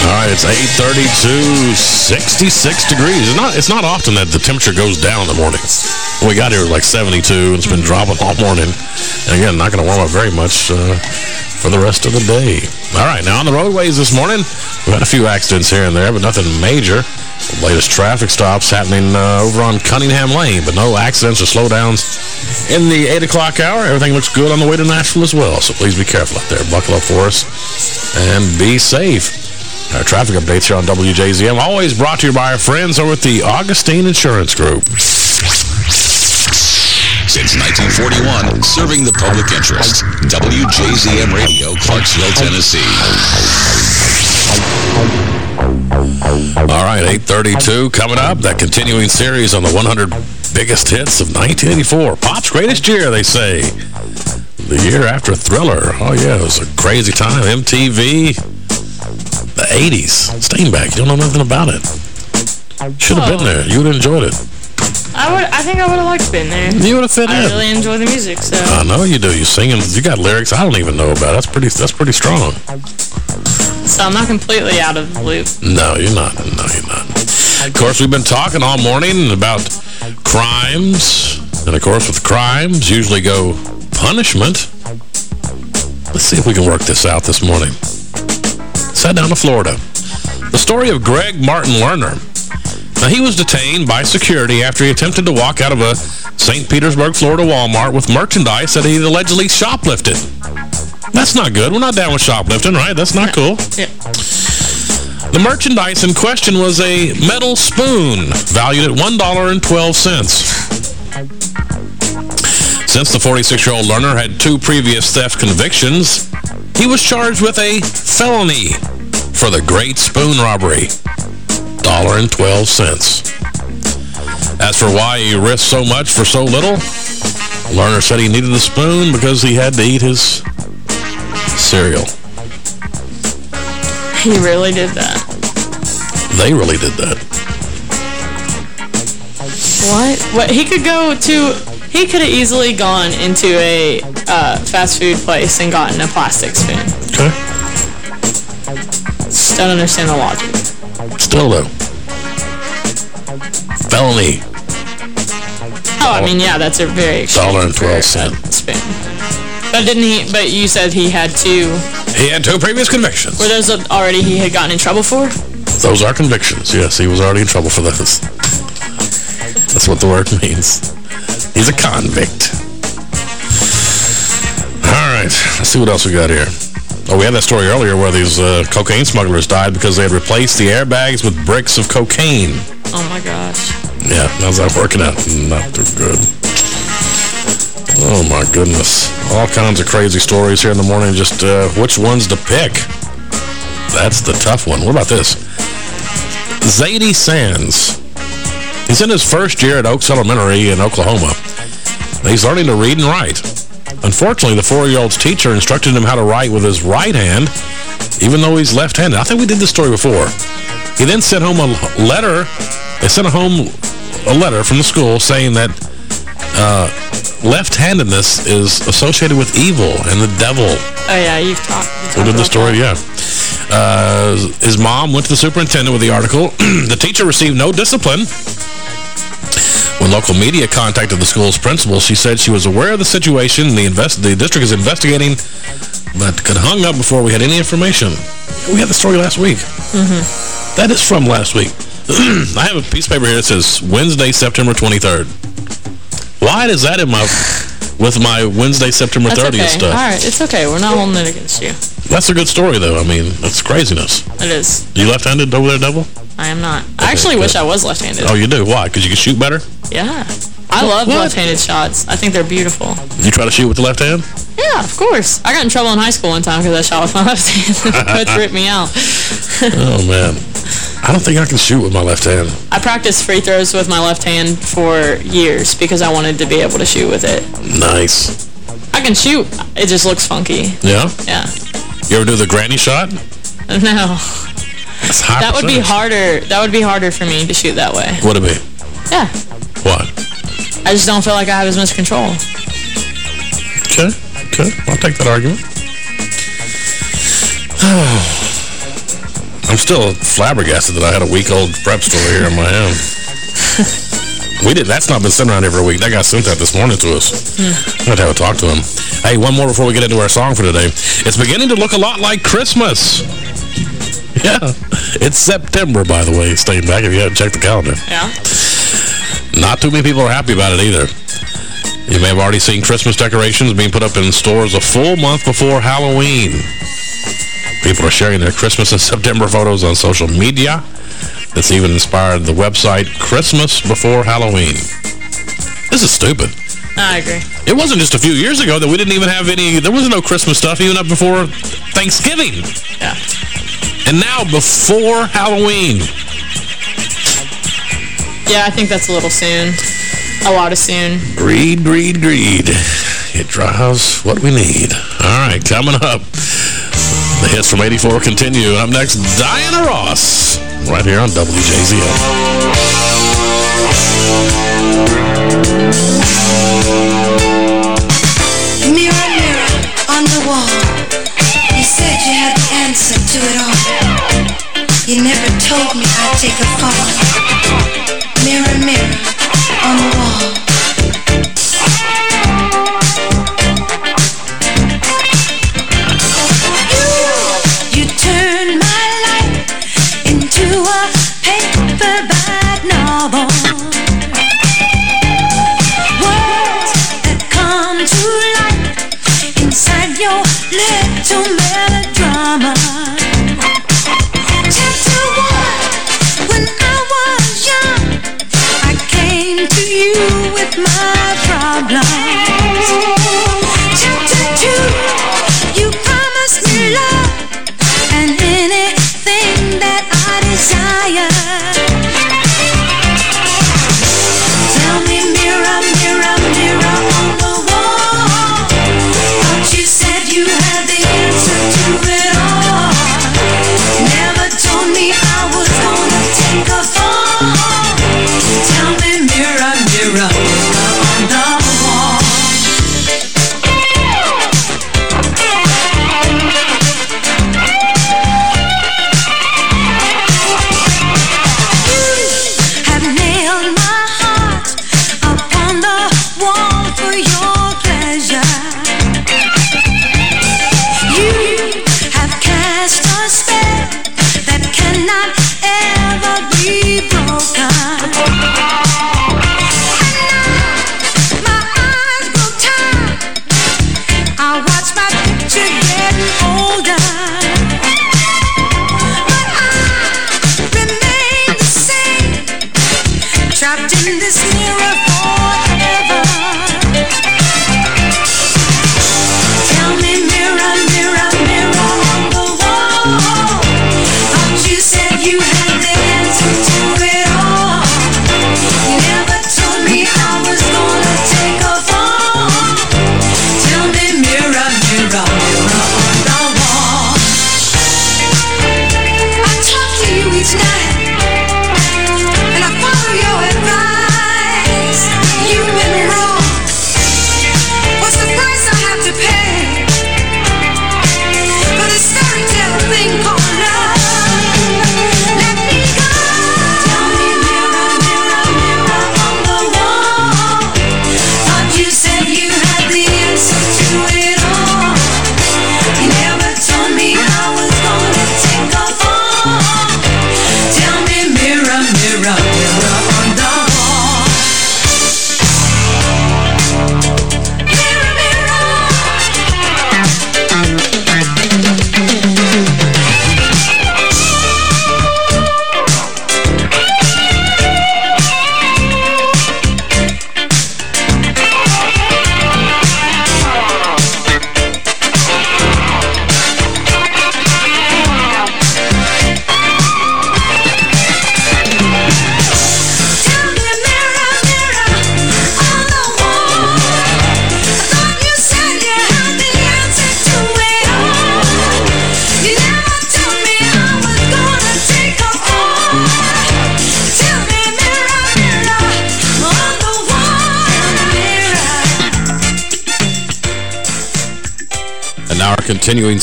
All right, it's 8:32, 66 degrees. It's not it's not often that the temperature goes down in the morning. We got here, it was like 72, and it's been dropping all morning. And again, not going to warm up very much uh, for the rest of the day. All right, now on the roadways this morning, we've had a few accidents here and there, but nothing major. The latest traffic stops happening uh, over on Cunningham Lane, but no accidents or slowdowns in the 8 o'clock hour. Everything looks good on the way to Nashville as well, so please be careful out there. Buckle up for and be safe. Our traffic updates here on WJZM, always brought to you by our friends over at the Augustine Insurance Group. Since 1941, serving the public interest. WJZM Radio, Clarksville, Tennessee. All right, 832 coming up. That continuing series on the 100 biggest hits of 1984. Pop's greatest year, they say. The year after Thriller. Oh, yeah, it was a crazy time. MTV, the 80s. Stainback, you don't know nothing about it. Should have been there. You would have enjoyed it. I would. I think I would have liked being there. You would have fit I in. really enjoy the music, so. I know you do. You sing singing. You got lyrics I don't even know about. That's pretty. That's pretty strong. So I'm not completely out of the loop. No, you're not. No, you're not. Of course, we've been talking all morning about crimes. And, of course, with crimes, usually go punishment. Let's see if we can work this out this morning. Sat down to Florida. The story of Greg Martin Lerner. Now, he was detained by security after he attempted to walk out of a St. Petersburg, Florida Walmart with merchandise that he allegedly shoplifted. That's not good. We're not down with shoplifting, right? That's not cool. Yeah. The merchandise in question was a metal spoon valued at $1.12. Since the 46-year-old Lerner had two previous theft convictions, he was charged with a felony for the Great Spoon Robbery. $1.12. As for why he risked so much for so little, Lerner said he needed the spoon because he had to eat his cereal. He really did that. They really did that. What? What? He could go to... He could have easily gone into a uh, fast food place and gotten a plastic spoon. Okay. Just don't understand the logic. Still, though. Felony. Oh, I mean, yeah, that's a very Dollar and twelve cent spoon. But didn't he? But you said he had two. He had two previous convictions. Were those already he had gotten in trouble for? Those are convictions. Yes, he was already in trouble for those. That's what the word *laughs* means. He's a convict. All right, let's see what else we got here. Oh, we had that story earlier where these uh, cocaine smugglers died because they had replaced the airbags with bricks of cocaine. Oh my gosh. Yeah, how's that working out? Not too good. Oh, my goodness. All kinds of crazy stories here in the morning. Just uh, which ones to pick? That's the tough one. What about this? Zadie Sands. He's in his first year at Oaks Elementary in Oklahoma. He's learning to read and write. Unfortunately, the four-year-old's teacher instructed him how to write with his right hand, even though he's left-handed. I think we did this story before. He then sent home a letter. They sent home a letter from the school saying that uh, left-handedness is associated with evil and the devil. Oh yeah, you've talked. We did the story, yeah. Uh, his mom went to the superintendent with the article. *clears throat* the teacher received no discipline. When local media contacted the school's principal, she said she was aware of the situation. The, invest the district is investigating, but got hung up before we had any information. We had the story last week. Mm -hmm. That is from last week. *clears throat* I have a piece of paper here that says Wednesday, September 23rd. Why is that in my with my Wednesday, September That's 30th okay. stuff? All right, it's okay. We're not holding it against you. That's a good story, though. I mean, that's craziness. It is. You left-handed over there, double? I am not. I actually wish I was left-handed. Oh, you do? Why? Because you can shoot better? Yeah. I love left-handed shots. I think they're beautiful. You try to shoot with the left hand? Yeah, of course. I got in trouble in high school one time because I shot with *laughs* my left hand. Coach *laughs* ripped me out. *laughs* oh, man. I don't think I can shoot with my left hand. I practiced free throws with my left hand for years because I wanted to be able to shoot with it. Nice. I can shoot. It just looks funky. Yeah? Yeah. You ever do the granny shot? *laughs* No. That would be harder. That would be harder for me to shoot that way. Would it be? Yeah. What? I just don't feel like I have as much control. Okay. Okay. I'll take that argument. *sighs* *sighs* *sighs* I'm still flabbergasted that I had a week-old prep story here in my hand. *laughs* we did. That's not been sent around every week. That guy sent that this morning to us. Hmm. I'm going to have a talk to him. Hey, one more before we get into our song for today. It's beginning to look a lot like Christmas. Yeah. It's September, by the way, Stainback if you haven't checked the calendar. Yeah. Not too many people are happy about it either. You may have already seen Christmas decorations being put up in stores a full month before Halloween. People are sharing their Christmas and September photos on social media. That's even inspired the website Christmas Before Halloween. This is stupid. I agree. It wasn't just a few years ago that we didn't even have any, there wasn't no Christmas stuff even up before Thanksgiving. Yeah. And now before Halloween. Yeah, I think that's a little soon. A lot of soon. Greed, greed, greed. It drives what we need. All right, coming up. The hits from 84 continue. Up next, Diana Ross. Right here on WJZM. Mirror, mirror on the wall. You said you had the answer to it all. You never told me I'd take a fall. Mirror, mirror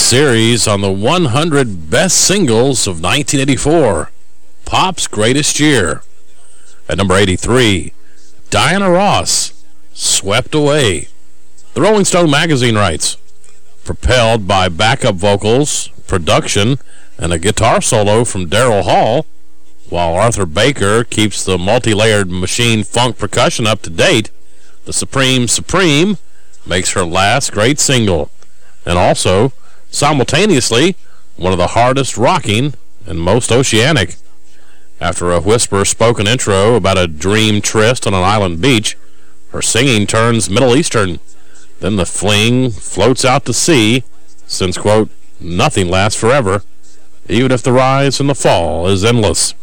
series on the 100 best singles of 1984, Pop's Greatest Year. At number 83, Diana Ross, Swept Away. The Rolling Stone magazine writes, propelled by backup vocals, production, and a guitar solo from Daryl Hall, while Arthur Baker keeps the multi-layered machine funk percussion up to date, the Supreme Supreme makes her last great single, and also, simultaneously, one of the hardest rocking and most oceanic. After a whisper-spoken intro about a dream tryst on an island beach, her singing turns Middle Eastern. Then the fling floats out to sea, since, quote, nothing lasts forever, even if the rise and the fall is endless.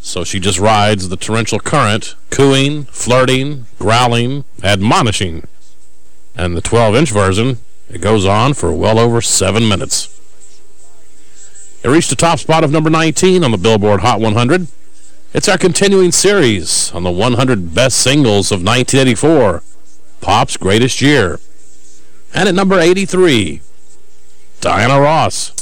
So she just rides the torrential current, cooing, flirting, growling, admonishing. And the 12-inch version, it goes on for well over seven minutes. It reached the top spot of number 19 on the Billboard Hot 100. It's our continuing series on the 100 best singles of 1984, Pop's Greatest Year. And at number 83, Diana Ross.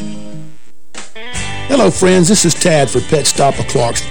Hello, friends. This is Tad for Pet Stop Clarksville.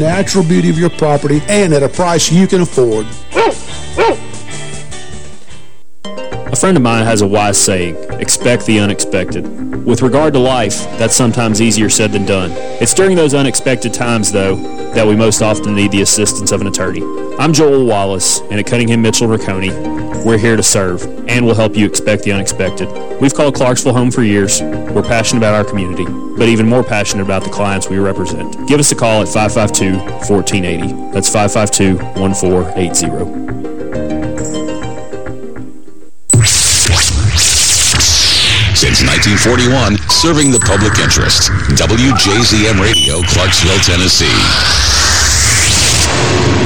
natural beauty of your property and at a price you can afford. A friend of mine has a wise saying, expect the unexpected. With regard to life, that's sometimes easier said than done. It's during those unexpected times, though, that we most often need the assistance of an attorney. I'm Joel Wallace, and at Cunningham Mitchell Rocconi, we're here to serve, and we'll help you expect the unexpected. We've called Clarksville home for years. We're passionate about our community, but even more passionate about the clients we represent. Give us a call at 552-1480. That's 552-1480. 1941, serving the public interest. WJZM Radio, Clarksville, Tennessee.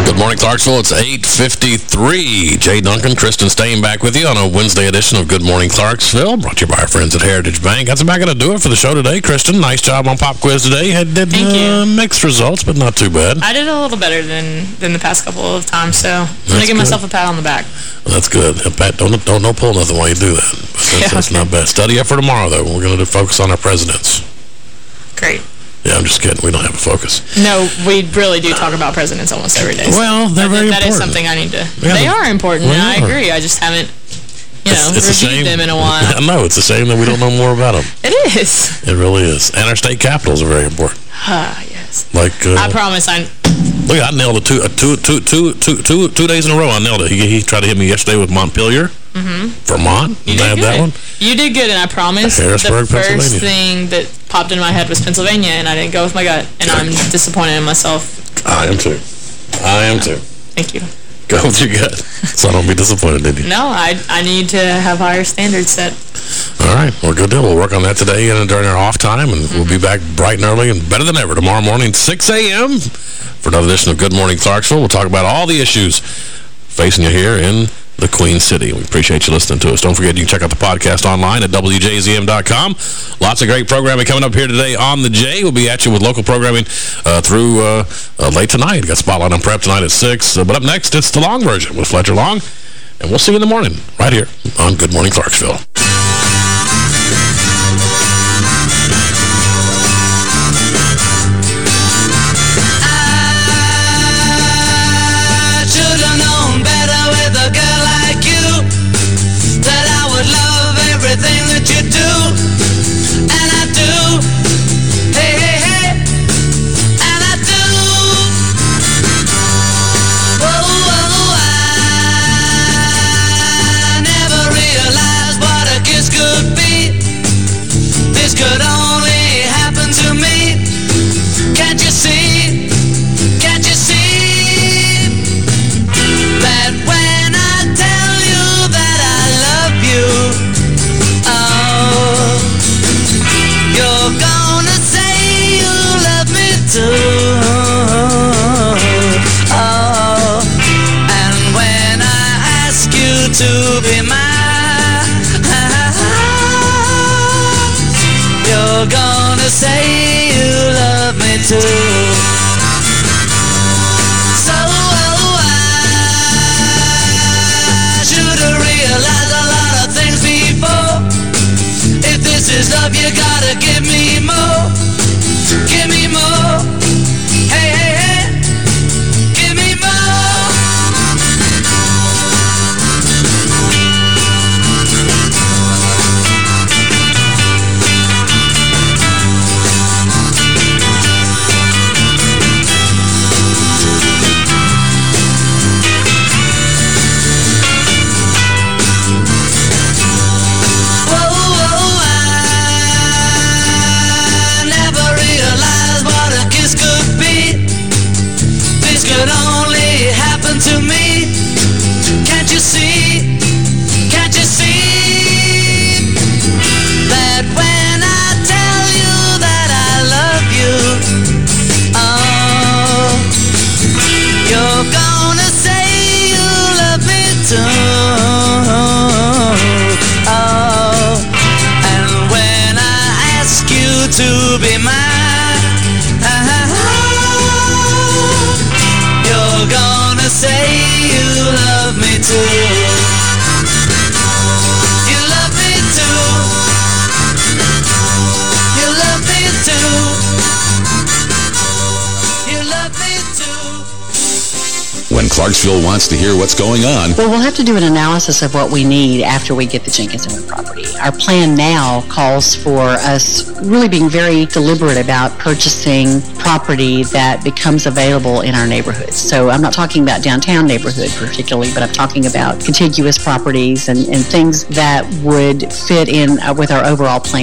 Good morning, Clarksville. It's 8.53. Jay Duncan, Kristen Stainback with you on a Wednesday edition of Good Morning Clarksville, brought to you by our friends at Heritage Bank. That's about going to do it for the show today. Kristen, nice job on Pop Quiz today. Had did, uh, mixed results, but not too bad. I did a little better than than the past couple of times, so I'm going to give myself a pat on the back. Well, that's good. Pat, don't, don't, don't pull nothing while you do that. That's, *laughs* Yeah, that's not bad. Study up for tomorrow, though. We're going to focus on our presidents. Great. Yeah, I'm just kidding. We don't have a focus. No, we really do talk about presidents almost every day. Well, they're That- very That is important. something I need to... Yeah, they are important, and I agree. I just haven't, you know, it's reviewed shame. them in a while. *laughs* I know. It's a shame that we don't know more about them. It is. It really is. And our state capitals are very important. Ah, yes. Like, uh, I promise I... look, I nailed it two, uh, two, two, two, two, two, two days in a row. I nailed it. He, he tried to hit me yesterday with Montpelier, Mm-hmm. Vermont. You Did I have that good. one? You did good, and I promise Harrisburg, the first thing that popped in my head was Pennsylvania, and I didn't go with my gut, and I'm disappointed in myself. I am too. I am too. Thank you. Go with your gut. *laughs* So I don't be disappointed in you. No, I, I need to have higher standards set. All right. Well, good deal. We'll work on that today and during our off time, and we'll be back bright and early and better than ever tomorrow morning, 6 a.m. for another edition of Good Morning Clarksville. We'll talk about all the issues facing you here in the Queen City. We appreciate you listening to us. Don't forget, you can check out the podcast online at WJZM.com. Lots of great programming coming up here today on the J. We'll be at you with local programming uh, through uh, uh, late tonight. We've got Spotlight on Prep tonight at 6. Uh, but up next, it's the long version with Fletcher Long. And we'll see you in the morning right here on Good Morning Clarksville. Clarksville wants to hear what's going on. Well, we'll have to do an analysis of what we need after we get the Jenkinsonwood property. Our plan now calls for us really being very deliberate about purchasing property that becomes available in our neighborhoods. So I'm not talking about downtown neighborhood particularly, but I'm talking about contiguous properties and, and things that would fit in uh, with our overall plan